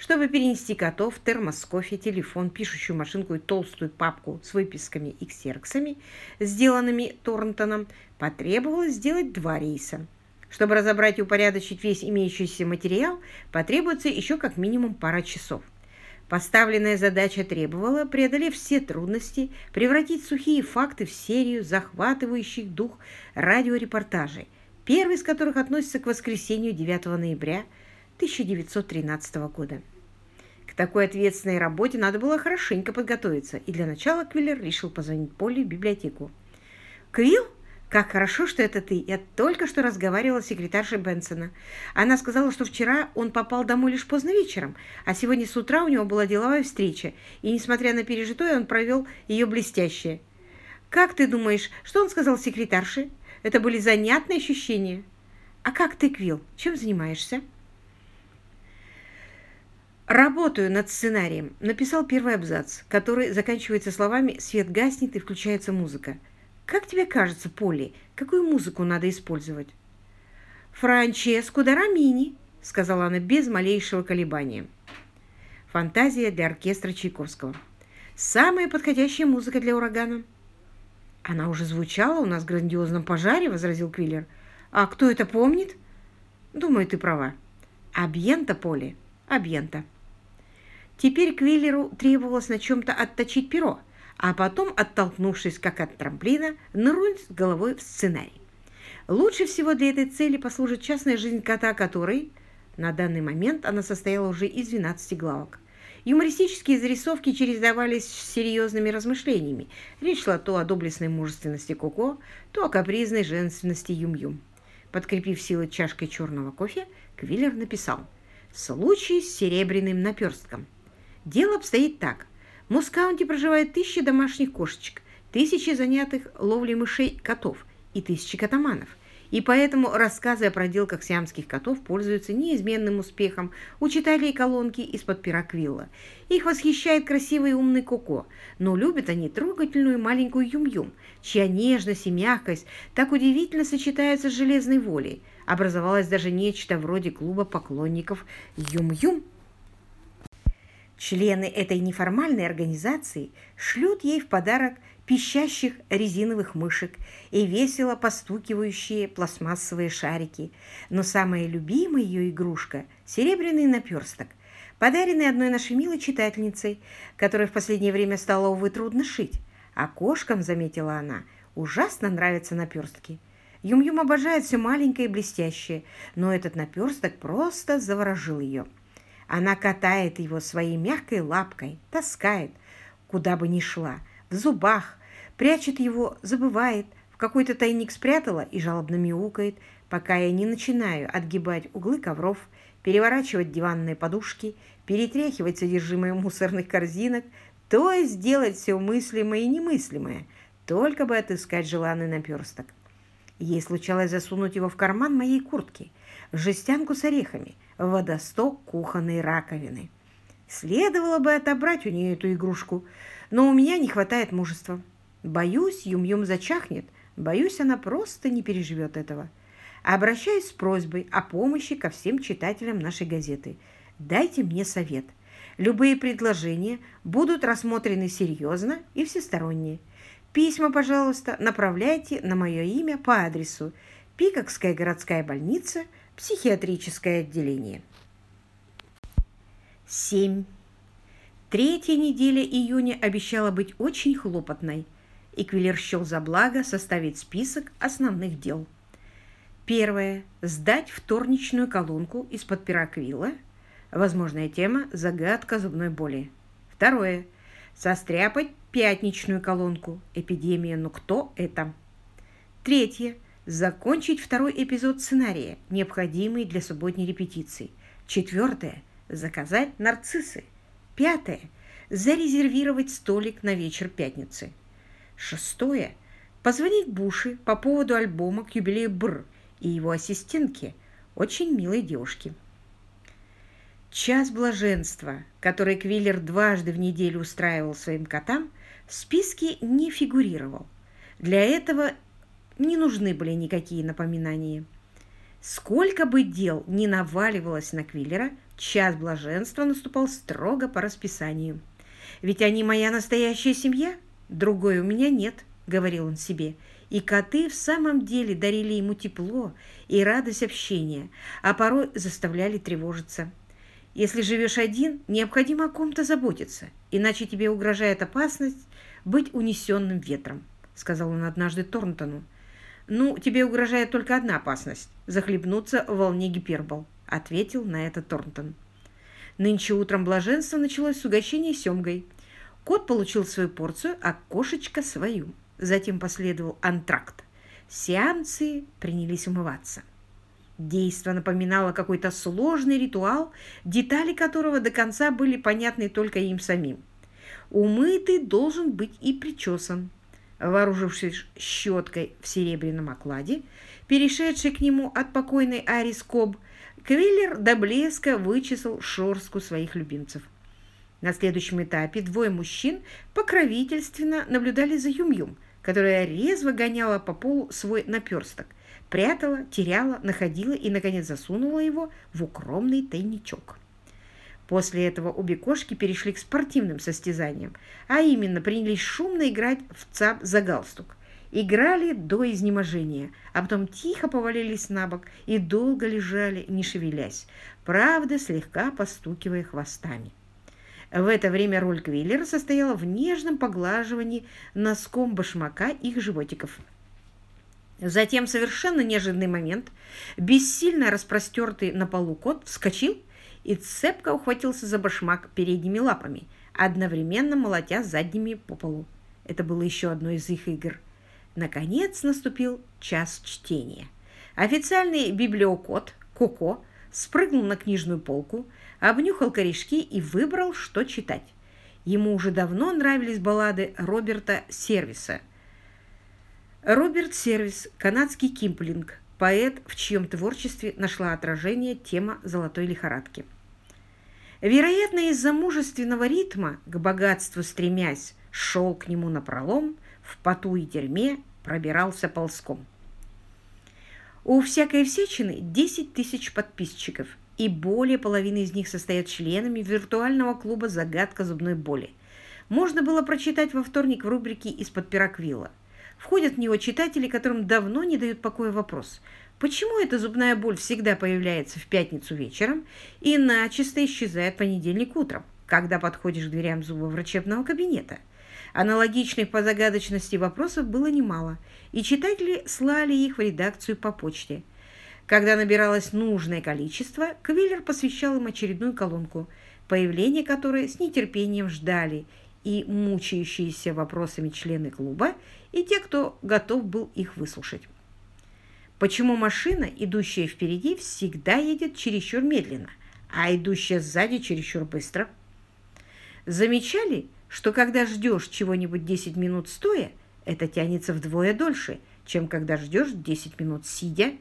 Чтобы перенести котов, термос кофе, телефон, пишущую машинку и толстую папку с выписками и ксероксами, сделанными Торнтоном, потребовалось сделать два рейса. Чтобы разобрать и упорядочить весь имеющийся материал, потребуется еще как минимум пара часов. Поставленная задача требовала, преодолев все трудности, превратить сухие факты в серию захватывающих дух радиорепортажей, первый из которых относится к воскресенью 9 ноября 1913 года. К такой ответственной работе надо было хорошенько подготовиться, и для начала Квиллер решил позвонить Полли в библиотеку. «Квилл, как хорошо, что это ты! Я только что разговаривала с секретаршей Бенсона. Она сказала, что вчера он попал домой лишь поздно вечером, а сегодня с утра у него была деловая встреча, и, несмотря на пережитое, он провел ее блестяще. Как ты думаешь, что он сказал секретарше? Это были занятные ощущения. А как ты, Квилл, чем занимаешься? Работаю над сценарием. Написал первый абзац, который заканчивается словами «Свет гаснет и включается музыка». Как тебе кажется, Полли, какую музыку надо использовать? «Франческо Дарамини», — сказала она без малейшего колебания. Фантазия для оркестра Чайковского. Самая подходящая музыка для урагана. Она уже звучала у нас в грандиозном пожаре, возразил Квиллер. А кто это помнит? Думаю, ты права. Абьента, Поле, абьента. Теперь Квиллеру требовалось на чем-то отточить перо, а потом, оттолкнувшись как от трамплина, нырнуть с головой в сценарий. Лучше всего для этой цели послужит частная жизнь кота, который, на данный момент она состояла уже из 12 главок. Юмористические зарисовки чередовались с серьезными размышлениями. Речь шла то о доблестной мужественности Коко, то о капризной женственности Юм-Юм. Подкрепив силы чашкой черного кофе, Квиллер написал «Случай с серебряным наперстком». Дело обстоит так. В Мускаунте проживает тысячи домашних кошечек, тысячи занятых ловлей мышей котов и тысячи катаманов. И поэтому рассказы о проделках сиамских котов пользуются неизменным успехом у читателей колонки из-под пера Квилла. Их восхищает красивый и умный Коко, но любят они трогательную маленькую Юм-Юм, чья нежность и мягкость так удивительно сочетаются с железной волей. Образовалось даже нечто вроде клуба поклонников Юм-Юм. Члены этой неформальной организации шлют ей в подарок пищащих резиновых мышек и весело постукивающие пластмассовые шарики. Но самая любимая ее игрушка – серебряный наперсток, подаренный одной нашей милой читательницей, которой в последнее время стало, увы, трудно шить. А кошкам, заметила она, ужасно нравятся наперстки. Юм-Юм обожает все маленькое и блестящее, но этот наперсток просто заворожил ее. Она катает его своей мягкой лапкой, таскает, куда бы ни шла, в зубах, прячет его, забывает, в какой-то тайник спрятала и жалобно мяукает, пока я не начинаю отгибать углы ковров, переворачивать диванные подушки, перетряхивать содержимое мусорных корзинок, то есть делать все мыслимое и немыслимое, только бы отыскать желанный наперсток. Ей случалось засунуть его в карман моей куртки, жестянку с орехами, водосток кухонной раковины. Следовало бы отобрать у нее эту игрушку, но у меня не хватает мужества. Боюсь, Юм-Юм зачахнет. Боюсь, она просто не переживет этого. Обращаюсь с просьбой о помощи ко всем читателям нашей газеты. Дайте мне совет. Любые предложения будут рассмотрены серьезно и всесторонне. Письма, пожалуйста, направляйте на мое имя по адресу Пикокская городская больница, психиатрическое отделение. 7. Третья неделя июня обещала быть очень хлопотной – и Квиллер счел за благо составить список основных дел. Первое. Сдать вторничную колонку из-под пера Квилла. Возможная тема – загадка зубной боли. Второе. Состряпать пятничную колонку «Эпидемия, но кто это?». Третье. Закончить второй эпизод сценария, необходимый для субботней репетиции. Четвертое. Заказать нарциссы. Пятое. Зарезервировать столик на вечер пятницы. Шестое. Позвонить Буши по поводу альбома к юбилею Бр и его ассистентке, очень милой девушке. Час блаженства, который Квиллер дважды в неделю устраивал своим котам, в списке не фигурировал. Для этого не нужны были никакие напоминания. Сколько бы дел ни наваливалось на Квиллера, час блаженства наступал строго по расписанию. Ведь они моя настоящая семья – Другой у меня нет, говорил он себе. И коты в самом деле дарили ему тепло и радость общения, а порой заставляли тревожиться. Если живешь один, необходимо о ком-то заботиться, иначе тебе угрожает опасность быть унесенным ветром, сказал он однажды Торнтону. «Ну, тебе угрожает только одна опасность – захлебнуться в волне гипербол», – ответил на это Торнтон. Нынче утром блаженство началось с угощения семгой – Кот получил свою порцию, а кошечка свою. Затем последовал антракт. Сеансы принялись умываться. Действо напоминало какой-то сложный ритуал, детали которого до конца были понятны только им самим. Умытый должен быть и причесан. Вооружившись щеткой в серебряном окладе, перешедший к нему от покойной Арис Коб, Квиллер до блеска вычесал шорстку своих любимцев. На следующем этапе двое мужчин покровительственно наблюдали за Юм-Юм, которая резво гоняла по полу свой наперсток, прятала, теряла, находила и, наконец, засунула его в укромный тайничок. После этого обе кошки перешли к спортивным состязаниям, а именно принялись шумно играть в цап за галстук. Играли до изнеможения, а потом тихо повалились на бок и долго лежали, не шевелясь, правда, слегка постукивая хвостами. В это время роль Квиллера состояла в нежном поглаживании носком башмака их животиков. Затем, совершенно неожиданный момент, бессильно распростертый на полу кот вскочил и цепко ухватился за башмак передними лапами, одновременно молотя задними по полу. Это было еще одно из их игр. Наконец наступил час чтения. Официальный библиокот Коко спрыгнул на книжную полку, обнюхал корешки и выбрал, что читать. Ему уже давно нравились баллады Роберта Сервиса. Роберт Сервис, канадский кимплинг, поэт, в чьем творчестве нашла отражение тема золотой лихорадки. Вероятно, из-за мужественного ритма, к богатству стремясь, шел к нему напролом, в поту и дерьме пробирался ползком. У всякой всечины 10 тысяч подписчиков, и более половины из них состоят членами виртуального клуба «Загадка зубной боли». Можно было прочитать во вторник в рубрике «Из-под пироквилла». Входят в него читатели, которым давно не дают покоя вопрос, почему эта зубная боль всегда появляется в пятницу вечером и начисто исчезает в понедельник утром, когда подходишь к дверям зубоврачебного кабинета. Аналогичных по загадочности вопросов было немало, и читатели слали их в редакцию по почте. Когда набиралось нужное количество, Квиллер посвящал им очередную колонку, появление которой с нетерпением ждали и мучающиеся вопросами члены клуба, и те, кто готов был их выслушать. Почему машина, идущая впереди, всегда едет чересчур медленно, а идущая сзади чересчур быстро? Замечали, что когда ждешь чего-нибудь 10 минут стоя, это тянется вдвое дольше, чем когда ждешь 10 минут сидя?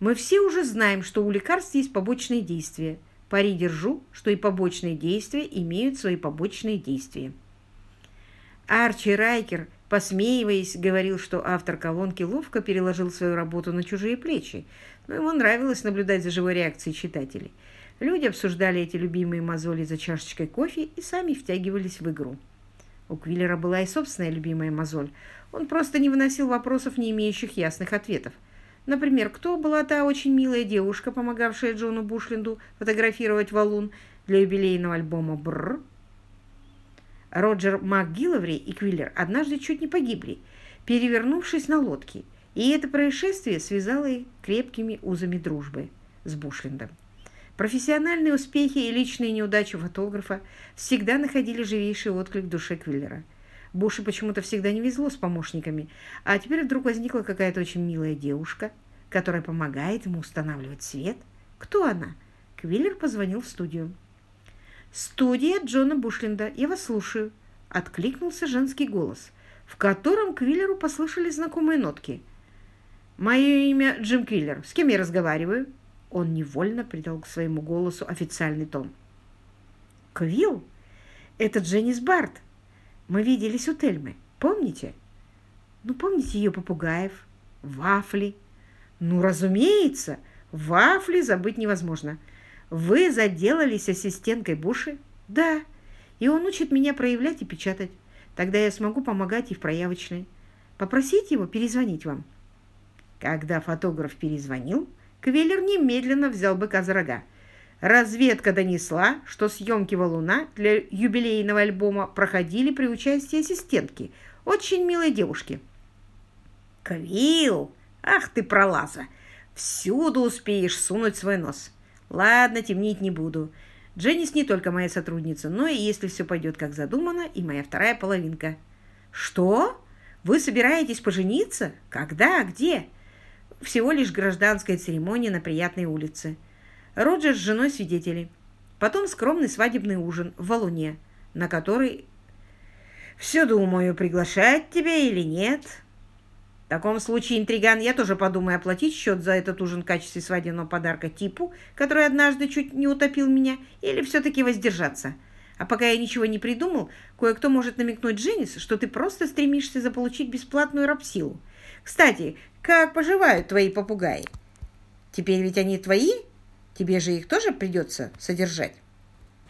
Мы все уже знаем, что у лекарств есть побочные действия. Пари держу, что и побочные действия имеют свои побочные действия. Арчи Райкер, посмеиваясь, говорил, что автор колонки ловко переложил свою работу на чужие плечи, но ему нравилось наблюдать за живой реакцией читателей. Люди обсуждали эти любимые мозоли за чашечкой кофе и сами втягивались в игру. У Квиллера была и собственная любимая мозоль. Он просто не выносил вопросов, не имеющих ясных ответов. Например, кто была та очень милая девушка, помогавшая Джону Бушленду фотографировать валун для юбилейного альбома «Бррр»? Роджер МакГилловри и Квиллер однажды чуть не погибли, перевернувшись на лодке, и это происшествие связало их крепкими узами дружбы с Бушлендом. Профессиональные успехи и личные неудачи фотографа всегда находили живейший отклик в душе Квиллера. Буше почему-то всегда не везло с помощниками, а теперь вдруг возникла какая-то очень милая девушка, которая помогает ему устанавливать свет. Кто она? Квиллер позвонил в студию. «Студия Джона Бушленда, я вас слушаю», — откликнулся женский голос, в котором Квиллеру послышали знакомые нотки. «Мое имя Джим Квиллер. С кем я разговариваю?» Он невольно придал к своему голосу официальный тон. «Квилл? Это Дженнис Барт. Мы виделись у Тельмы. Помните? Ну, помните ее попугаев? Вафли? Ну, разумеется, вафли забыть невозможно. Вы заделались ассистенткой Буши? Да. И он учит меня проявлять и печатать. Тогда я смогу помогать и в проявочной. Попросите его перезвонить вам. Когда фотограф перезвонил, Квеллер немедленно взял быка за рога. Разведка донесла, что съемки «Валуна» для юбилейного альбома проходили при участии ассистентки, очень милой девушки. «Квилл! Ах ты, пролаза! Всюду успеешь сунуть свой нос. Ладно, темнить не буду. Дженнис не только моя сотрудница, но и, если все пойдет как задумано, и моя вторая половинка». «Что? Вы собираетесь пожениться? Когда? Где?» Всего лишь гражданская церемония на приятной улице. Роджер с женой свидетели. Потом скромный свадебный ужин в Валуне, на который Все думаю, приглашать тебя или нет. В таком случае, интриган, я тоже подумаю оплатить счет за этот ужин в качестве свадебного подарка типу, который однажды чуть не утопил меня, или все-таки воздержаться. А пока я ничего не придумал, кое-кто может намекнуть Дженнис, что ты просто стремишься заполучить бесплатную рабсилу. Кстати, как поживают твои попугаи? Теперь ведь они твои? Тебе же их тоже придется содержать.